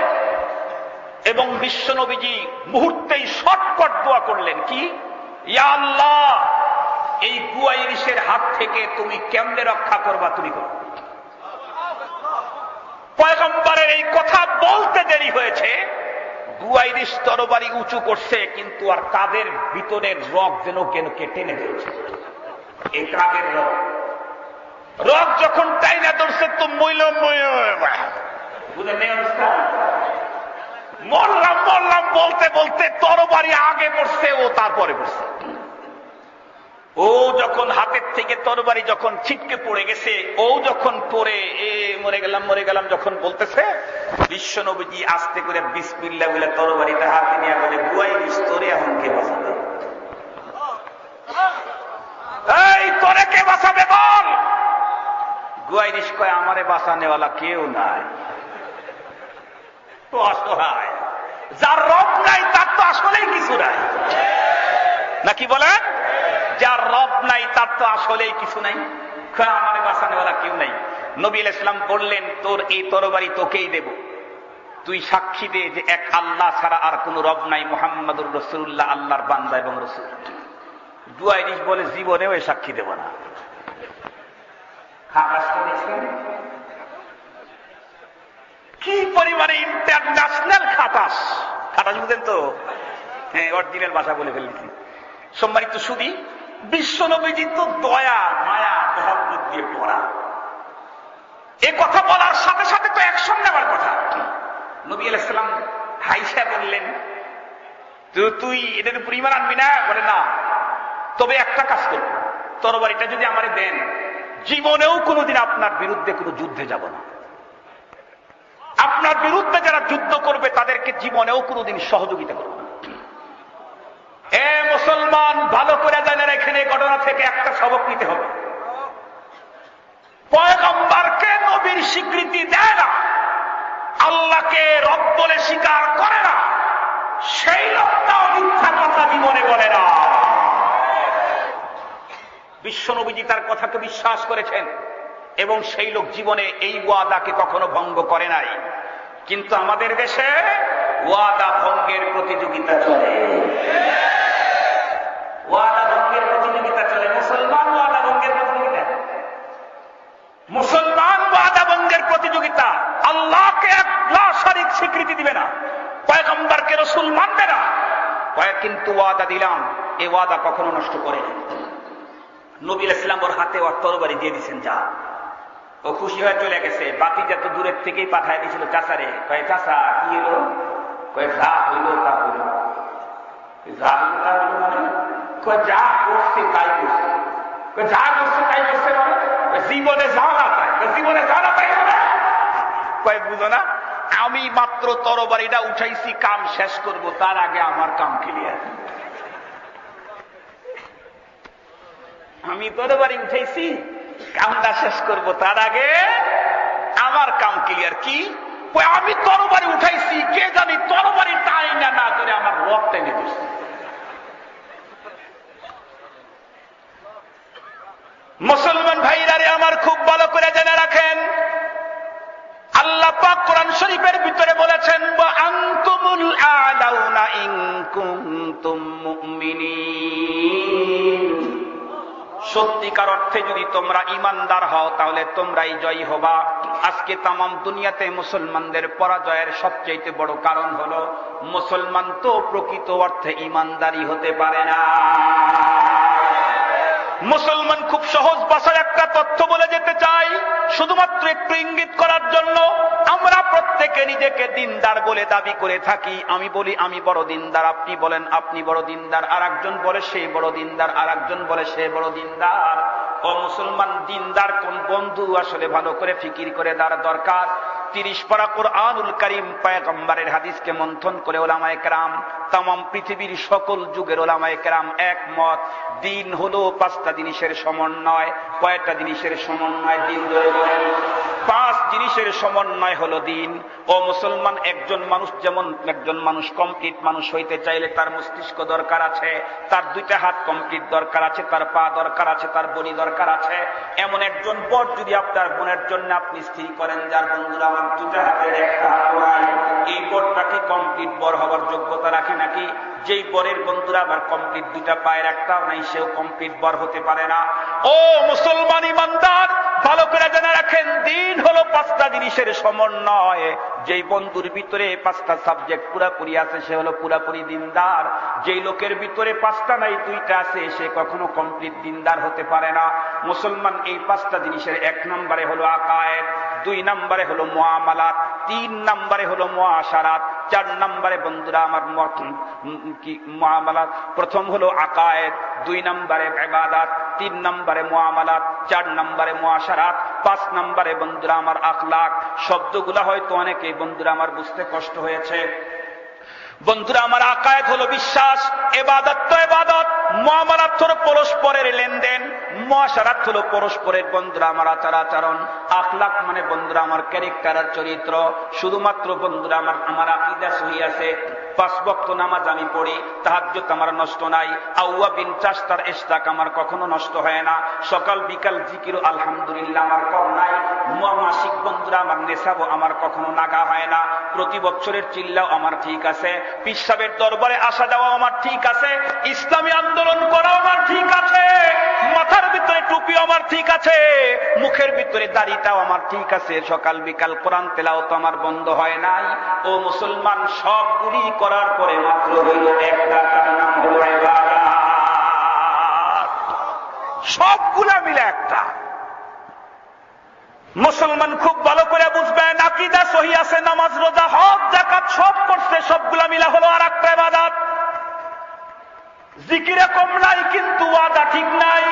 Speaker 1: এবং বিশ্বনবীজি মুহূর্তেই শটপট দোয়া করলেন, কি? আল্লাহ, এই গুয়াইরিসের হাত থেকে তুমি কেমনে রক্ষা করবা তুমি করো পয়গম্বরের এই কথা বলতে দেরি হয়েছে। গুয়াইরিস তরবারি উঁচু করছে, কিন্তু আর তাদের ভিতরের রক যেন কেন টেনে দিয়েছে এই রক রক যখন টাইনা ধরছে তো মইল বুঝলেন অবস্থা? মরলাম মরলাম বলতে বলতে তরবারি আগে পড়ছে ও তারপরে পড়ছে ও যখন হাতের থেকে তরবারি যখন ছিটকে পড়ে গেছে ও যখন পড়ে এ মরে গেলাম মরে গেলাম যখন বলতেছে বিশ্ব নবীজি আস্তে করে বিসমিল্লা বলে তরবারিটা হাতে নিয়ে বলে বুয়াই বিস্তরে এখন কে বাঁচাবে? এই তোরে কে বাঁচাবে বল? গুয়াইরিস কয় আমারে বাঁচানেওয়ালা কেউ নাই। তো অসহায়। যার রব নাই তার তো আসলেই কিছু নাই। নাকি বলেন যার রব নাই তার তো আসলেই কিছু নাই। আমার বাঁচানোওয়ালা কেউ নাই। নবী ইসলাম বললেন তোর এই তরবারি তোকেই দেব। তুই সাক্ষী দে যে এক আল্লাহ ছাড়া আর কোন রব নাই মোহাম্মদুর রসুল্লাহ আল্লাহর বান্দা এবং রসুল। দুয়াইরিশ বলে জীবনেও সাক্ষী দেব না। কি পরিমাণে ইন্টারন্যাশনাল খাটাস? বুঝেন তো? হ্যাঁ অরিজিনাল ভাষা বলে ফেলেছি সম্মানিত সুদী বিশ্ব নবীজি তো দয়া, মায়া, মহব্বত দিয়ে পড়া এ কথা বলার সাথে সাথে তো অ্যাকশন নেওয়ার কথা। নবী আলাইসালাম হাইসা বললেন তুই এদের উপর ইমান আনবি না? বলে, না। তবে একটা কাজ করব তরবারিটা যদি আমারে দেন, জীবনেও কোনোদিন আপনার বিরুদ্ধে কোনো যুদ্ধে যাব না। আপনার বিরুদ্ধে যারা যুদ্ধ করবে, তাদেরকে জীবনেও কোনোদিন সহযোগিতা করবে এ মুসলমান, ভালো করে জানেন এখানে ঘটনা থেকে একটা সবক নিতে হবে। পয়গম্বারকে নবীর স্বীকৃতি দেয় না। আল্লাহকে রব বলে স্বীকার করে না। সেই লোকটাও মিথ্যা কথা জীবনে বলে না। বিশ্বনবীজি তার কথাকে বিশ্বাস করেছেন এবং সেই লোক জীবনে এই ওয়াদাকে কখনো ভঙ্গ করে নাই। কিন্তু আমাদের দেশে ওয়াদা ভঙ্গের প্রতিযোগিতা চলে। ওয়াদা ভঙ্গের প্রতিযোগিতা চলে। মুসলমান ওয়াদা ভঙ্গের প্রতিযোগিতা? মুসলমান ওয়াদা ভঙ্গের প্রতিযোগিতা আল্লাহকে এক শারীরিক স্বীকৃতি দিবে না। পয়গম্বরকে রসুল মানবে না। কিন্তু ওয়াদা দিলাম, এ ওয়াদা কখনো নষ্ট করে নবীল ইসলাম ওর হাতে ওর তরবারি দিয়ে দিচ্ছেন যা। ও খুশি হয়ে চলে গেছে। বাতি যত দূরের থেকেই পাঠায় দিয়েছিল চাষারে কয়ে চাষা কি এলো কয়ে, যা হইল, তা হইল। যা হইল, তা হইল মানে? যা করছে, তাই করছে। যা করছে, তাই করছে মানে? জীবনে জানা তাই। জীবনে জানা তাই মানে কয়ে, বুঝো না, আমি মাত্র তরবারিটা উঠাইছি, কাম শেষ করব, তার আগে আমার কাম ক্লিয়ার আমি তরবারি উঠাইছি, কামটা শেষ করব। তার আগে আমার কাম ক্লিয়ার কি? আমি তরবারি উঠাইছি, কে জানি তরবারি টাই না না ধরে আমার রক টেনে দিচ্ছে মুসলমান ভাইরারে আমার খুব ভালো করে জেনে রাখেন। আল্লাহ পাক কোরআন শরীফের ভিতরে বলেছেন আনতুমুল আলাউনা ইন কুনতুম সত্যিকার অর্থে যদি তোমরা ইমানদার হও, তাহলে তোমরাই জয়ী হবা। আজকে তাম দুনিয়াতে মুসলমানদের পরাজয়ের সবচেয়ে বড় কারণ হল, মুসলমান তো প্রকৃত অর্থে ইমানদারি হতে পারে না। মুসলমান খুব সহজ ভাষায় একটা তথ্য বলে যেতে চাই। শুধুমাত্র একটু ইঙ্গিত করার জন্য, আমরা প্রত্যেকে নিজেকে দিনদার বলে দাবি করে থাকি। আমি বলি, আমি বড় দিনদার, আপনি বলেন, আপনি বড় দিনদার আর একজন বলে সেই বড় দিনদার আর একজন বলে সে বড় দিনদার। ও মুসলমান, দিনদার কোন বন্ধু আসলে ভালো করে ফিকির করে দাঁড় দরকার? তিরিশ পারা কোরআনুল করিম পায়গম্বারের হাদিসকে মন্থন করে ওলামায় কেরাম তাম পৃথিবীর সকল যুগের ওলামায় কেরাম একমত, দিন হলো পাঁচটা জিনিসের সমন্বয় কয়েকটা জিনিসের সমন্বয় দিন পাঁচ জিনিসের সমন্বয় হলো দিন। ও মুসলমান, একজন মানুষ যেমন একজন মানুষ কমপ্লিট মানুষ হইতে চাইলে তার মস্তিষ্ক দরকার আছে, তার দুইটা হাত কমপ্লিট দরকার আছে, তার পা দরকার আছে, তার বনি দরকার আছে। এমন একজন বর যদি আপনার বোনের জন্য আপনি স্থির করেন, যার বন্ধুরা দুটা একটা এই কমপ্লিট বর যোগ্যতা রাখে নাকি? যেই বরের বন্ধুরা আবার কমপ্লিট পায়ের একটাও নাই, সেও কমপ্লিট বর হতে পারে না। ও মুসলমান ইমানদার, ভালো করে জানা রাখেন, দিন হলো পাঁচটা জিনিসের সমন্বয়। যেই বন্ধুর ভিতরে পাঁচটা সাবজেক্ট পুরাপুরি আছে, সে হলো পুরাপুরি দিনদার। যেই লোকের ভিতরে পাঁচটা নাই, দুইটা আছে, সে কখনো কমপ্লিট দিনদার হতে পারে না। মুসলমান এই পাঁচটা জিনিসের এক নম্বরে হলো আকায়েত দুই নম্বরে হলো মোয়ামালাত তিন নম্বরে হলো মোয়াশারাত চার নম্বরে বন্ধুরা আমার কি মোয়ামালাত প্রথম হলো আকায়েদ, দুই নম্বরে এবাদাত তিন নম্বরে মোয়ামালাত চার নম্বরে মোয়াশারাত পাঁচ নম্বরে বন্ধুরা আমার আখলাখ শব্দগুলা হয়তো অনেকে বন্ধুরা আমার বুঝতে কষ্ট হয়েছে। বন্ধুরা, আমার আকায়ত হলো বিশ্বাস, এবাদত এবাদত মহামারাত হলো পরস্পরের লেনদেন, মহাসারাত হল পরস্পরের বন্ধুরা, আমার আচার আচরণ, আখলাখ মানে বন্ধুরা, আমার ক্যারেক্টার আর চরিত্র, শুধুমাত্র বন্ধুরা, আমার আমার আকিদা সহি আছে। পাঁচ বক্ত নামাজ আমি পড়ি তাহাজ্জত আমার নষ্ট নাই, আউয়া বিন চাষ তার ইস্তাক আমার কখনো নষ্ট হয় না, সকাল বিকাল জিকির, আলহামদুলিল্লাহ আমার কম নাই মাসিক বন্ধুরা আমার নেশাবো আমার কখনো নাগা হয় না, প্রতি বছরের চিল্লাও আমার ঠিক আছে, পিসাবের দরবারে আসা যাওয়া আমার ঠিক আছে, ইসলামী আন্দোলন করা আমার ঠিক আছে। মাথার ভিতরে টুপি আমার ঠিক আছে, মুখের ভিতরে দাড়িটাও আমার ঠিক আছে। সকাল বিকাল কোরআন তেলাও তো আমার বন্ধ হয় নাই। ও মুসলমান সবগুলি করার পরে মাত্র হইল একটা, তার নাম হল সবগুলা মিলে একটা। মুসলমান খুব ভালো করে বুঝবেন আকিদা সহি আছে, নামাজ, রোজা হক জাকাত সব করছে, সবগুলা মিলা হলো আর একটা বাদাত জিকিরে কম নাই, কিন্তু আদা ঠিক নাই।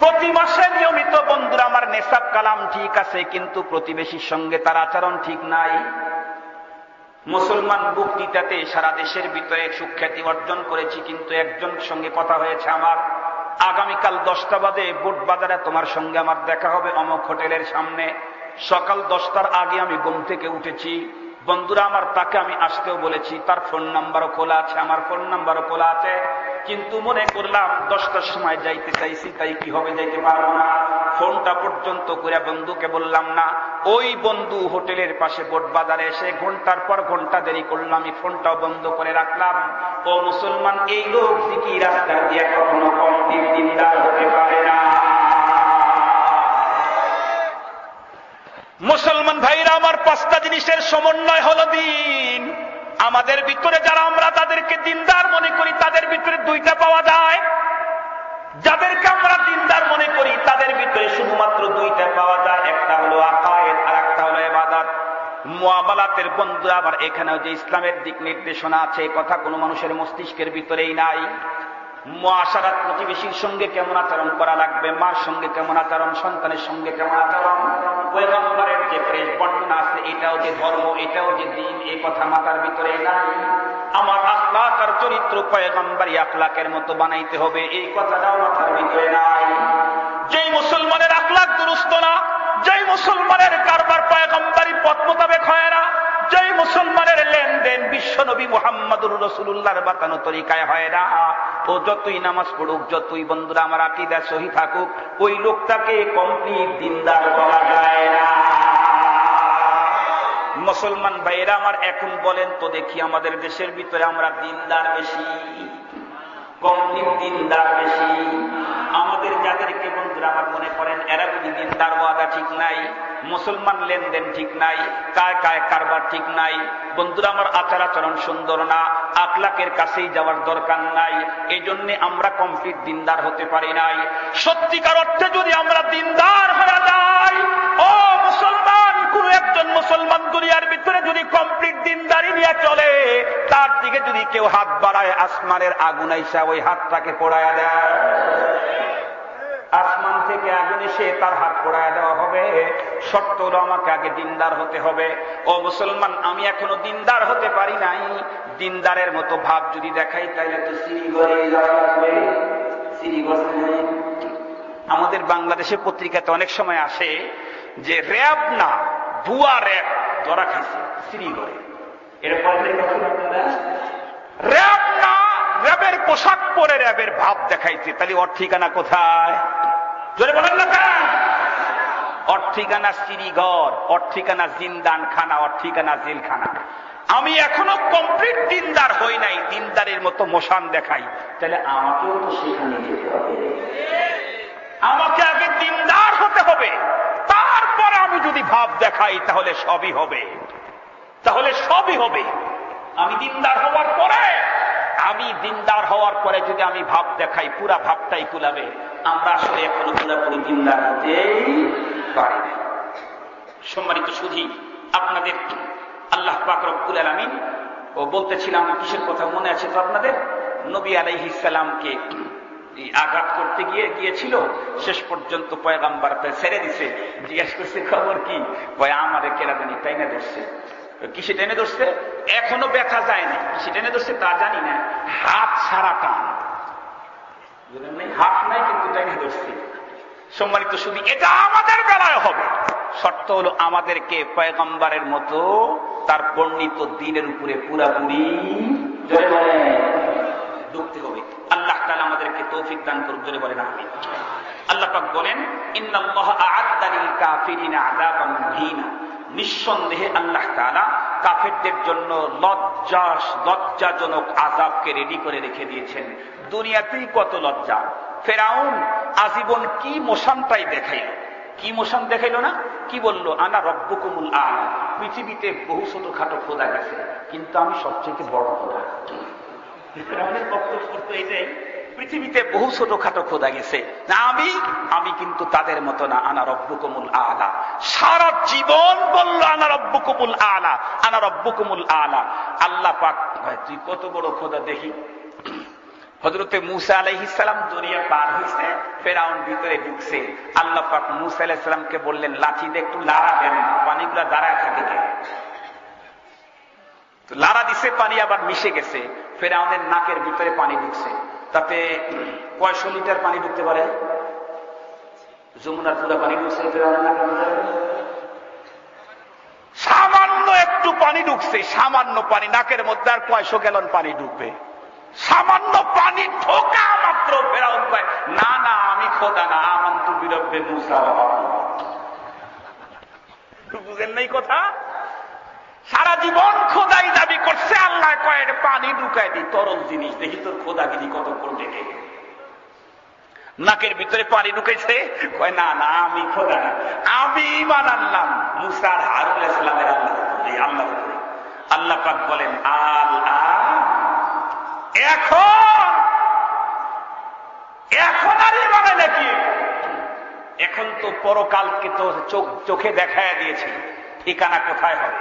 Speaker 1: প্রতি মাসে নিয়মিত, বন্ধুরা, আমার নেশাব কালাম ঠিক আছে, কিন্তু প্রতিবেশীর সঙ্গে তার আচরণ ঠিক নাই। মুসলমান বক্তৃতাতে সারা দেশের ভিতরে সুখ্যাতি অর্জন করেছি, কিন্তু একজন সঙ্গে কথা হয়েছে আমার। আগামীকাল দশটা বাজে, বুট বাজারে তোমার সঙ্গে আমার দেখা হবে অমক হোটেলের সামনে। সকাল দশটার আগে আমি ঘুম থেকে উঠেছি। বন্ধুরা, আমার তাকে আমি আসতেও বলেছি, তার ফোন নাম্বারও খোলা আছে, আমার ফোন নাম্বারও খোলা আছে। কিন্তু মনে করলাম, দশটার সময় যাইতে চাইছি, তাই কি হবে যাইতে পারব না। ফোনটা পর্যন্ত করে বন্ধুকে বললাম, না, ওই বন্ধু হোটেলের পাশে বোট বাজারে এসে ঘণ্টার পর ঘণ্টা দেরি করলাম আমি ফোনটাও বন্ধ করে রাখলাম। ও মুসলমান, এই লোক কি রাস্তা দিয়ে কখনো কম দিনদার হতে পারে না। মুসলমান ভাইরা, আমার পাঁচটা জিনিসের সমন্বয় হল দিন। আমাদের ভিতরে যারা আমরা তাদেরকে দিনদার মনে করি, তাদের ভিতরে দুইটা পাওয়া যায়। যাদেরকে আমরা দিনদার মনে করি, তাদের ভিতরে শুধুমাত্র দুইটা পাওয়া যায়। একটা হলো আকায়েদ আর একটা হলো এবাদাত মোয়ামালাতের বন্ধুরা, আবার এখানেও যে ইসলামের দিক নির্দেশনা আছে কথা কোনো মানুষের মস্তিষ্কের ভিতরেই নাই। মহাসারাত প্রতিবেশীর সঙ্গে কেমন আচরণ করা লাগবে? মার সঙ্গে কেমন আচরণ? সন্তানের সঙ্গে কেমন আচরণ? পয়গম্বরের যে প্রেস বর্ণনা আছে, এটাও যে ধর্ম, এটাও যে দিন এই কথা মাথার ভিতরে নাই। আমার আখলাক আর চরিত্র পয়গম্বরী আখলাকের মতো বানাইতে হবে এই কথাটাও মাথার ভিতরে নাই। যেই মুসলমানের আখলাক দুরুস্ত না, যেই মুসলমানের কারবার পয়গম্বরী পথ মোতাবেক হয় না যেই মুসলমানের লেনদেন বিশ্ব নবী মোহাম্মদুর রসুল্লাহর বাতানো তরিকায় হয় না। ও যতই নামাজ পড়ুক, যতই বন্ধুরা আমার আকিদা সহি থাকুক, ওই লোকটাকে কমপ্লিট দিনদার করা যায় না। মুসলমান ভাইয়েরা আমার এখন বলেন তো দেখি আমাদের দেশের ভিতরে আমরা দিনদার বেশি। কমপ্লিট দিনদার বেশি। আমাদের যাদেরকে বন্ধুরা আমার মনে করেন, এরা দিনদার ওয়াদা ঠিক নাই, মুসলমান লেনদেন ঠিক নাই, কায় কায় কারবার ঠিক নাই, বন্ধুরা আমার আচার আচরণ সুন্দর না কাছেই যাওয়ার দরকার নাই এই জন্য আমরা কমপ্লিট দিনদার হতে পারি নাই। সত্যিকার অর্থে যদি আমরা দিনদার হয়ে যাই, ও মুসলমান একজন মুসলমান দুনিয়ার ভিতরে যদি কমপ্লিট দিনদারি নিয়ে চলে, তার দিকে যদি কেউ হাত বাড়ায়, আসমানের আগুন আইসা ওই হাতটাকে পড়ায় দেয়। আসমান থেকে আগুন এসে তার হাত পড়ায় দেওয়া হবে। শর্ত হলো আমাকে আগে দিনদার হতে হবে। ও মুসলমান, আমি এখনও দিনদার হতে পারি নাই। দিনদারের মতো ভাব যদি দেখাই তাহলে তো সিঁড়িঘরে আমাদের বাংলাদেশের পত্রিকাতে অনেক সময় আসে যে, র্যাব না ভুয়া র্যাব ধরা। খাইছে শ্রীগড়ে র্যাব না র্যাবের পোশাক পরে র্যাবের ভাব দেখাইছে। তাহলে ওর ঠিকানা কোথায়? বলেন না ওর ঠিকানা শ্রীগড় ওর ঠিকানা জিন্দান খানা ওর ঠিকানা জেলখানা। আমি এখনও কমপ্লিট দিনদার হই নাই, দিনদারের মতো মোশান দেখাই। তাহলে আমাকেও তো সেখানে যেতে হবে। আমাকে আগে দিনদার হতে হবে। তারপরে আমি যদি ভাব দেখাই, তাহলে সবই হবে। তাহলে সবই হবে। আমি দিনদার হওয়ার পরে, আমি দিনদার হওয়ার পরে যদি আমি ভাব দেখাই, পুরা ভাবটাই কুলাবে আমরা আসলে এখনও পুরাপুরি দিনদার হতেই পারি সম্মানিত শুধু আপনাদের আল্লাহ পাক রব্বুল আলমিন, ও বলতেছিলাম কিসের কথা মনে আছে তো আপনাদের? নবী আলাইহিসালামকে আঘাত করতে গিয়ে গিয়েছিল, শেষ পর্যন্ত পয়গাম্বার ছেড়ে দিছে। জিজ্ঞেস করছে, খবর কি? আমারে কেরাদানি তাই না ধরছে। কিসে টেনে ধরছে? এখনও ব্যথা যায় না। কিসে টেনে ধরছে তা জানি না। হাত সারা টান। হাত নাই, কিন্তু টেনে ধরছে। সম্মানিত শুধু এটা আমাদের বেলায় হবে। শর্ত হলো আমাদেরকে পয়গম্বারের মতো তার বর্ণিত দিনের উপরে পুরাপুরি ঢুকতে হবে আল্লাহ তালা আমাদেরকে তৌফিক দান করুক, জোরে বলেন আমি আল্লাহ পাক বলেন নিঃসন্দেহে আল্লাহ তালা কাফেরদের জন্য লজ্জাস, লজ্জাজনক আজাবকে রেডি করে রেখে দিয়েছেন। দুনিয়াতেই কত লজ্জা। ফেরাউন আজীবন কি মোশানটাই দেখাইল। কি মোশান দেখাইল না? কি বলল, আনা রব্বকুমুল আলা। পৃথিবীতে বহু ছোটখাটো খোদা গেছে, কিন্তু আমি সবচেয়ে বড় খোদা। ফেরাউনের বক্তব্য এটাই পৃথিবীতে বহু ছোটখাটো খোদা গেছে। না আমি আমি কিন্তু তাদের মতো না। আনা রব্বকুমুল আলা। সারা জীবন বলল, আনা রব্বকুমুল আলা, আনা রব্বকুমুল আলা। আল্লাহ পাক তুই কত বড় খোদা দেখি। হজরতে মুসা আলাইহিসালাম দরিয়া পার হয়েছে ফেরাউন ভিতরে ঢুকছে। আল্লাহ পাক মুসা আলাইসালামকে বললেন, লাঠি দিয়ে একটু লাড়া দেন, পানিগুলা দাঁড়ায় থাকে লাড়া দিছে, পানি আবার মিশে গেছে। ফেরাউনের নাকের ভিতরে পানি ঢুকছে। তাতে কয়শো লিটার পানি ঢুকতে পারে? যমুনার পুরা পানি ঢুকছে সামান্য একটু পানি ঢুকছে, সামান্য পানি। নাকের মধ্যে আর কয়শো গ্যালন পানি ঢুকবে। সামান্য পানি ঢোকা মাত্র ফেরাউন কয়, না না, আমি খোদা না আমান তু বিরব্বে মুসা বুঝেন নাই কথা? সারা জীবন খোদাই দাবি করছে, আল্লাহ কয়েক পানি ঢুকাই দি, তরল জিনিস, দেখি তোর খোদাগিরি কত করতে নাকের ভিতরে পানি ঢুকেছে, কয়, না না, আমি খোদা না, আমি ইমান আনলাম। মুসার হারুল ইসলামের আল্লাহ আল্লাহ আল্লাহ পাক বলেন আল্লাহ এখন এখন আর ইমানে নাকি এখন তো পরকালকে তো চোখ, চোখে দেখায় দিয়েছি, ঠিকানা কোথায় হবে?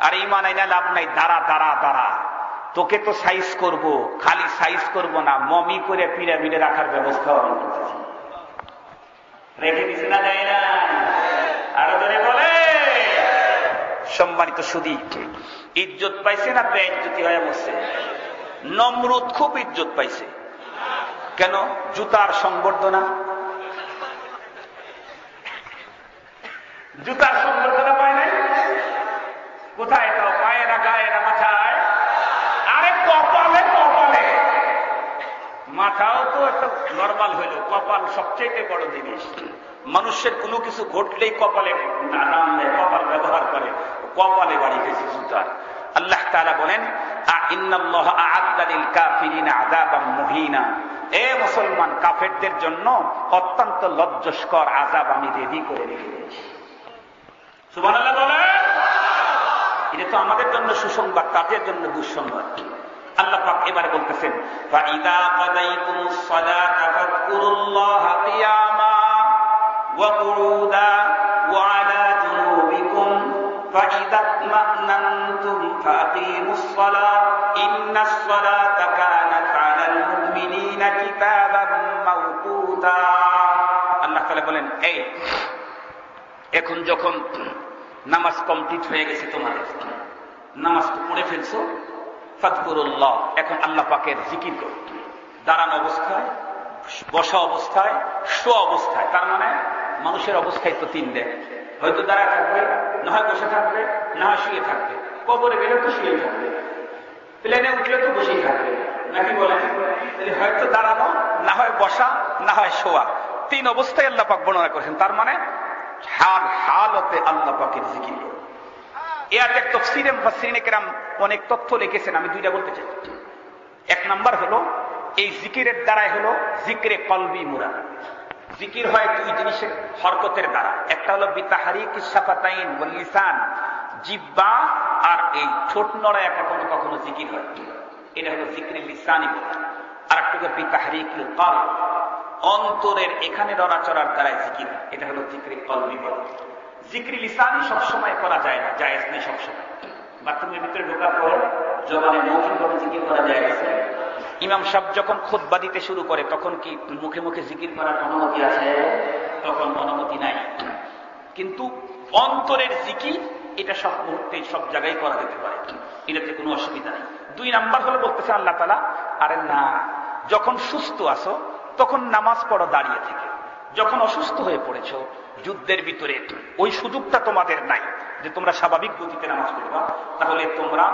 Speaker 1: আর ইমান আইনা লাভ নাই, দাঁড়া দাঁড়া দাঁড়া। তোকে তো সাইজ করব, খালি সাইজ করব না, মমি করে পিরামিডে রাখার ব্যবস্থা আমি করতেছি রেখে দিছে না, যায় না। আরও ধরে বলে। সম্মানিত সুদী ইজ্জত পাইছে না বেইজ্জতি হয়ে বসছে নমরুদ খুব ইজ্জত পাইছে। কেন? জুতার সংবর্ধনা। জুতার সংবর্ধনা কোথায় পায়ে না গায়ে না মাথায়? আরে কপালে কপালে। মাথাও তো একটা নর্মাল হইল। কপাল সবচেয়ে বড় জিনিস। মানুষের কোনো কিছু ঘটলেই কপালে নাম দেয় কপাল ব্যবহার করে। কপালে বাড়ি গেছে জুতার আল্লাহ তালা বলেন এ মুসলমান কাফেরদের জন্য অত্যন্ত লজ্জস্কর আজাব আমি রেডি করে রেখে দিয়েছি। সুবান বলে এটা তো আমাদের জন্য সুসংবাদ তাদের জন্য দুঃসংবাদ আল্লাহ পাক এবারে বলতেছেন ফাইদা কাদাইতুমুস সালাতা ফাযকুরুল্লাহা কিয়ামা ওয়া কুউদা ওয়া আলা জুনুবিকুম فإذا اطمأننتم فأقيموا الصلاة إن الصلاة كانت على المؤمنين كتابا موقوتا আল্লাহ তাআলা বলেন এই এখন যখন নামাজ কমপ্লিট হয়ে গেছে তোমাদের নামাজ তো পড়ে ফেলছো। ফাতকুরুল্লাহ এখন আল্লাহ পাকের জিকির করো। দাঁড়ানো অবস্থায়, বসা অবস্থায়, শো অবস্থায়। তার মানে মানুষের অবস্থায় তো তিন দেয় হয়তো দাঁড়া থাকবে, না হয় বসে থাকবে, না হয় শুয়ে থাকবে। কবরে গেলে তো শুয়ে থাকবে। প্লেনে উঠলে তো বসেই থাকবে। নাকি বলেন? হয়তো দাঁড়ানো, না হয় বসা, না হয় শোয়া। তিন অবস্থায় আল্লাহ পাক বর্ণনা করেছেন। তার মানে হাল হালতে আল্লাহ জিকির। এক অনেক তথ্য লিখেছেন, আমি দুইটা বলতে চাই। এক নাম্বার হলো, এই জিকিরের দ্বারাই হলো জিকরে কলবি মুরা জিকির হয় দুই জিনিসের হরকতের দ্বারা। একটা হলো বিতাহারি কিসাফাতাইন লিসান, জিব্বা আর এই ছোট নড়ায় কখনো কখনো জিকির হয়। এটা হলো জিক্রি লিসানি আর একটা বিতাহারি কাল অন্তরের এখানে নড়াচড়ার দ্বারাই জিকির। এটা হলো জিক্রি কলবি বল। জিক্রি লিসানি সবসময় করা যায় না, জায়েজ নেই সবসময়। বাথরুমের ভিতরে ঢোকার পর জবানে মৌখিকভাবে জিকির করা যায়। ইমাম সাহেব যখন খোদবা দিতে শুরু করে, তখন কি মুখে মুখে জিকির করার অনুমতি আছে? তখন অনুমতি নাই। কিন্তু অন্তরের জিকির,
Speaker 2: এটা সব মুহূর্তে সব জায়গায় করা যেতে পারে। এটাতে কোনো অসুবিধা নেই। দুই নাম্বার হলো বলতেছে আল্লাহ তালা আরে না, যখন সুস্থ আসো তখন নামাজ পড়ো দাঁড়িয়ে থেকে। যখন অসুস্থ হয়ে পড়েছো যুদ্ধের ভিতরে ওই সুযোগটা তোমাদের নাই যে তোমরা স্বাভাবিক গতিতে নামাজ পড়বা। তাহলে তোমরা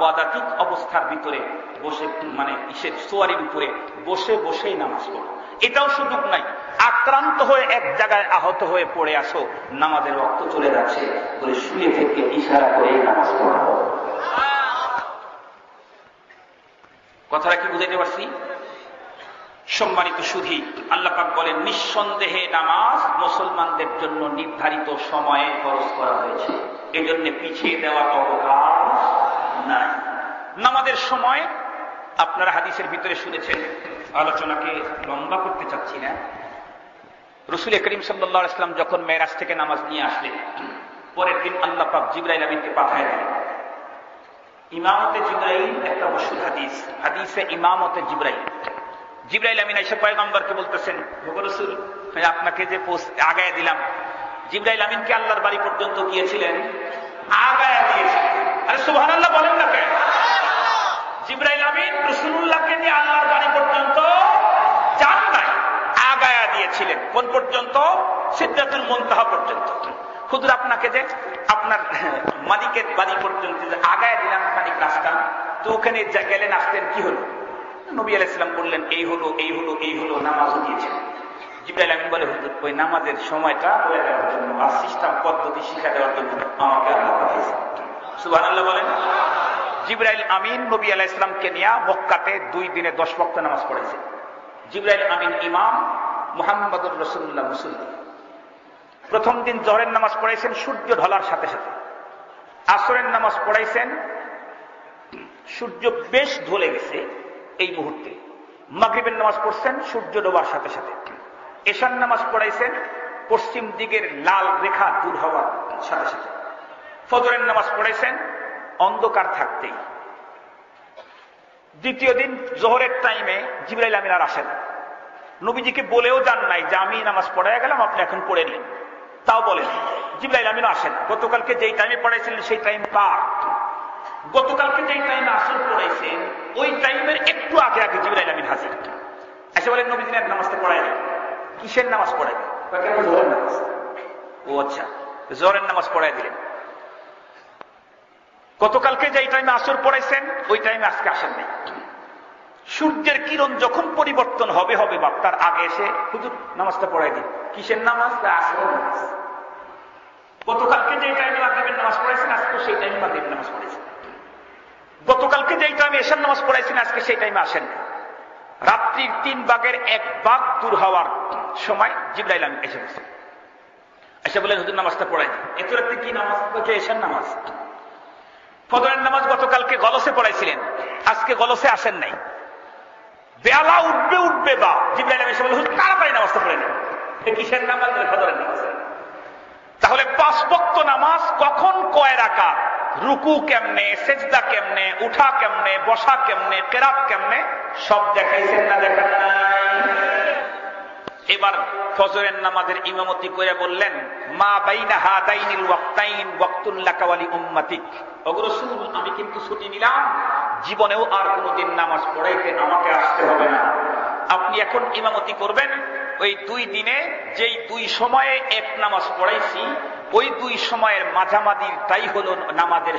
Speaker 2: পদাতিক অবস্থার ভিতরে বসে মানে ইসের সোয়ারির উপরে বসে বসেই নামাজ পড়ো। এটাও সুযোগ নাই। আক্রান্ত হয়ে এক জায়গায় আহত হয়ে পড়ে আসো নামাজের রক্ত চলে যাচ্ছে বলে শুয়ে থেকে ইশারা করে নামাজ পড়া। কথাটা কি বুঝাইতে পারছি? সম্মানিত সুধী, আল্লাহ পাক বলেন, নিঃসন্দেহে নামাজ মুসলমানদের জন্য নির্ধারিত সময়ে খরচ করা হয়েছে। এজন্য পিছিয়ে দেওয়ার অবকাশ নাই। নামাজের সময় আপনারা হাদিসের ভিতরে শুনেছেন, আলোচনাকে লম্বা করতে চাচ্ছি না। রসুল করিম সাল্লা ইসলাম যখন মেয়েরাজ থেকে নামাজ নিয়ে আসলেন, পরের দিন আল্লাহ পাক জিব্রাইল আমিনকে পাঠায় দিলেন। ইমামতে জিব্রাইল একটা মশুর হাদিস, হাদিসে ইমামতে জিব্রাইল। জিব্রাইল আমিন এসে পয়গম্বরকে বলতেছেন রসুল আপনাকে যে পোস্ট আগায় দিলাম, জিব্রাইল আমিনকে আল্লাহর বাড়ি পর্যন্ত গিয়েছিলেন, আগায় দিয়েছিলেন। আরে সুহান আল্লাহ বলেন না কেন? জিব্রাইল আমিন রসুল্লাহকে নিয়ে আল্লাহর বাড়ি পর্যন্ত যান নাই, আগায়া দিয়েছিলেন। কোন পর্যন্ত? সিদ্ধাতুল মন্তাহা পর্যন্ত। হুজুর, আপনাকে যে আপনার মালিকের বাড়ি পর্যন্ত আগায় দিলাম খানিক রাস্তা, তো ওখানে গেলেন, আসতেন, কি হলো? নবী আলাইসালাম বললেন, এই হলো এই হলো এই হলো নামাজও দিয়েছেন। জিব্রাইল আমিন বলে, হুজুর, ওই নামাজের সময়টা বলে দেওয়ার জন্য আর সিস্টেম পদ্ধতি শিখা দেওয়ার জন্য আমাকে আল্লাহ পাঠিয়েছে সুবাহ আল্লাহ বলেন। জিব্রাইল আমিন নবী আলাহ ইসলামকে নিয়ে মক্কাতে দুই দিনে দশ বক্ত নামাজ পড়েছে। জিব্রাইল আমিন ইমাম মোহাম্মদুর রসুল্লাহ মুসল্লি। প্রথম দিন জহরের নামাজ পড়াইছেন, সূর্য ঢলার সাথে সাথে। আসরের নামাজ পড়াইছেন, সূর্য বেশ ঢলে গেছে। এই মুহূর্তে। মাগরিবের নামাজ পড়ছেন, সূর্য ডোবার সাথে সাথে। এশার নামাজ পড়াইছেন, পশ্চিম দিকের লাল রেখা দূর হওয়ার সাথে সাথে। ফজরের নামাজ পড়াইছেন, অন্ধকার থাকতেই। দ্বিতীয় দিন জোহরের টাইমে জিবরাইল আমিন আর আসেন। নবীজিকে বলেও যান নাই যে, আমি নামাজ পড়াই গেলাম, আপনি এখন পড়ে নিন। তাও বলেন। জিবরাইল আমিন আসেন। গতকালকে যেই টাইমে পড়াইছিলেন, সেই টাইম কার গতকালকে যেই টাইমে আসল পড়াইছেন, ওই টাইমের একটু আগে আগে জিবরাইল আমিন হাজির। এসে বলেন নবীজিন এক নামাজটা পড়াই কিসের নামাজ পড়াই ও আচ্ছা জোরের নামাজ পড়াই দিলেন। গতকালকে যেই টাইমে আসর পড়াইছেন, ওই টাইমে আজকে আসেন নাই। সূর্যের কিরণ যখন পরিবর্তন হবে হবে বাপ, তার আগে এসে, হুজুর, নামাজটা পড়াই দিন। কিসের নামাজ? আসরের নামাজ। গতকালকে যেই টাইমে মাগরিবের নামাজ পড়াইছেন, আজকে সেই টাইমে মাগরিবের নামাজ পড়াইছেন। গতকালকে যেই টাইমে এশার নামাজ পড়াইছেন, আজকে সেই টাইমে আসেন রাত্রির তিন ভাগের এক ভাগ দূর হওয়ার সময় জিব্রাইল আমি এসে গেছে এসে বলেন হুজুর, নামাজটা পড়াই এত রাত্রে কি নামাজ? এশার নামাজ। ফজরের নামাজ গতকালকে গলসে পড়াইছিলেন। আজকে গলসে আসেন নাই। বেলা উঠবে উঠবে বা। জিব্রাইল এসে বলে তাড়াতাড়ি নামাজটা পড়ে নেন। কিসের নামাজ? ফজরের নামাজ। তাহলে পাঁচ বক্ত নামাজ কখন কয় রাখা রুকু কেমনে, সেজদা কেমনে, উঠা কেমনে, বসা কেমনে, কেরাত কেমনে, সব দেখাইছেন না দেখা এবার ফজরের নামাজের ইমামতি করে বললেন, মা বাইনা হা দাইনিল ওয়াক্তাইন ওয়াক্তুল্লাকাওয়ালি উম্মাতিক। অগ্রসুল আমি কিন্তু ছুটি নিলাম। জীবনেও আর কোনোদিন নামাজ পড়াইতে আমাকে আসতে হবে না। আপনি এখন ইমামতি করবেন ওই দুই দিনে যেই দুই সময়ে এক নামাজ পড়াইছি, ওই দুই সময়ের মাঝামাঝির তাই হল নামাজের